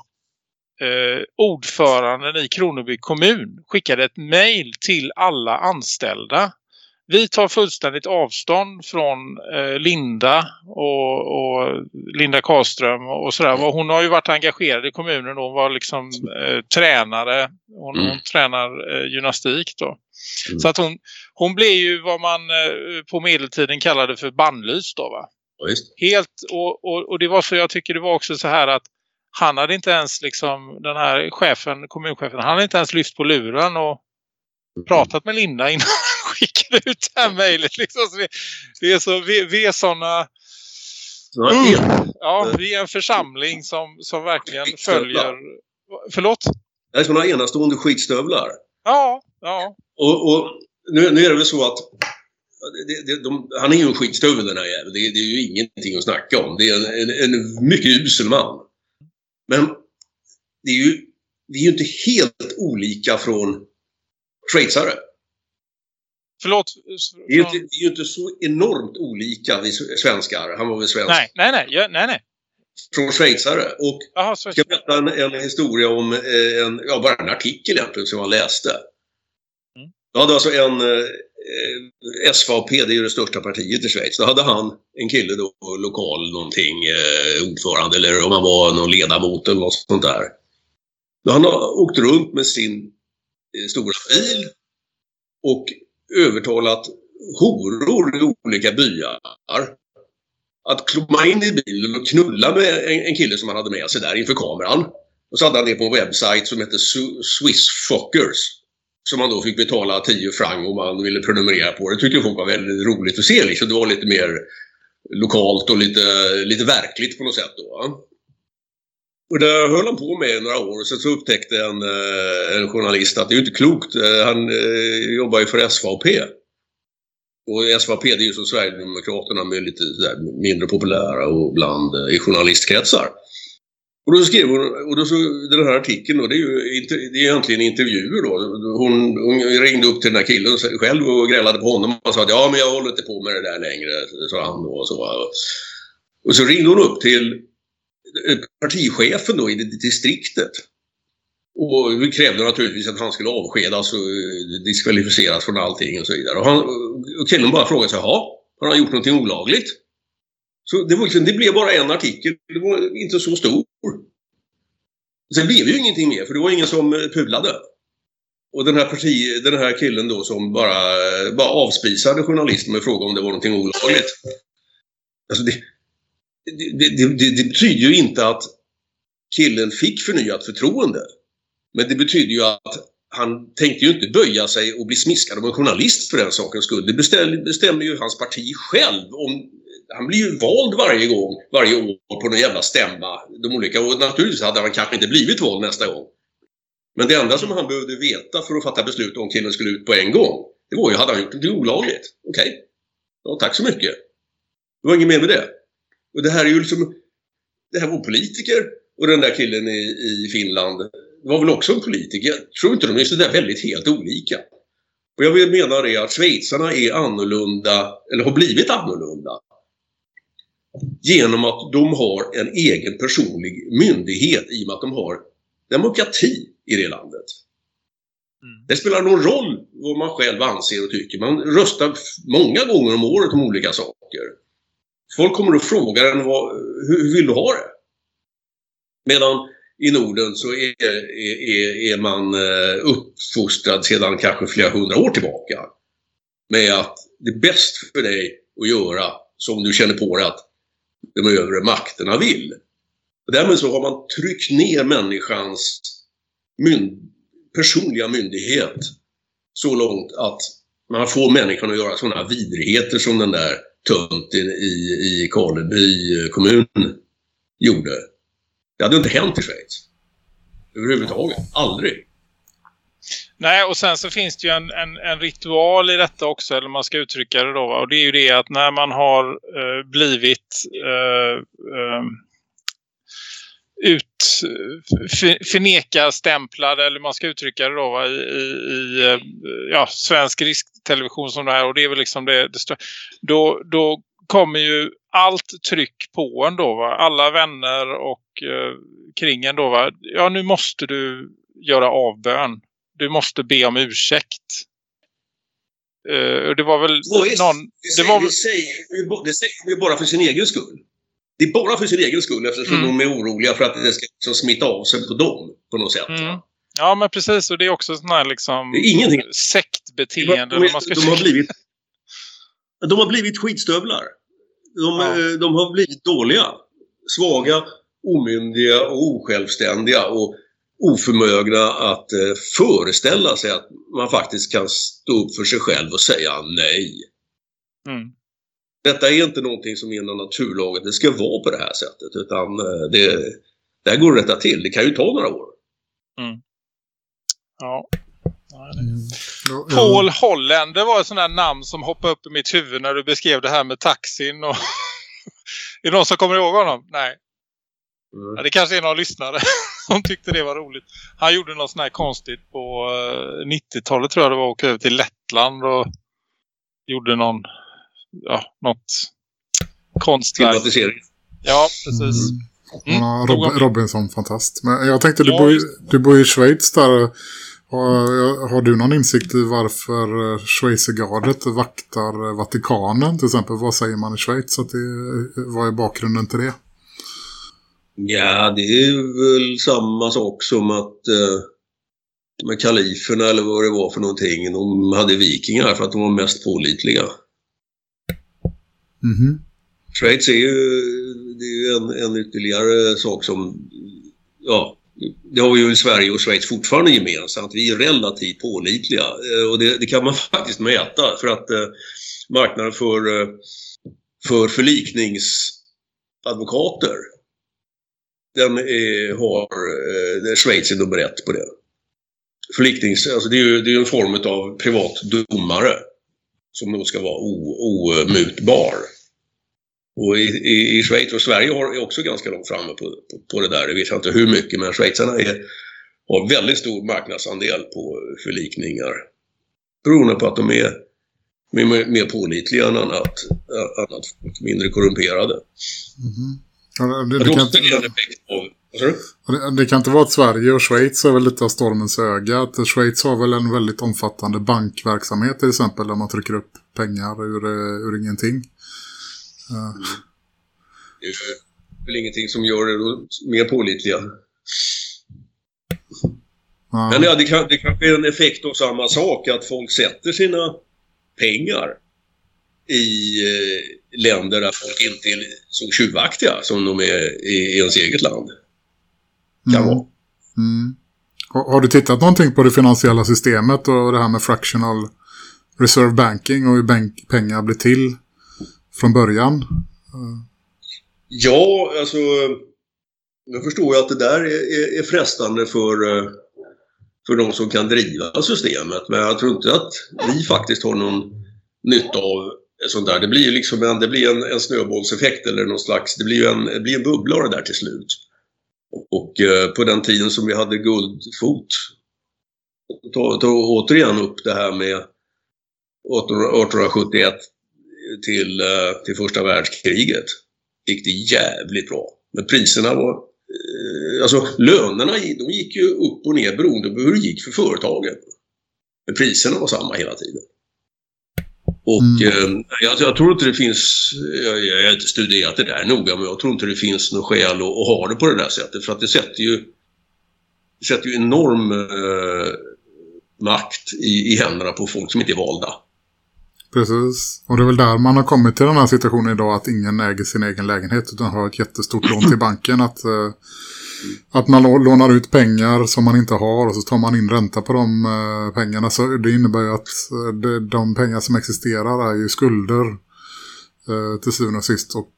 eh, ordföranden i Kronoby kommun skickade ett mejl till alla anställda vi tar fullständigt avstånd från eh, Linda och, och, Linda Karlström och sådär. Hon har ju varit engagerad i kommunen och var liksom eh, tränare. Hon, mm. hon tränar eh, gymnastik då. Mm. Så att hon, hon blev ju vad man eh, på medeltiden kallade för bannlyst då va? Ja, Helt, och, och, och det var så jag tycker det var också så här att han hade inte ens liksom den här chefen, kommunchefen, han hade inte ens lyft på luren och mm. pratat med Linda innan skickade ut det här mejlet. Liksom. vi, vi, är så, vi, vi är sådana... Mm. Ja, vi är en församling som, som verkligen följer... Förlåt? Det är sådana enastående skitstövlar. Ja, ja. Och, och nu, nu är det väl så att det, det, de, han är ju en skitstövel den här jäveln. Det, det, är ju ingenting att snacka om. Det är en, en, en mycket usel man. Men det är ju, vi är ju inte helt olika från schweizare. Förlåt. Vi är, ju inte, vi är inte så enormt olika vi svenskar. Han var väl svensk? Nej, nej, nej. Ja, nej, nej. Från schweizare. Och Aha, jag ska berätta en, en, historia om eh, en, ja, bara en artikel egentligen som jag läste. Mm. Jag hade alltså en eh, SVP, det är ju det största partiet i Schweiz. Då hade han en kille då, lokal någonting, eh, ordförande eller om han var någon ledamot eller något sånt där. Då han åkt runt med sin eh, stora bil och övertalat horor i olika byar att komma in i bilen och knulla med en, en kille som han hade med sig där inför kameran. Och så hade han det på en webbsajt som hette Swiss Fuckers. Som man då fick betala 10 franc om man ville prenumerera på. Det tyckte folk var väldigt roligt att se. Liksom. Det var lite mer lokalt och lite, lite verkligt på något sätt. Då. Och det höll han på med i några år och sen så upptäckte en, eh, en journalist att det är ju inte klokt. Eh, han eh, jobbar ju för SVP. Och SVP det är ju som Sverigedemokraterna med lite där, mindre populära och bland eh, i journalistkretsar. Och då skrev hon, och då så, den här artikeln då, det är ju det är egentligen intervjuer då. Hon, hon ringde upp till den här killen själv och grälade på honom och sa att ja men jag håller inte på med det där längre, sa han då och så. Och så ringde hon upp till partichefen då i distriktet. Och vi krävde naturligtvis att han skulle avskedas och eh, diskvalificeras från allting och så vidare. Och, han, och killen bara frågade sig, jaha, har han gjort någonting olagligt? Så det, var liksom, det blev bara en artikel, det var inte så stor. Sen blev det ju ingenting mer, för det var ingen som eh, pulade. Och den här, parti, den här killen då som bara, eh, bara avspisade journalisten med fråga om det var någonting olagligt. Alltså det, det, det, det, det betyder ju inte att killen fick förnyat förtroende. Men det betyder ju att han tänkte ju inte böja sig och bli smiskad av en journalist för den sakens skull. Det bestämmer, bestämmer ju hans parti själv. Om, han blir ju vald varje gång, varje år på någon jävla stämma. De olika, och naturligtvis hade han kanske inte blivit vald nästa gång. Men det enda som han behövde veta för att fatta beslut om killen skulle ut på en gång, det var ju, hade han gjort det olagligt? Okej. Okay. Ja, tack så mycket. Det var inget mer med det. Och det här är ju liksom, det här var politiker och den där killen i, i Finland var väl också en politiker. Jag tror inte de är sådär väldigt helt olika. Och jag vill mena det att schweizarna är annorlunda, eller har blivit annorlunda. Genom att de har en egen personlig myndighet i och med att de har demokrati i det landet. Mm. Det spelar någon roll vad man själv anser och tycker. Man röstar många gånger om året om olika saker. Folk kommer och frågar en vad, hur, hur vill du ha det? Medan i Norden så är, är, är man eh, uppfostrad sedan kanske flera hundra år tillbaka med att det är bäst för dig att göra som du känner på dig att de övre makterna vill. Och därmed så har man tryckt ner människans mynd personliga myndighet så långt att man får människan att göra sådana vidrigheter som den där tönten i, i Karleby eh, kommun gjorde. Det hade inte hänt i Schweiz. Överhuvudtaget. Aldrig. Nej, och sen så finns det ju en, en, en, ritual i detta också, eller man ska uttrycka det då. Och det är ju det att när man har eh, blivit eh, eh, ut förneka stämplad eller man ska uttrycka det då va, i, i, eh, ja, svensk risktelevision som det här och det är väl liksom det, det då, då kommer ju allt tryck på en då va? alla vänner och eh, kring en då va? ja nu måste du göra avbön du måste be om ursäkt uh, det var väl någon det, det, var... det, säger, det säger bara för sin egen skull det är bara för sin egen skull eftersom mm. de är oroliga för att det ska liksom smitta av sig på dem på något sätt. Mm. Ja men precis och det är också sån här liksom ingenting. sektbeteende. De, de, de, de, har blivit, de har blivit skitstövlar. De, ja. Eh, de har blivit dåliga, svaga, omyndiga och osjälvständiga och oförmögna att eh, föreställa sig att man faktiskt kan stå upp för sig själv och säga nej. Mm. Detta är inte någonting som är någon naturlag det ska vara på det här sättet utan eh, det, det här går att rätta till. Det kan ju ta några år. Mm. Ja. Mm. Paul Holland, det var ett sånt där namn som hoppade upp i mitt huvud när du beskrev det här med taxin. Och (laughs) är det någon som kommer ihåg honom? Nej. Mm. Ja, det kanske är någon lyssnare (laughs) som tyckte det var roligt. Han gjorde något sånt här konstigt på 90-talet eh, tror jag det var. Åka över till Lettland och gjorde någon ja, något konstverk. Ja, precis. Mm. Mm. Rob Robinson-fantast. Men jag tänkte, du, ja, bor, du bor i Schweiz där. Har, har, du någon insikt i varför eh, Schweizergardet vaktar Vatikanen till exempel? Vad säger man i Schweiz? Att det, vad är bakgrunden till det? Ja, det är väl samma sak som att eh, med kaliferna eller vad det var för någonting. De hade vikingar för att de var mest pålitliga. Mm -hmm. Schweiz är ju, det är ju en, en ytterligare sak som, ja, det har vi ju i Sverige och Schweiz fortfarande gemensamt. Vi är relativt pålitliga eh, och det, det kan man (laughs) faktiskt mäta för att eh, marknaden för, eh, för förlikningsadvokater den är, har eh, Schweiz är nummer ett på det. Förliknings, alltså det är ju det är en form av privat domare som då ska vara omutbar. Och i, i, i, Schweiz och Sverige har, är också ganska långt framme på, på, på, det där. Det vet jag inte hur mycket, men schweizarna är, har väldigt stor marknadsandel på förlikningar. Beroende på att de är mer, mer pålitliga än annat, annat mindre korrumperade. Mm -hmm. ja, det, det, det, kan inte, det, det, kan inte vara att Sverige och Schweiz är väl lite av stormens öga. Att Schweiz har väl en väldigt omfattande bankverksamhet till exempel där man trycker upp pengar ur, eh, ur ingenting. Mm. Det är väl ingenting som gör det mer pålitliga. Ja. Men ja, det, kan, det kanske är en effekt av samma sak att folk sätter sina pengar i eh, länder där folk inte är så tjuvaktiga som de är i, i ens eget land. Kan mm. vara. Mm. Har, du tittat någonting på det finansiella systemet och det här med fractional reserve banking och hur pengar blir till från början? Ja, alltså jag förstår ju att det där är, är frestande för, eh, för de som kan driva systemet. Men jag tror inte att vi faktiskt har någon nytta av sånt där. Det blir ju liksom en, det blir en, en snöbollseffekt eller någon slags, det blir ju en, det blir en bubbla det där till slut. Och, eh, på den tiden som vi hade guldfot, ta, ta återigen upp det här med 1871 till, eh, till första världskriget gick det jävligt bra. Men priserna var... Eh, alltså lönerna de gick ju upp och ner beroende på hur det gick för företagen. Men priserna var samma hela tiden. Och mm. eh, jag, jag, tror inte det finns, jag, jag har inte studerat det där noga, men jag tror inte det finns något skäl att, att ha det på det där sättet. För att det sätter ju, det sätter ju enorm eh, makt i, i händerna på folk som inte är valda. Precis. Och det är väl där man har kommit till den här situationen idag att ingen äger sin egen lägenhet utan har ett jättestort lån till banken. Att, eh, att man lånar ut pengar som man inte har och så tar man in ränta på de eh, pengarna. Så det innebär ju att eh, de pengar som existerar är ju skulder eh, till syvende och sist. Och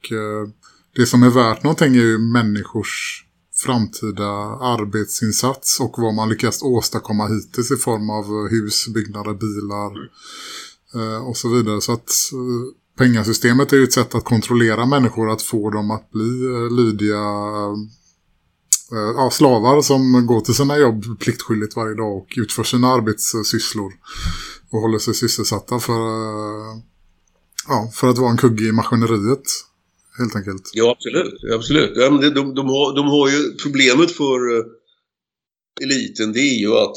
det som är värt någonting är ju människors framtida arbetsinsats och vad man lyckas åstadkomma hittills i form av hus, byggnader, bilar och så vidare. Så att pengasystemet är ju ett sätt att kontrollera människor, att få dem att bli lydiga Eh, ja, slavar som går till sina jobb pliktskyldigt varje dag och utför sina arbetssysslor och håller sig sysselsatta för, eh, ja, för att vara en kugge i maskineriet helt enkelt. Ja, absolut. absolut. Ja, men de, de, de, har, de har ju problemet för eh, eliten det är ju att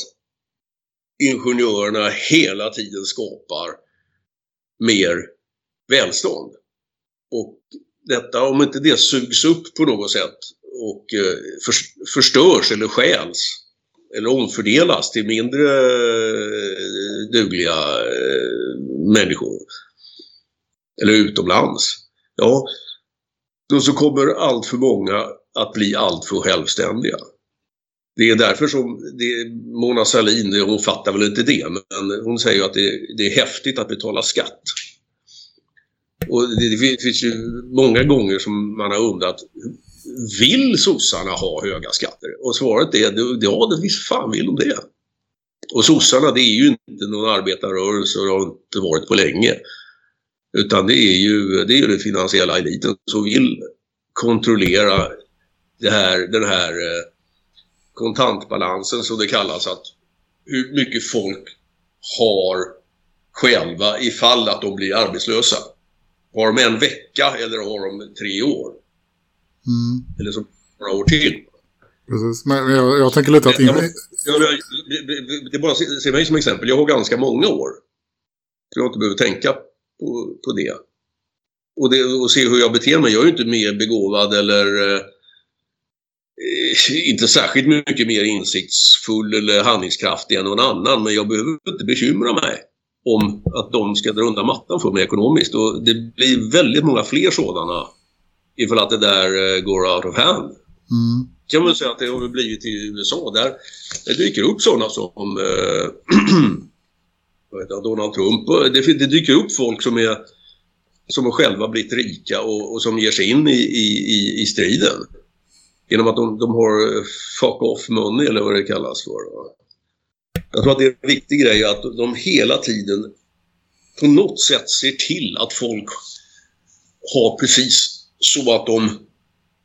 ingenjörerna hela tiden skapar mer välstånd. Och detta, om inte det sugs upp på något sätt och eh, förstörs eller stjäls eller omfördelas till mindre eh, dugliga eh, människor eller utomlands. Ja, då så kommer allt för många att bli allt för självständiga. Det är därför som det, Mona Sahlin, hon fattar väl inte det, men hon säger att det, det är häftigt att betala skatt. Och det, det finns ju många gånger som man har undrat, vill sossarna ha höga skatter? Och svaret är, ja, det visst fan vill de det. Och sossarna, det är ju inte någon arbetarrörelse och det har inte varit på länge. Utan det är ju, det är ju den finansiella eliten som vill kontrollera det här, den här eh, kontantbalansen som det kallas att hur mycket folk har själva ifall att de blir arbetslösa. Har de en vecka eller har de tre år? Mm. Eller så några år till. Precis, men jag, jag tänker lite att... Jag, jag, jag, det är bara se, se mig som exempel. Jag har ganska många år. Så jag inte behöver tänka på, på det. Och, det. och se hur jag beter mig. Jag är ju inte mer begåvad eller Eh, inte särskilt mycket mer insiktsfull eller handlingskraftig än någon annan men jag behöver inte bekymra mig om att de ska dra undan mattan för mig ekonomiskt och det blir väldigt många fler sådana ifall att det där eh, går out of hand. Mm. Kan man säga att det har blivit i USA där det dyker upp sådana som eh, (clears throat) Donald Trump. Det, det, dyker upp folk som är som har själva blivit rika och, och som ger sig in i, i, i striden genom att de, de har fuck off money eller vad det kallas för. Jag tror att det är en viktig grej att de hela tiden på något sätt ser till att folk har precis så att de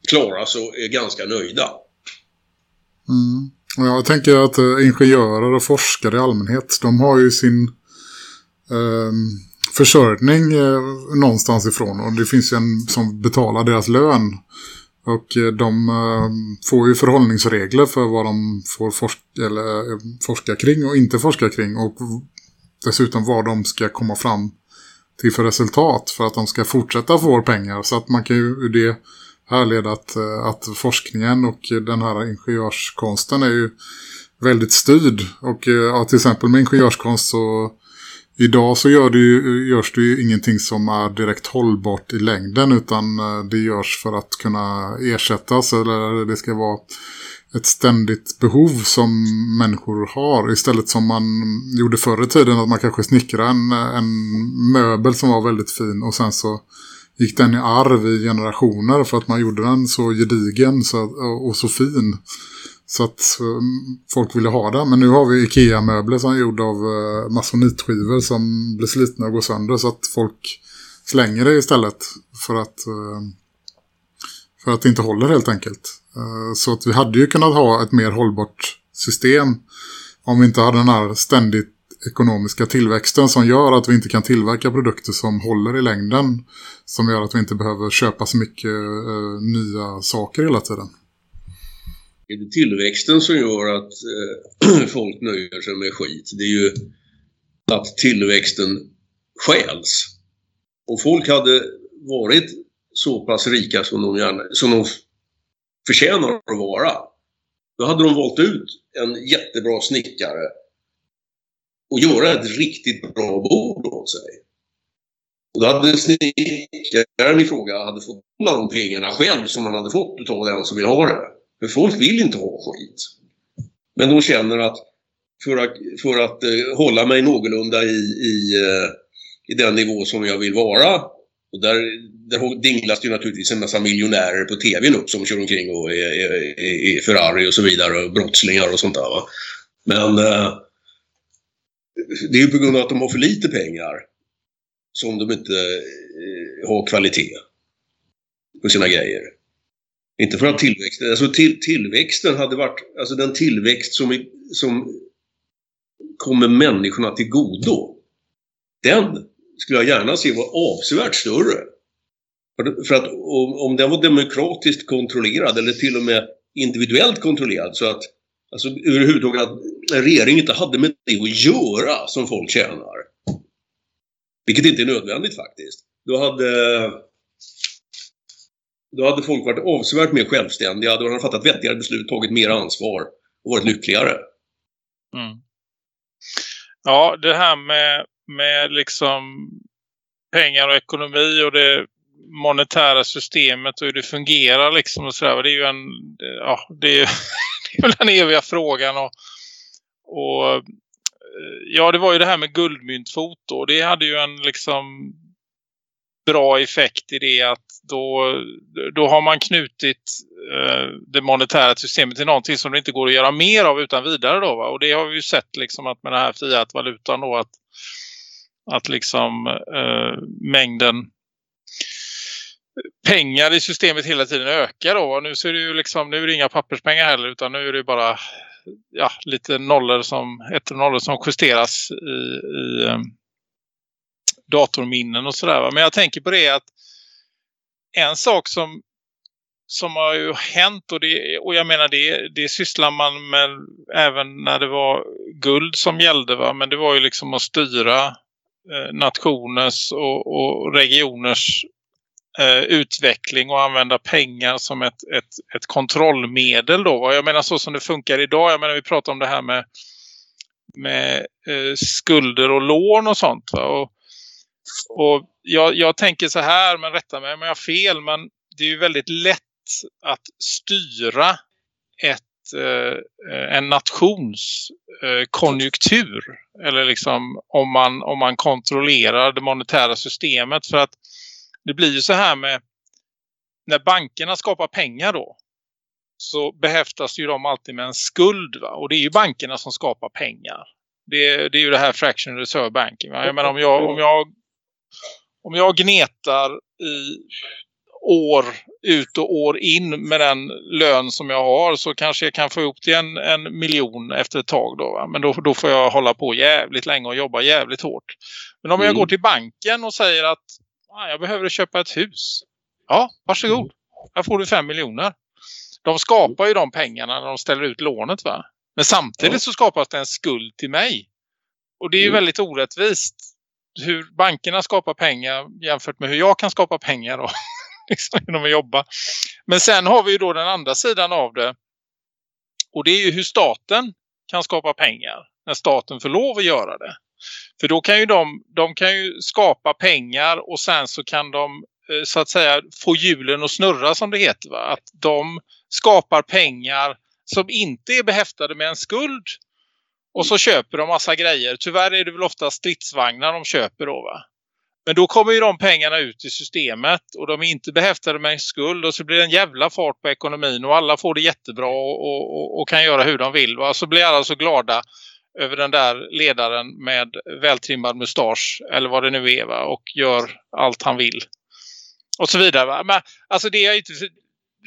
klarar sig och är ganska nöjda. Mm. Jag tänker att eh, ingenjörer och forskare i allmänhet, de har ju sin eh, försörjning eh, någonstans ifrån. Och det finns ju en som betalar deras lön. Och eh, de ehm, får ju förhållningsregler för vad de får forska, eller, eh, forska kring och inte forska kring. Och dessutom vad de ska komma fram till för resultat för att de ska fortsätta få pengar. Så att man kan ju det härleda att, eh, att forskningen och den här ingenjörskonsten är ju väldigt styrd. Och eh, ja, till exempel med ingenjörskonst så idag så gör det ju, görs det ju ingenting som är direkt hållbart i längden utan eh, det görs för att kunna ersättas eller det ska vara ett ständigt behov som människor har. Istället som man gjorde förr i tiden att man kanske snickrade en, en möbel som var väldigt fin och sen så gick den i arv i generationer för att man gjorde den så gedigen så, och så fin. Så att eh, folk ville ha den. Men nu har vi Ikea-möbler som är gjorda av eh, masonitskivor som blir slitna och går sönder. Så att folk slänger det istället för att, eh, för att det inte håller helt enkelt. Eh, så att vi hade ju kunnat ha ett mer hållbart system om vi inte hade den här ständigt ekonomiska tillväxten som gör att vi inte kan tillverka produkter som håller i längden. Som gör att vi inte behöver köpa så mycket eh, nya saker hela tiden. Är det tillväxten som gör att eh, (clears throat) folk nöjer sig med skit? Det är ju att tillväxten skäls. Om folk hade varit så pass rika som de, gärna, som de förtjänar att vara, då hade de valt ut en jättebra snickare och göra ett riktigt bra bord åt sig. Och då hade snickaren i fråga hade fått alla de pengarna själv som han hade fått av den som vill ha det. För folk vill inte ha skit. Men de känner att för att, för att eh, hålla mig någorlunda i, i, eh, i den nivå som jag vill vara och där, där dinglas det ju naturligtvis en massa miljonärer på tvn upp som kör omkring och är, är, är Ferrari och så vidare och brottslingar och sånt där. Va? Men eh, det är ju på grund av att de har för lite pengar som de inte eh, har kvalitet på sina grejer. Inte för att tillväxten, alltså till, tillväxten hade varit, alltså den tillväxt som, som kommer människorna till godo. Den skulle jag gärna se var avsevärt större. För, för att om, om den var demokratiskt kontrollerad eller till och med individuellt kontrollerad så att Alltså överhuvudtaget att regeringen inte hade med det att göra som folk tjänar. Vilket inte är nödvändigt faktiskt. Då hade, då hade folk varit avsevärt mer självständiga, då hade de fattat vettigare beslut, tagit mer ansvar och varit lyckligare. Mm. Ja, det här med, med liksom pengar och ekonomi och det monetära systemet och hur det fungerar liksom och sådär. Det är ju en, ja, det är (laughs) det är väl den eviga frågan. Och, och eh, ja, det var ju det här med guldmyntfot då. Det hade ju en liksom bra effekt i det att då, då har man knutit eh, det monetära systemet till någonting som det inte går att göra mer av utan vidare då va? Och det har vi ju sett liksom att med den här fiat-valutan då att, att liksom eh, mängden pengar i systemet hela tiden ökar då. Nu ser det ju liksom, nu är det inga papperspengar heller utan nu är det bara ja, lite nollor som, ett och nollor som justeras i, i eh, datorminnen och sådär. Men jag tänker på det att en sak som som har ju hänt och, det, och jag menar det, det sysslar man med även när det var guld som gällde va? men det var ju liksom att styra Eh, nationers och, och regioners eh, utveckling och använda pengar som ett, ett, ett kontrollmedel då. Jag menar så som det funkar idag. Jag menar vi pratar om det här med, med eh, skulder och lån och sånt. Va? Och, och jag, jag tänker så här, men rätta mig om jag har fel, men det är ju väldigt lätt att styra ett Eh, eh, en nations eh, konjunktur eller liksom om man, om man kontrollerar det monetära systemet för att det blir ju så här med när bankerna skapar pengar då så behäftas ju de alltid med en skuld va? och det är ju bankerna som skapar pengar. Det, det är ju det här fraction reserve banking. Va? Jag menar om jag, om jag om jag gnetar i år ut och år in med den lön som jag har så kanske jag kan få ihop till en, en miljon efter ett tag då. Va? Men då, då får jag hålla på jävligt länge och jobba jävligt hårt. Men om mm. jag går till banken och säger att ah, jag behöver köpa ett hus. Ja, varsågod. Här får du fem miljoner. De skapar ju de pengarna när de ställer ut lånet va. Men samtidigt så skapas det en skuld till mig. Och det är ju mm. väldigt orättvist hur bankerna skapar pengar jämfört med hur jag kan skapa pengar då. (laughs) liksom, genom att jobba. Men sen har vi ju då den andra sidan av det. Och det är ju hur staten kan skapa pengar. När staten får lov att göra det. För då kan ju de, de kan ju skapa pengar och sen så kan de eh, så att säga få hjulen att snurra som det heter. Va? Att de skapar pengar som inte är behäftade med en skuld. Och så köper de massa grejer. Tyvärr är det väl ofta stridsvagnar de köper då va? Men då kommer ju de pengarna ut i systemet och de är inte behäftade med en skuld och så blir det en jävla fart på ekonomin och alla får det jättebra och, och, och kan göra hur de vill. Va? Så blir alla så glada över den där ledaren med vältrimmad mustasch eller vad det nu är va? och gör allt han vill. Och så vidare. Va? Men alltså det är inte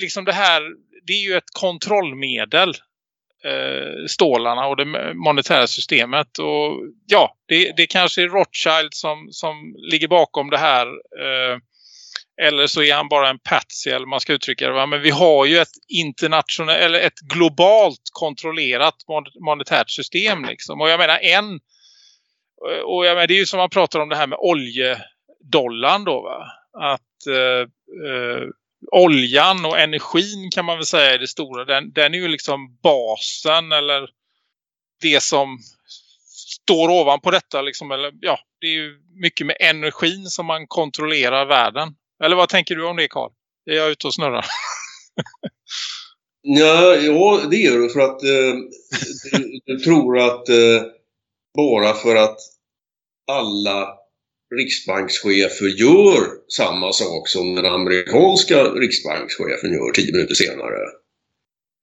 liksom det här det är ju ett kontrollmedel Eh, stålarna och det monetära systemet. Och ja, det, det kanske är Rothschild som, som ligger bakom det här. Eh, eller så är han bara en patsy eller man ska uttrycka det. Va? Men vi har ju ett internationellt eller ett globalt kontrollerat monetärt system liksom. Och jag menar en eh, och jag menar, det är ju som man pratar om det här med oljedollarn då va? Att eh, eh, oljan och energin kan man väl säga är det stora. Den, den är ju liksom basen eller det som står ovanpå detta. Liksom, eller, ja, det är ju mycket med energin som man kontrollerar världen. Eller vad tänker du om det Karl? Är jag ute och snurrar? (laughs) ja, ja, det gör du för att eh, du, du, tror att eh, bara för att alla riksbankschefer gör samma sak som den amerikanska riksbankschefen gör tio minuter senare.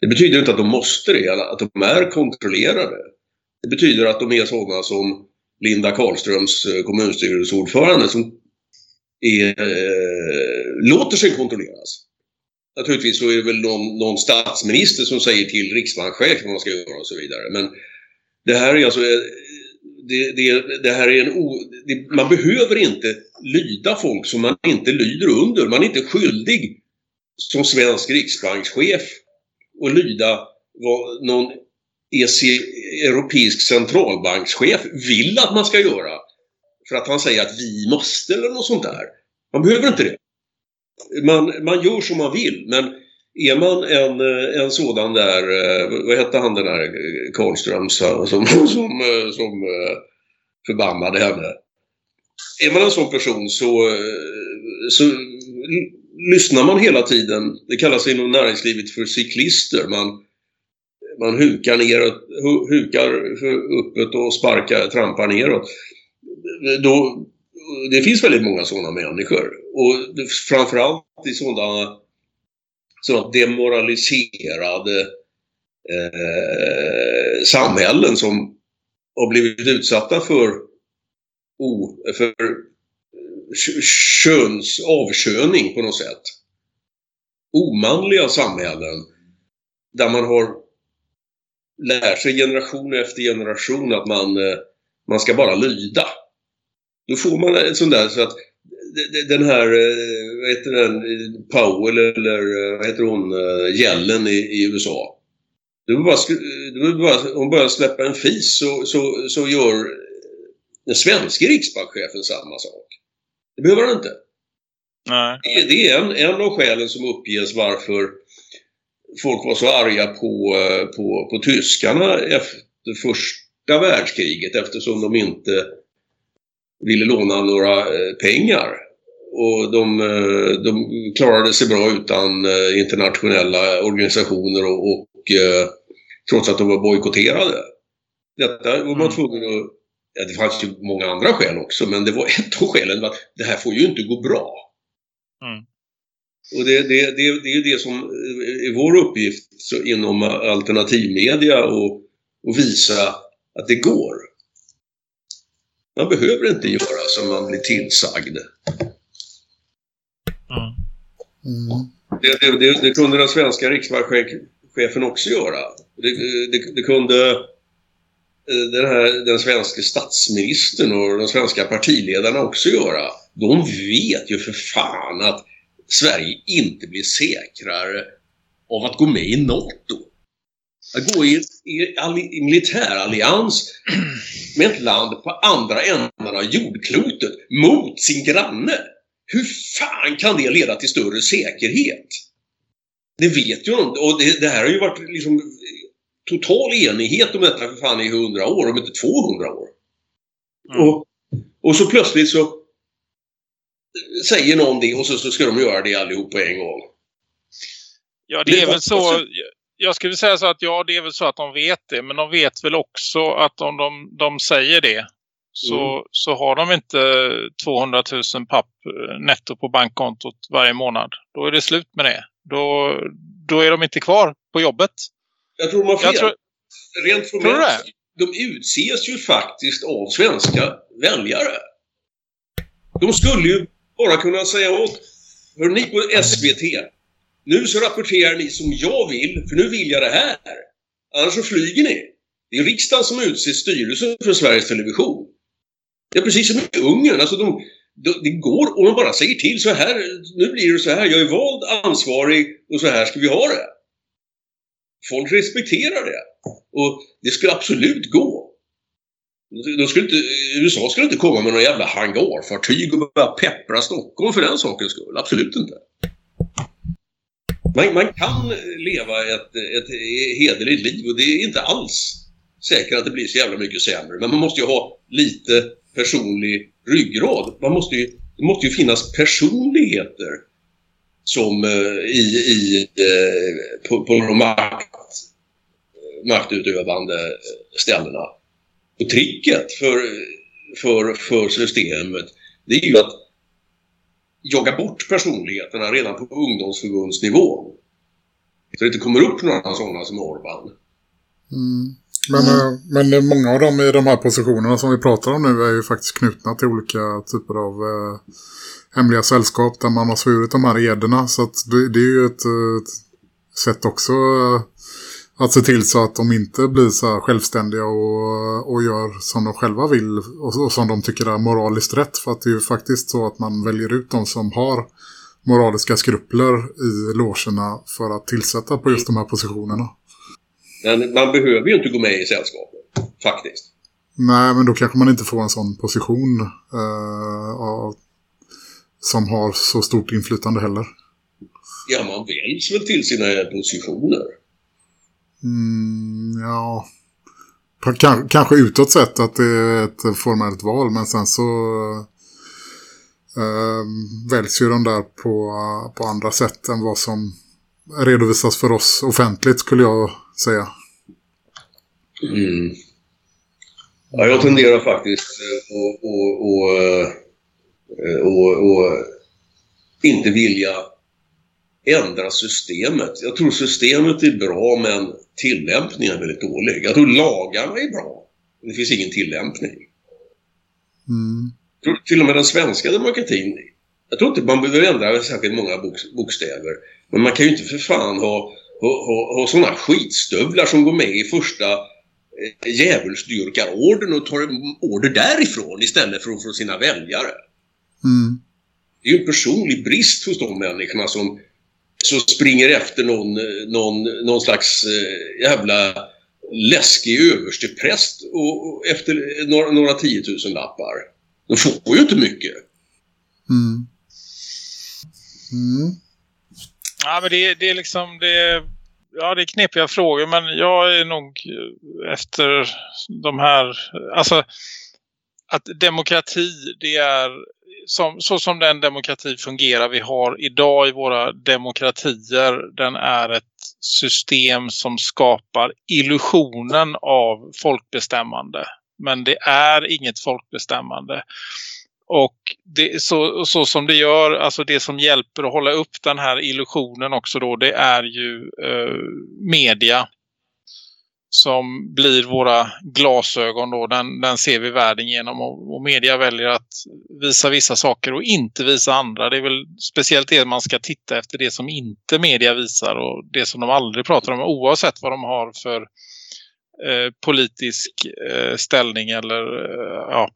Det betyder inte att de måste det, att de är kontrollerade. Det betyder att de är sådana som Linda Karlströms eh, kommunstyrelseordförande som är, eh, låter sig kontrolleras. Naturligtvis så är det väl någon, någon statsminister som säger till riksbankschefen vad man ska göra och så vidare. Men det här är alltså eh, det, det, det, här är en o, det, man behöver inte lyda folk som man inte lyder under. Man är inte skyldig som svensk riksbankschef att lyda vad någon EC, europeisk centralbankschef vill att man ska göra. För att han säger att vi måste eller något sånt där. Man behöver inte det. Man, man gör som man vill men är man en, eh, en sådan där, eh, vad hette han den där eh, Karlström som, (laughs) som, som, som förbannade henne. Är man en sån person så, så lyssnar man hela tiden. Det kallas inom näringslivet för cyklister. Man, man hukar, neråt, hukar uppåt och sparkar, trampar neråt. Då, det finns väldigt många sådana människor. Och framförallt i sådana så demoraliserade eh, samhällen som har blivit utsatta för, oh, för köns avköning på något sätt. Omanliga samhällen där man har lärt sig generation efter generation att man, eh, man ska bara lyda. Då får man ett sånt där så att den här, eh, vad heter den, Powell eller eh, vad heter hon, Gällen i, i USA. Det var bara, det var bara, hon bara släppa en fis så, så, så gör den svenska riksbankschefen samma sak. Det behöver han inte. Nej. Det, det är en, en av skälen som uppges varför folk var så arga på, eh, på, på tyskarna efter första världskriget eftersom de inte ville låna några eh, pengar. Och de, eh, de klarade sig bra utan eh, internationella organisationer och, och trots att de var bojkotterade. Detta var man mm. tvungen att... Ja, det fanns ju många andra skäl också, men det var ett av skälen att det här får ju inte gå bra. Mm. Och det, det, det, det är ju det som är vår uppgift inom alternativmedia och, och visa att det går. Man behöver inte göra som man blir tillsagd. Mm. Mm. Det, det, det, det kunde den svenska riksbankschefen också göra. Det kunde eh, den, här, den svenska statsministern och de svenska partiledarna också göra. De vet ju för fan att Sverige inte blir säkrare av att gå med i NATO. Att gå i, i, alli, i militärallians med ett land på andra änden av jordklotet mot sin granne. Hur fan kan det leda till större säkerhet? Det vet ju de. Och det, det här har ju varit liksom total enighet om detta för fan i hundra år, om inte 200 år. Mm. Och, och så plötsligt så säger någon det och så, så ska de göra det allihop på en gång. Ja, det är väl så. Jag skulle säga så att ja, det är väl så att de vet det. Men de vet väl också att om de, de säger det så, Mm. så har de inte 200 000 papp eh, netto på bankkontot varje månad. Då är det slut med det. Då, då är de inte kvar på jobbet. Jag tror de har fel. Tror, Rent formellt, de utses ju faktiskt av svenska väljare. De skulle ju bara kunna säga åt, hör ni på SVT, nu så rapporterar ni som jag vill, för nu vill jag det här. Annars så flyger ni. Det är riksdagen som utser styrelsen för Sveriges Television. Det är precis som i Ungern. Alltså de, de, det går om man bara säger till så här, nu blir det så här, jag är vald, ansvarig och så här ska vi ha det. Folk respekterar det. Och det skulle absolut gå. De skulle inte, USA skulle inte komma med några jävla hangarfartyg och börja peppra Stockholm för den sakens skull. Absolut inte. Man, man kan leva ett, ett hederligt liv och det är inte alls säkert att det blir så jävla mycket sämre. Men man måste ju ha lite personlig ryggrad. Man måste ju, det måste ju finnas personligheter som eh, i, i, eh, på, på de makt, maktutövande ställena. Och tricket för, för, för systemet det är ju att jaga bort personligheterna redan på ungdomsförbundsnivå. Så det inte kommer upp några sådana som Orban. Mm. Men, mm. men många av dem i de här positionerna som vi pratar om nu är ju faktiskt knutna till olika typer av eh, hemliga sällskap där man har svurit de här ederna. Så att det, det är ju ett, ett sätt också eh, att se till så att de inte blir så självständiga och, och gör som de själva vill och, och som de tycker är moraliskt rätt. För att det är ju faktiskt så att man väljer ut de som har moraliska skrupler i logerna för att tillsätta på just de här positionerna. Men man behöver ju inte gå med i sällskapet, faktiskt. Nej, men då kanske man inte får en sån position eh, av, som har så stort inflytande heller. Ja, man väljs väl till sina positioner. Mm, ja, K- kanske utåt sett att det är ett formellt val, men sen så eh, väljs ju de där på, på andra sätt än vad som redovisas för oss offentligt skulle jag säga. Mm. Ja, jag tenderar faktiskt eh, att och, och, och, och inte vilja ändra systemet. Jag tror systemet är bra men tillämpningen är väldigt dålig. Jag tror lagarna är bra men det finns ingen tillämpning. Mm. Jag tror till och med den svenska demokratin, jag tror inte man behöver ändra särskilt många bok- bokstäver. Men man kan ju inte för fan ha, ha, ha, ha sådana skitstövlar som går med i första eh, djävulsdyrkarorden och tar order därifrån istället för från sina väljare. Mm. Det är ju en personlig brist hos de människorna som, som springer efter någon, eh, någon, någon slags eh, jävla läskig överstepräst och, och efter några, några tiotusen lappar. De får ju inte mycket. Mm. Mm. Ja, men det, det är liksom det, ja, det är knepiga frågor men jag är nog efter de här alltså att demokrati det är som, så som den demokrati fungerar vi har idag i våra demokratier den är ett system som skapar illusionen av folkbestämmande men det är inget folkbestämmande och det, så, så som det gör, alltså det som hjälper att hålla upp den här illusionen också då, det är ju eh, media som blir våra glasögon då. Den, den ser vi världen genom och, och, media väljer att visa vissa saker och inte visa andra. Det är väl speciellt det man ska titta efter det som inte media visar och det som de aldrig pratar om oavsett vad de har för eh, politisk eh, ställning eller eh, ja.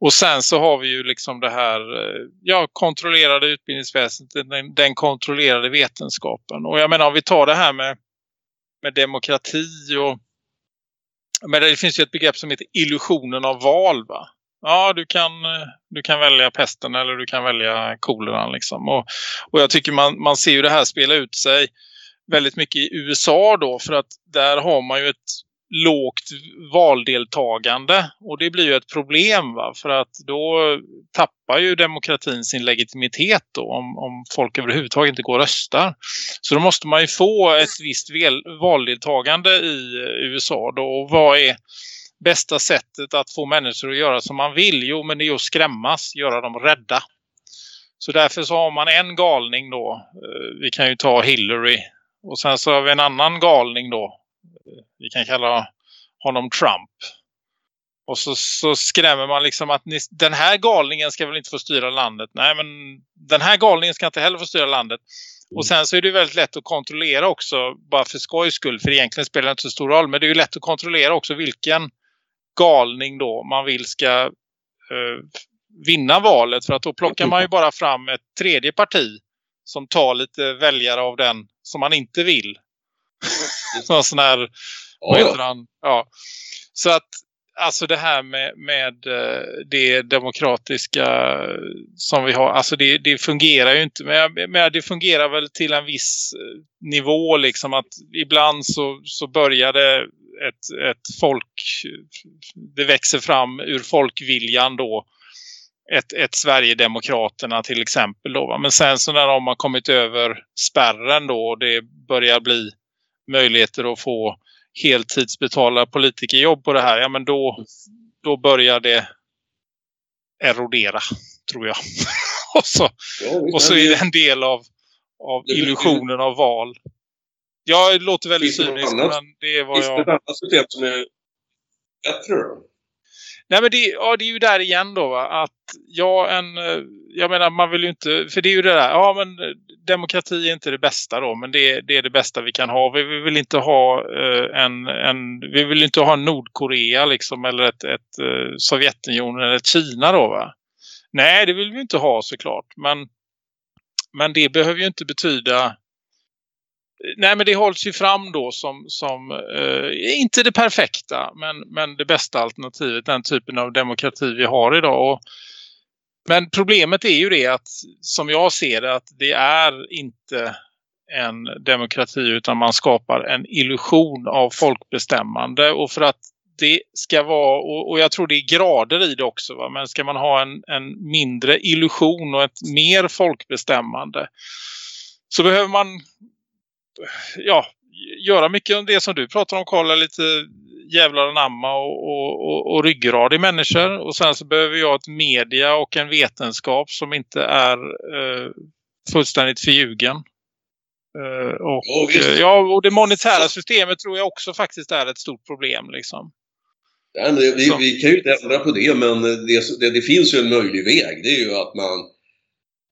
Och sen så har vi ju liksom det här eh, ja, kontrollerade utbildningsväsendet, den, den kontrollerade vetenskapen. Och jag menar om vi tar det här med med demokrati och men det finns ju ett begrepp som heter illusionen av val va? Ja, du kan, du kan välja pesten eller du kan välja koleran liksom. Och, och jag tycker man, man ser ju det här spela ut sig väldigt mycket i USA då. För att där har man ju ett lågt valdeltagande och det blir ju ett problem va? för att då tappar ju demokratin sin legitimitet då om, om folk överhuvudtaget inte går och röstar. Så då måste man ju få ett visst valdeltagande i USA då och vad är bästa sättet att få människor att göra som man vill? Jo men det är ju att skrämmas, göra dem rädda. Så därför så har man en galning då, eh, vi kan ju ta Hillary och sen så har vi en annan galning då vi kan kalla honom Trump. Och så, så skrämmer man liksom att ni, den här galningen ska väl inte få styra landet. Nej men den här galningen ska inte heller få styra landet. Och sen så är det väldigt lätt att kontrollera också, bara för skojs skull, för egentligen spelar det inte så stor roll. Men det är ju lätt att kontrollera också vilken galning då man vill ska uh, vinna valet. För att då plockar man ju bara fram ett tredje parti som tar lite väljare av den som man inte vill. (laughs) Någon sån här, vad heter han? Ja. Så att alltså det här med, med eh, det demokratiska som vi har, alltså det, det fungerar ju inte. Men, men det fungerar väl till en viss eh, nivå liksom att ibland så, så börjar det ett, ett folk, det växer fram ur folkviljan då ett, ett Sverigedemokraterna till exempel då. Men sen så när de har kommit över spärren då och det börjar bli möjligheter att få heltidsbetalda politikerjobb på det här, ja men då, då börjar det erodera, tror jag. (laughs) och, så, och så är det en del av, av illusionen av val. Jag låter väldigt cynisk, men det är vad jag... Finns det ett annat system som är bättre då? Nej men det, ja, det är ju där igen då va? att jag en, eh, jag menar man vill ju inte, för det är ju det där, ja men eh, demokrati är inte det bästa då men det, det är det bästa vi kan ha. Vi, vi vill inte ha uh, en, en, vi vill inte ha Nordkorea liksom eller ett, ett uh, Sovjetunionen eller ett Kina då va. Nej det vill vi inte ha såklart men, men det behöver ju inte betyda nej men det hålls ju fram då som, som eh, inte det perfekta men, men det bästa alternativet, den typen av demokrati vi har idag. Och, men problemet är ju det att som jag ser det att det är inte en demokrati utan man skapar en illusion av folkbestämmande och för att det ska vara, och, och jag tror det är grader i det också va? men ska man ha en, en mindre illusion och ett mer folkbestämmande så behöver man ja, göra mycket av det som du pratar om Karl, lite jävlar anamma och, och, och, och ryggrad i människor. Och sen så behöver jag ett media och en vetenskap som inte är eh, fullständigt förljugen. Uh, och, oh, ja, och det monetära systemet tror jag också faktiskt är ett stort problem. Liksom. Ja, vi, vi, kan ju inte ändra på det, men det, det, det, finns ju en möjlig väg. Det är ju att man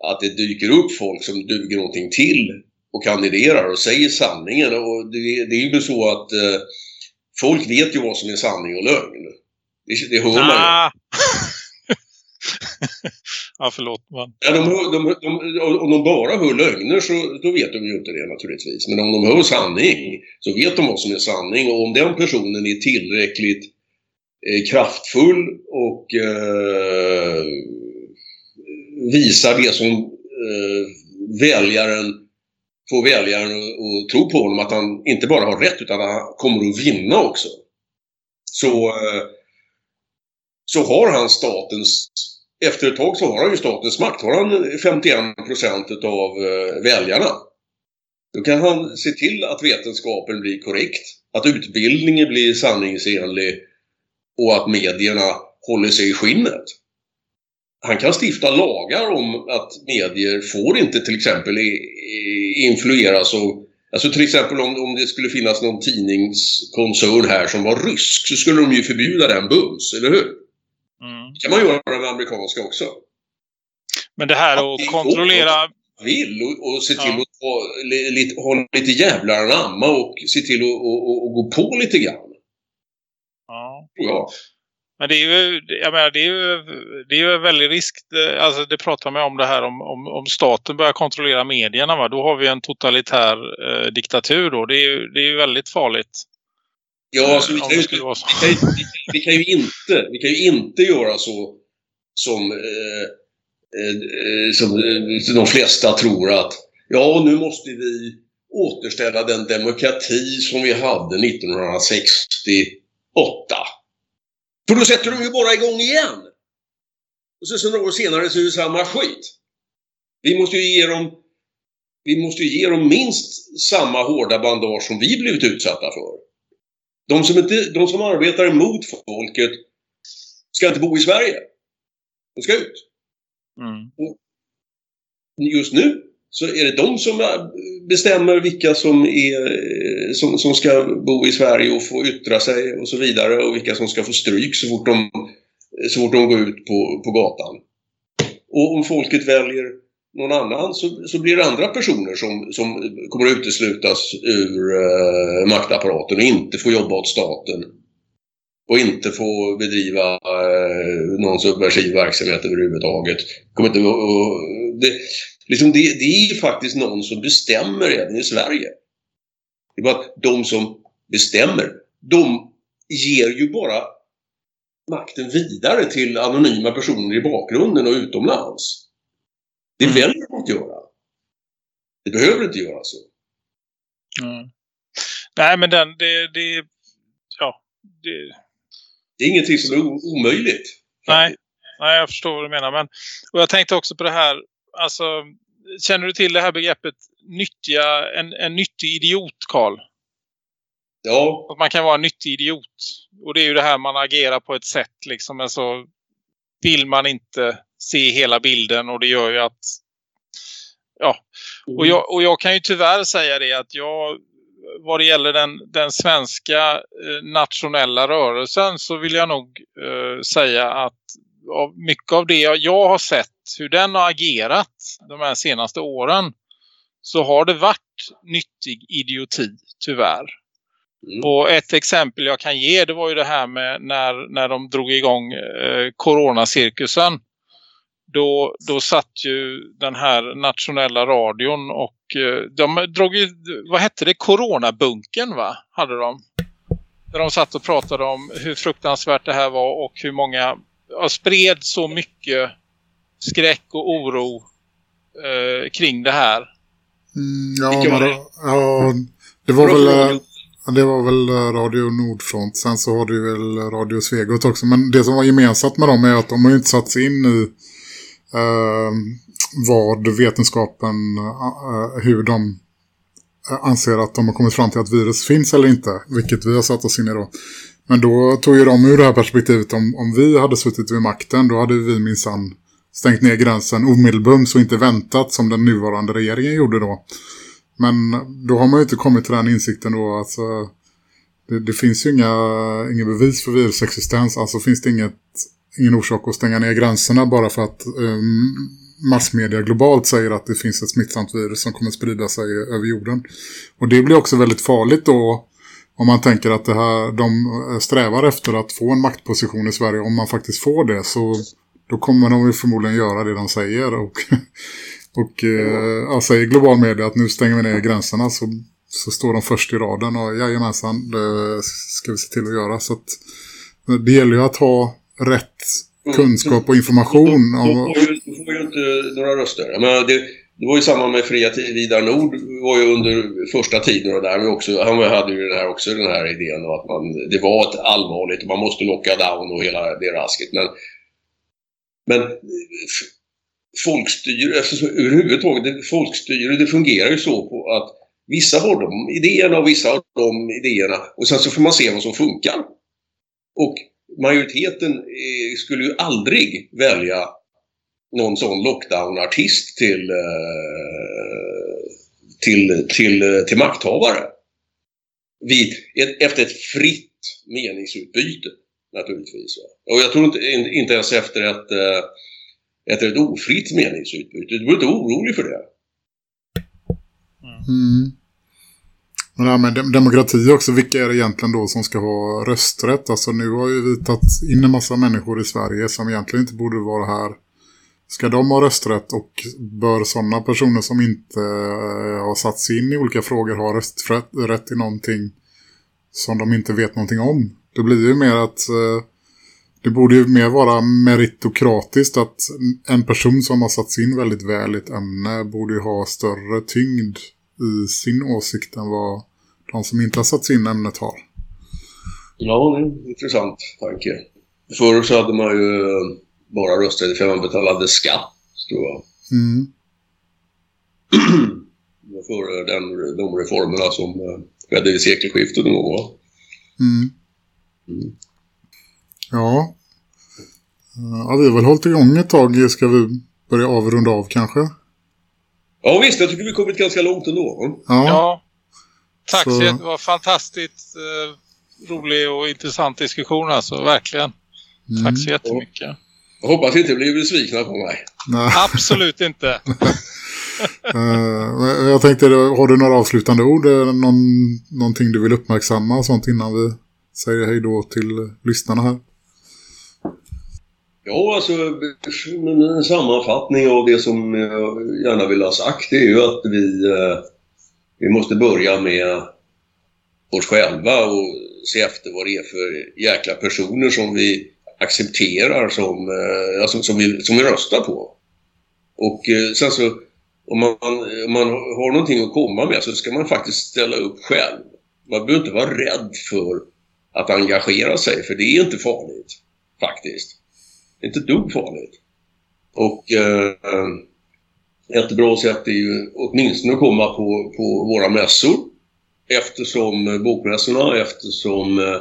att det dyker upp folk som duger någonting till och kandiderar och säger sanningen. Och det, det är ju så att eh, folk vet ju vad som är sanning och lögn. Det, det hör man ju. Ah. (laughs) ja, förlåt. Man. Ja, de, de, de, om de bara hör lögner så då vet de ju inte det naturligtvis. Men om de hör sanning så vet de vad som är sanning. Och om den personen är tillräckligt eh, kraftfull och eh, visar det som eh, väljaren få väljaren att tro på honom att han inte bara har rätt utan att han kommer att vinna också. Så, eh, så har han statens, efter ett tag så har han ju statens makt. Har han 51 procent av eh, väljarna. Då kan han se till att vetenskapen blir korrekt, att utbildningen blir sanningsenlig och att medierna håller sig i skinnet han kan stifta lagar om att medier får inte till exempel influeras av Alltså till exempel om, om det skulle finnas någon tidningskoncern här som var rysk så skulle de ju förbjuda den bums, eller hur? Mm. Det kan man göra med amerikanska också. Men det här att kontrollera... Vill och, och se till ja. att ha, lite, ha lite jävlar anamma och se till att och, och, gå på lite grann. Ja. ja. Men det är ju, jag menar, det är ju, det är ju väldigt risk. Alltså det pratar man om det här om, om, om staten börjar kontrollera medierna. Va? Då har vi en totalitär eh, diktatur då. Det är ju, det är ju väldigt farligt. Ja, alltså, vi, kan ju, vi, kan, vi, vi, kan ju inte, vi kan ju inte göra så som, eh, eh, som eh, de flesta tror att ja, nu måste vi återställa den demokrati som vi hade 1968. För då sätter de ju bara igång igen. Och så, så några år senare så är det samma skit. Vi måste ju ge dem vi måste ju ge dem minst samma hårda bandage som vi blivit utsatta för. De som, inte, de som arbetar emot folket ska inte bo i Sverige. De ska ut. Mm. Och just nu så är det de som bestämmer vilka som, är, som, som ska bo i Sverige och få yttra sig och så vidare och vilka som ska få stryk så fort de, så fort de går ut på, på gatan. Och om folket väljer någon annan så, så blir det andra personer som, som kommer att uteslutas ur eh, maktapparaten och inte få jobba åt staten. Och inte få bedriva eh, någon subversiv verksamhet överhuvudtaget. Kommer inte, och, det, liksom det, det är ju faktiskt någon som bestämmer även i Sverige. Det är bara att de som bestämmer, de ger ju bara makten vidare till anonyma personer i bakgrunden och utomlands. Det mm. väljer de att göra. Det behöver inte göra så. Mm. Nej, men den, det, det, ja, det... Det är ingenting som är omöjligt. Nej, nej, jag förstår vad du menar. Men, och jag tänkte också på det här, alltså, känner du till det här begreppet nyttiga, en, en nyttig idiot, Karl? Ja. Att man kan vara en nyttig idiot. Och det är ju det här man agerar på ett sätt liksom. Alltså, vill man inte se hela bilden och det gör ju att ja, och mm. jag, och jag kan ju tyvärr säga det att jag vad det gäller den, den svenska eh, nationella rörelsen så vill jag nog eh, säga att av mycket av det jag, jag har sett hur den har agerat de här senaste åren så har det varit nyttig idioti tyvärr. Mm. Och ett exempel jag kan ge det var ju det här med när, när de drog igång eh, coronacirkusen då, då satt ju den här nationella radion och eh, de drog ju, vad hette det? Coronabunken va? Hade de. Där de satt och pratade om hur fruktansvärt det här var och hur många ja, spred så mycket skräck och oro eh, kring det här. Mm, ja, var det? ja, det var väl... Eh, det var väl eh, Radio Nordfront. Sen så har du väl Radio Svegot också. Men det som var gemensamt med dem är att de har inte satt sig in i eh, vad vetenskapen, eh, hur de anser att de har kommit fram till att virus finns eller inte. Vilket vi har satt oss in i då. Men då tog ju de ur det här perspektivet om, om vi hade suttit vid makten då hade vi minsann stängt ner gränsen omedelbums och inte väntat som den nuvarande regeringen gjorde då. Men då har man ju inte kommit till den insikten då. Alltså, det, det finns ju inga, inga bevis för virusexistens. Alltså finns det inget, ingen orsak att stänga ner gränserna bara för att um, massmedia globalt säger att det finns ett smittsamt virus som kommer sprida sig över jorden. Och det blir också väldigt farligt då om man tänker att det här, de strävar efter att få en maktposition i Sverige. Om man faktiskt får det så då kommer de ju förmodligen göra det de säger. Och (laughs) och eh, ja, säger global media att nu stänger vi ner gränserna så, så står de först i raden och jajamensan, det ska vi se till att göra. Så att, det gäller ju att ha rätt mm. kunskap och information. Då, då, då, då får ju inte några röster. Men det, det var ju samma med Fria Vidar Nord var ju under första tiden och där men också, han hade ju den här, också den här idén att man, det var ett allvarligt, man måste locka down och hela det rasket. Men, men folkstyre, alltså överhuvudtaget, folkstyre, det fungerar ju så på att vissa har de idéerna och vissa har de idéerna och sen så får man se vad som funkar. Och majoriteten eh, skulle ju aldrig välja någon sån lockdown-artist till, eh, till, till, till makthavare. Vid, efter ett fritt meningsutbyte naturligtvis. Och jag tror inte, inte ens efter ett, eh, efter ett ofritt meningsutbyte. Du behöver inte vara orolig för det. Mm. Men det här med demokrati också, vilka är det egentligen då som ska ha rösträtt? Alltså nu har ju vi tagit in en massa människor i Sverige som egentligen inte borde vara här. Ska de ha rösträtt och bör sådana personer som inte eh, har satt sig in i olika frågor ha rösträtt i någonting som de inte vet någonting om? Det blir ju mer att eh, det borde ju mer vara meritokratiskt att en person som har satt sig in väldigt väl i ett ämne borde ju ha större tyngd i sin åsikt än vad de som inte har satt sig in i ämnet har. Ja, det är en intressant tanke. Förr så hade man ju bara rösträtt för att man betalade skatt, tror jag. Mm. (clears throat) Före den, de reformerna som eh, skedde vid sekelskiftet någon gång. Mm. Ja. ja. Vi har väl hållit igång ett tag. Ska vi börja avrunda av kanske? Ja visst, jag tycker vi kommit ganska långt ändå. Ja. ja. Tack så det var fantastiskt eh, rolig och intressant diskussion alltså, verkligen. Mm. Tack så jättemycket. Jag hoppas inte blir besvikna på mig. Nej. Absolut inte. uh, (laughs) jag tänkte, har du några avslutande ord? Någon, någonting du vill uppmärksamma sånt innan vi säger hej då till lyssnarna här? Ja, alltså en sammanfattning av det som jag gärna vill ha sagt det är ju att vi, eh, vi måste börja med oss själva och se efter vad det är för jäkla personer som vi accepterar som, eh, alltså, som, vi, som vi röstar på. Och eh, sen så om man, om man har någonting att komma med så ska man faktiskt ställa upp själv. Man behöver inte vara rädd för att engagera sig för det är inte farligt faktiskt. Det är inte dugg farligt. Och eh, ett bra sätt är ju åtminstone att komma på, på våra mässor eftersom eh, bokmässorna, eftersom eh,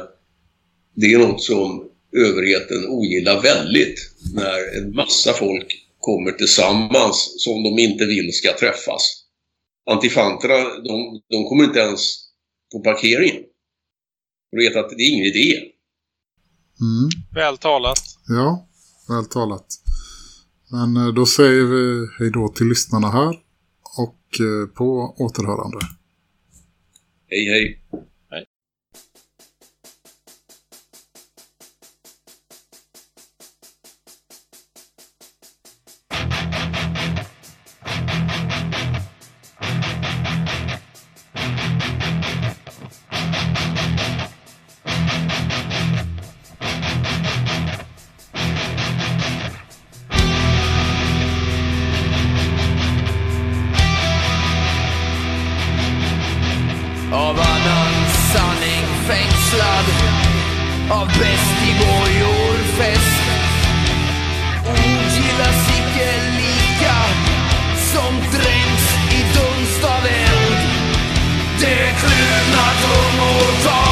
det är något som överheten ogillar väldigt när en massa folk kommer tillsammans som de inte vill ska träffas. Antifanterna, de, de kommer inte ens på parkeringen. De vet att det är ingen idé. Mm. Väl talat. Ja, väl talat. Men eh, då säger vi hej då till lyssnarna här och eh, på återhörande. Hej hej. av bäst i bojorfest. Ord Ogillas icke lika som dränks i dunst av eld. Det kluvna tungor tar